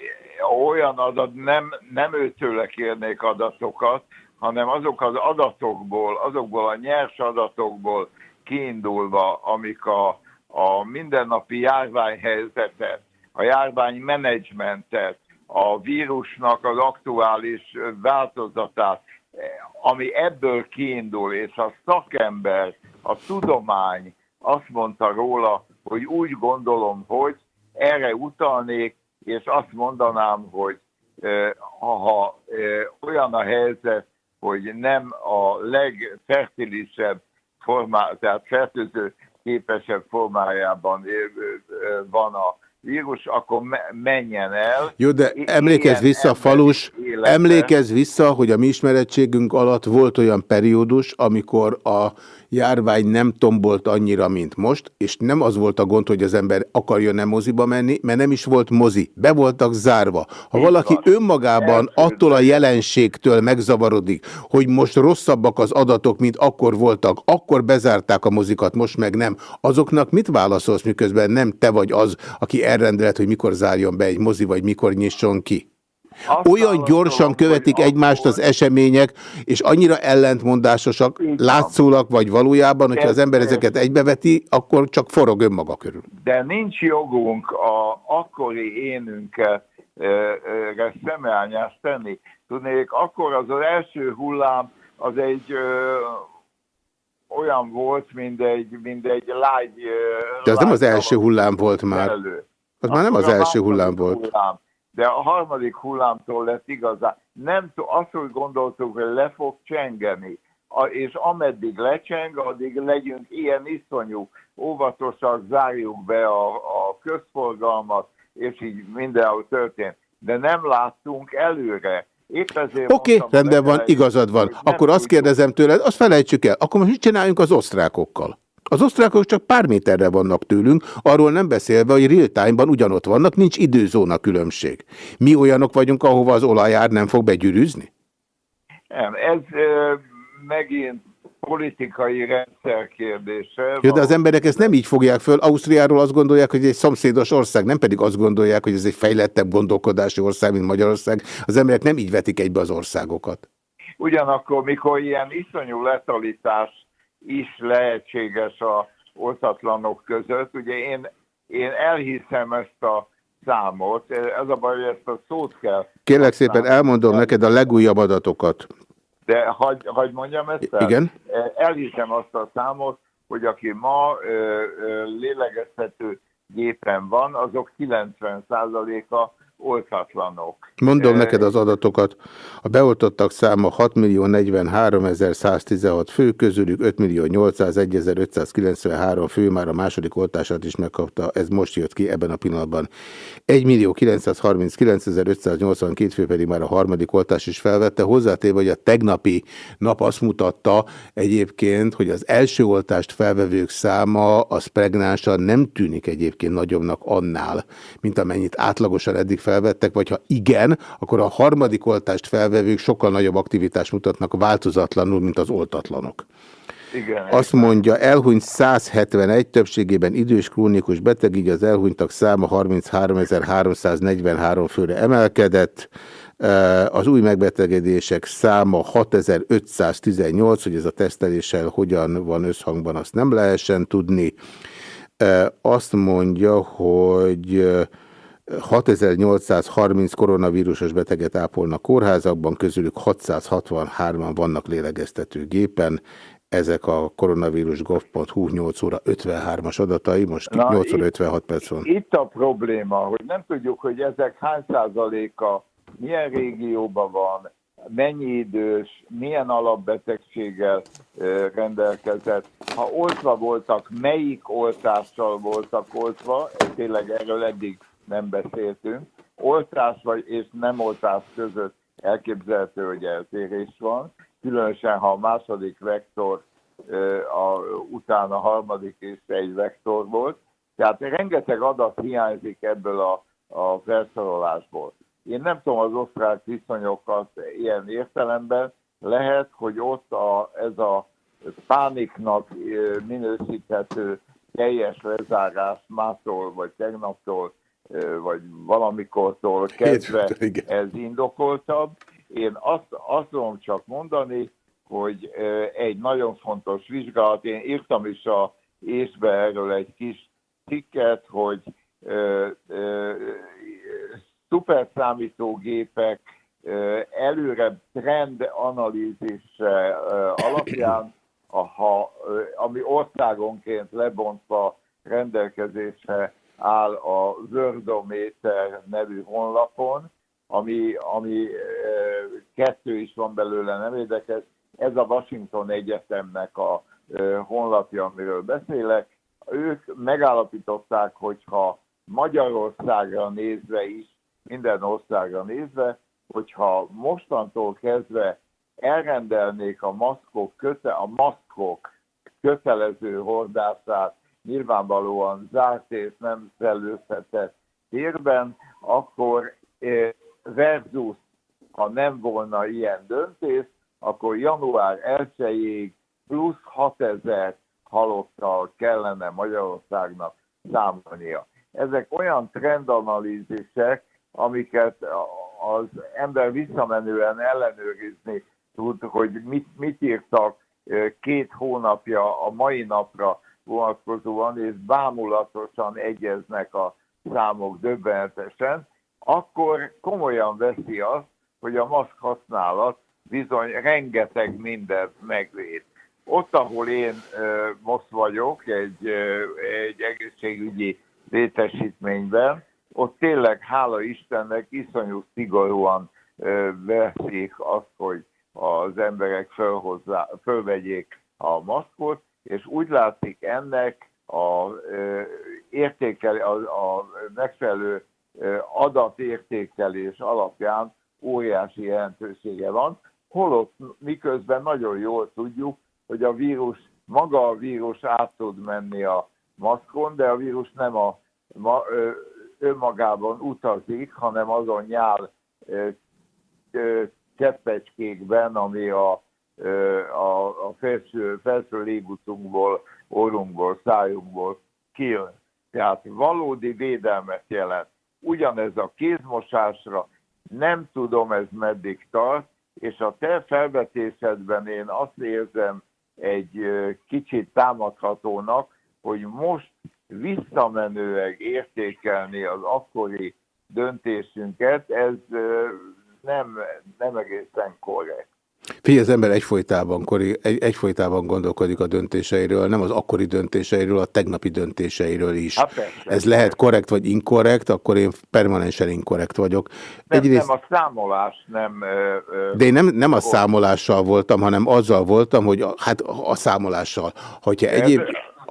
olyan adat, nem, nem őtőle kérnék adatokat, hanem azok az adatokból, azokból a nyers adatokból kiindulva, amik a, a mindennapi járványhelyzetet, a járványmenedzsmentet, a vírusnak az aktuális változatát, ami ebből kiindul, és a szakember, a tudomány azt mondta róla, hogy úgy gondolom, hogy erre utalnék, és azt mondanám, hogy ha olyan a helyzet, hogy nem a legfertilisebb formá, tehát fertőző képesebb formájában van a vírus, akkor me- menjen el. Jó, de emlékezz vissza, Falus, emlékezz vissza, hogy a mi ismerettségünk alatt volt olyan periódus, amikor a járvány nem tombolt annyira, mint most, és nem az volt a gond, hogy az ember akarjon nem moziba menni, mert nem is volt mozi, be voltak zárva. Ha valaki önmagában attól a jelenségtől megzavarodik, hogy most rosszabbak az adatok, mint akkor voltak, akkor bezárták a mozikat, most meg nem, azoknak mit válaszolsz, miközben nem te vagy az, aki elrendelet, hogy mikor zárjon be egy mozi, vagy mikor nyisson ki? Olyan gyorsan követik egymást az események, és annyira ellentmondásosak látszólag, vagy valójában, hogyha az ember ezeket egybeveti, akkor csak forog önmaga körül. De nincs jogunk a akkori énünkkel szemelnyást tenni. Tudnék, akkor az, az első hullám az egy ö, olyan volt, mint egy, mint egy lágy... De az nem az első hullám volt már. Elő. Az már nem az első hullám volt. Hullám. De a harmadik hullámtól lett igazán. Nem azt, hogy gondoltuk, hogy le fog csengeni, a, és ameddig lecseng, addig legyünk ilyen iszonyú, óvatosak, zárjuk be a, a közforgalmat, és így mindenhol történt. De nem láttunk előre. Oké, okay, rendben van, igazad van. Akkor azt kérdezem tőled, azt felejtsük el. Akkor most mit csináljunk az osztrákokkal? Az osztrákok csak pár méterre vannak tőlünk, arról nem beszélve, hogy real time-ban ugyanott vannak, nincs időzóna különbség. Mi olyanok vagyunk, ahova az olajár nem fog begyűrűzni? Nem, ez ö, megint politikai rendszer kérdése. Jó, de az emberek ezt nem így fogják föl. Ausztriáról azt gondolják, hogy egy szomszédos ország, nem pedig azt gondolják, hogy ez egy fejlettebb gondolkodási ország, mint Magyarország. Az emberek nem így vetik egybe az országokat. Ugyanakkor, mikor ilyen iszonyú letalitás is lehetséges a oltatlanok között, ugye én, én elhiszem ezt a számot, ez a baj, hogy ezt a szót kell, Kérlek szépen elmondom neked a legújabb adatokat. de hagy, hagy mondjam ezt el? Igen. Elhiszem azt a számot, hogy aki ma ö, ö, lélegeztető gépen van, azok 90%-a oltatlanok. Mondom Ö, neked az adatokat. A beoltottak száma 6 millió 43 116 fő, közülük 5 millió 801 593 fő már a második oltását is megkapta, ez most jött ki ebben a pillanatban. 1 millió 939 582 fő pedig már a harmadik oltás is felvette, hozzátéve, hogy a tegnapi nap azt mutatta egyébként, hogy az első oltást felvevők száma az pregnánsan nem tűnik egyébként nagyobbnak annál, mint amennyit átlagosan eddig felvettek, vagy ha igen, akkor a harmadik oltást felvevők sokkal nagyobb aktivitást mutatnak változatlanul, mint az oltatlanok. Igen, Azt mondja, elhunyt 171, többségében idős krónikus beteg, így az elhunytak száma 33.343 főre emelkedett. Az új megbetegedések száma 6518, hogy ez a teszteléssel hogyan van összhangban, azt nem lehessen tudni. Azt mondja, hogy 6830 koronavírusos beteget ápolnak kórházakban, közülük 663-an vannak lélegeztető gépen. Ezek a koronavírus gov.hu 8 óra 53-as adatai, most Na, 8 óra itt- 56 perc van. Itt a probléma, hogy nem tudjuk, hogy ezek hány százaléka milyen régióban van, mennyi idős, milyen alapbetegséggel rendelkezett. Ha oltva voltak, melyik oltással voltak oltva, tényleg erről eddig nem beszéltünk. Oltás vagy és nem oltás között elképzelhető, hogy eltérés van, különösen ha a második vektor a, utána a harmadik és egy vektor volt. Tehát rengeteg adat hiányzik ebből a, a felsorolásból. Én nem tudom az osztrák viszonyokat ilyen értelemben, lehet, hogy ott a, ez a pániknak minősíthető teljes lezárás mától, vagy tegnaptól, vagy valamikortól kezdve ez indokoltabb. Én azt, azt tudom csak mondani, hogy egy nagyon fontos vizsgálat, én írtam is a észbe erről egy kis cikket, hogy ö, ö, szuperszámítógépek ö, előre trend analízise ö, alapján, ha, ami országonként lebontva rendelkezésre áll a Wordometer nevű honlapon, ami, ami ö, kettő is van belőle, nem érdekes. Ez a Washington Egyetemnek a ö, honlapja, amiről beszélek. Ők megállapították, hogyha Magyarországra nézve is, minden országra nézve, hogyha mostantól kezdve elrendelnék a maszkok, köte, a maszkok kötelező hordását nyilvánvalóan zárt és nem szellőzhetett térben, akkor eh, versus, ha nem volna ilyen döntés, akkor január 1-ig plusz 6000 halottal kellene Magyarországnak számolnia. Ezek olyan trendanalízisek, amiket az ember visszamenően ellenőrizni tud, hogy mit, mit írtak ö, két hónapja a mai napra vonatkozóan, és bámulatosan egyeznek a számok döbbenetesen, akkor komolyan veszi azt, hogy a maszk használat bizony rengeteg mindent megvéd. Ott, ahol én most vagyok, egy, egy egészségügyi létesítményben, ott tényleg, hála Istennek, iszonyú szigorúan veszik azt, hogy az emberek fölvegyék a maszkot, és úgy látszik ennek a, értékel, a, a megfelelő adatértékelés alapján óriási jelentősége van, holott miközben nagyon jól tudjuk, hogy a vírus, maga a vírus át tud menni a maszkon, de a vírus nem a, ma, önmagában utazik, hanem azon nyál ö, ö, cseppecskékben, ami a, a, a felső, felső légutunkból, orrunkból, szájunkból kijön. Tehát valódi védelmet jelent. Ugyanez a kézmosásra, nem tudom ez meddig tart, és a te felvetésedben én azt érzem egy kicsit támadhatónak, hogy most visszamenőleg értékelni az akkori döntésünket, ez nem, nem egészen korrekt. Figyelj, az ember egyfolytában, kori, egy, egyfolytában gondolkodik a döntéseiről, nem az akkori döntéseiről, a tegnapi döntéseiről is. Hát persze, Ez lehet korrekt vagy inkorrekt, akkor én permanensen inkorrekt vagyok. Nem, Egyrészt, nem a számolás nem... Ö, de én nem, nem a számolással voltam, hanem azzal voltam, hogy a, hát a számolással. Hogyha egyéb,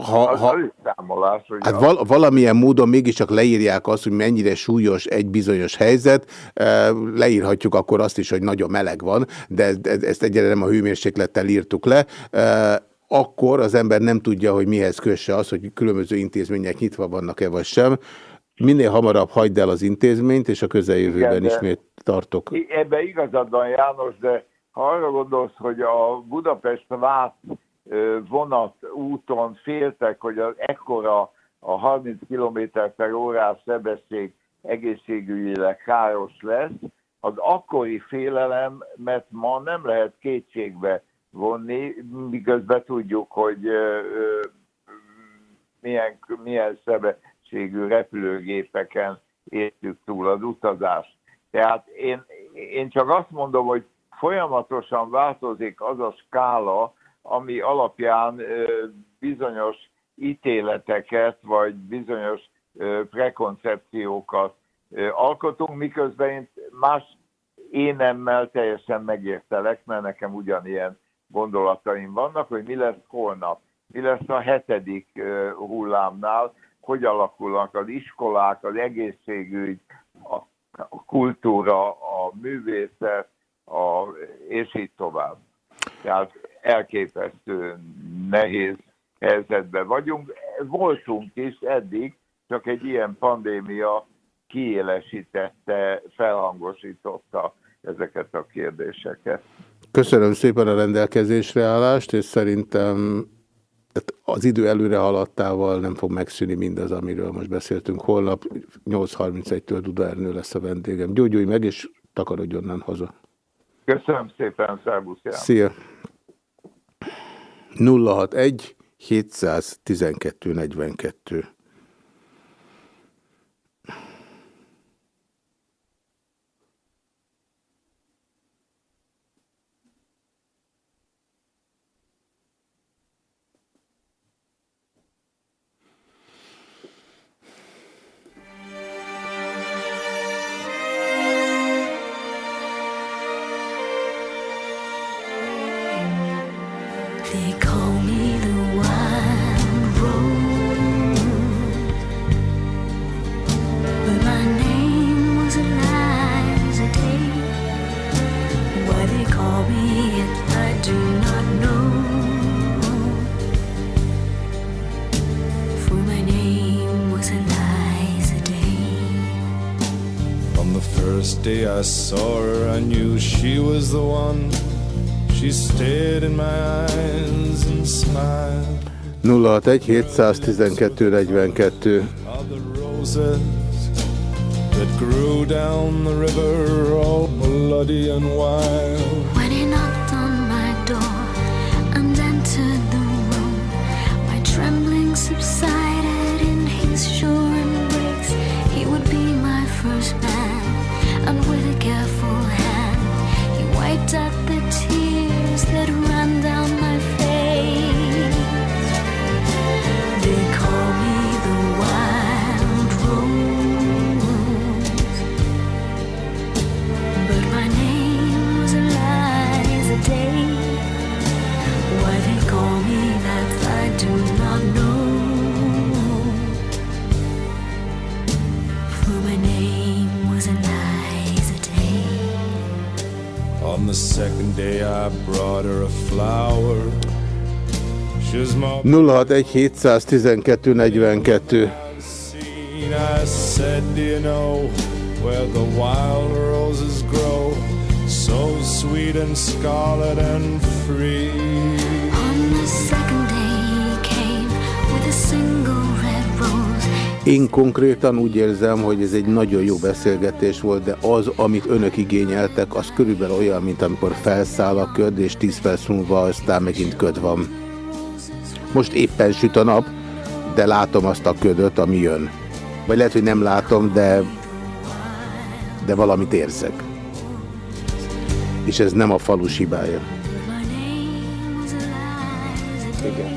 ha, az, ha, számolás, hogy Hát val valamilyen módon mégiscsak leírják azt, hogy mennyire súlyos egy bizonyos helyzet, leírhatjuk akkor azt is, hogy nagyon meleg van, de ez- ez- ezt egyre nem a hőmérséklettel írtuk le, akkor az ember nem tudja, hogy mihez kösse az, hogy különböző intézmények nyitva vannak-e vagy sem. Minél hamarabb hagyd el az intézményt, és a közeljövőben Igen, ismét tartok. Ebben igazad van, János, de ha arra gondolsz, hogy a Budapest-Vác ö, vonat úton féltek, hogy az ekkora a 30 km per órás sebesség egészségügyileg káros lesz, az akkori félelem, mert ma nem lehet kétségbe vonni, miközben tudjuk, hogy milyen, milyen sebességű repülőgépeken értük túl az utazást. Tehát én, én csak azt mondom, hogy folyamatosan változik az a skála, ami alapján bizonyos ítéleteket, vagy bizonyos prekoncepciókat alkotunk, miközben én más énemmel teljesen megértelek, mert nekem ugyanilyen gondolataim vannak, hogy mi lesz holnap, mi lesz a hetedik hullámnál, hogy alakulnak az iskolák, az egészségügy, a kultúra, a művészet, a, és így tovább. Tehát elképesztő nehéz helyzetben vagyunk. Voltunk is eddig, csak egy ilyen pandémia kiélesítette, felhangosította ezeket a kérdéseket. Köszönöm szépen a rendelkezésre állást, és szerintem tehát az idő előre haladtával nem fog megszűni mindaz, amiről most beszéltünk. Holnap 8.31-től Duda Ernő lesz a vendégem. Gyógyulj meg, és takarodj onnan haza. Köszönöm szépen, szervusz. Szia! 061 712 42 day I saw her, I knew she was the one. She stared in my eyes and smiled. 061 712 42 Are the roses that grew down the river all bloody and wild. 061 712 42. seen. I said, Do you know where the wild roses grow? So sweet and scarlet and free. Én konkrétan úgy érzem, hogy ez egy nagyon jó beszélgetés volt, de az, amit önök igényeltek, az körülbelül olyan, mint amikor felszáll a köd, és 10 perc múlva aztán megint köd van. Most éppen süt a nap, de látom azt a ködöt, ami jön. Vagy lehet, hogy nem látom, de, de valamit érzek. És ez nem a falus hibája. Igen.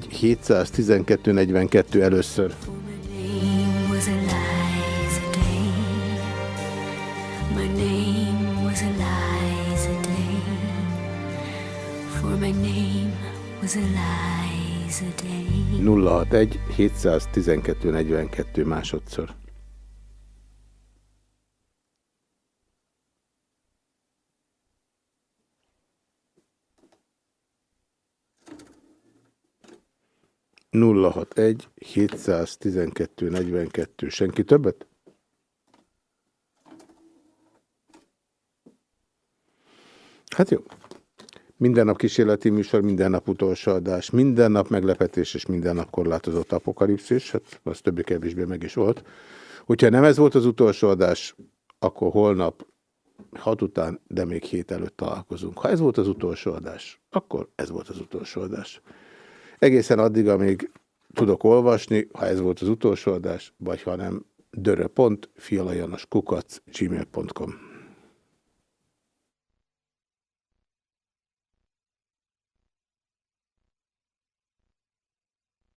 061 712 42 először. My name was Eliza Day. For my name was Eliza Day. 061 712 42 másodszor. Nulla hat egy 712 42 senki többet? Hát jó. Minden nap kísérleti műsor, minden nap utolsó adás, minden nap meglepetés és minden nap korlátozott apokalipszis, hát az többé-kevésbé meg is volt. Hogyha nem ez volt az utolsó adás, akkor holnap hat után, de még hét előtt találkozunk. Ha ez volt az utolsó adás, akkor ez volt az utolsó adás. Egészen addig, amíg tudok olvasni, ha ez volt az utolsó adás, vagy ha nem, dörö.fialajanoskukac gmail.com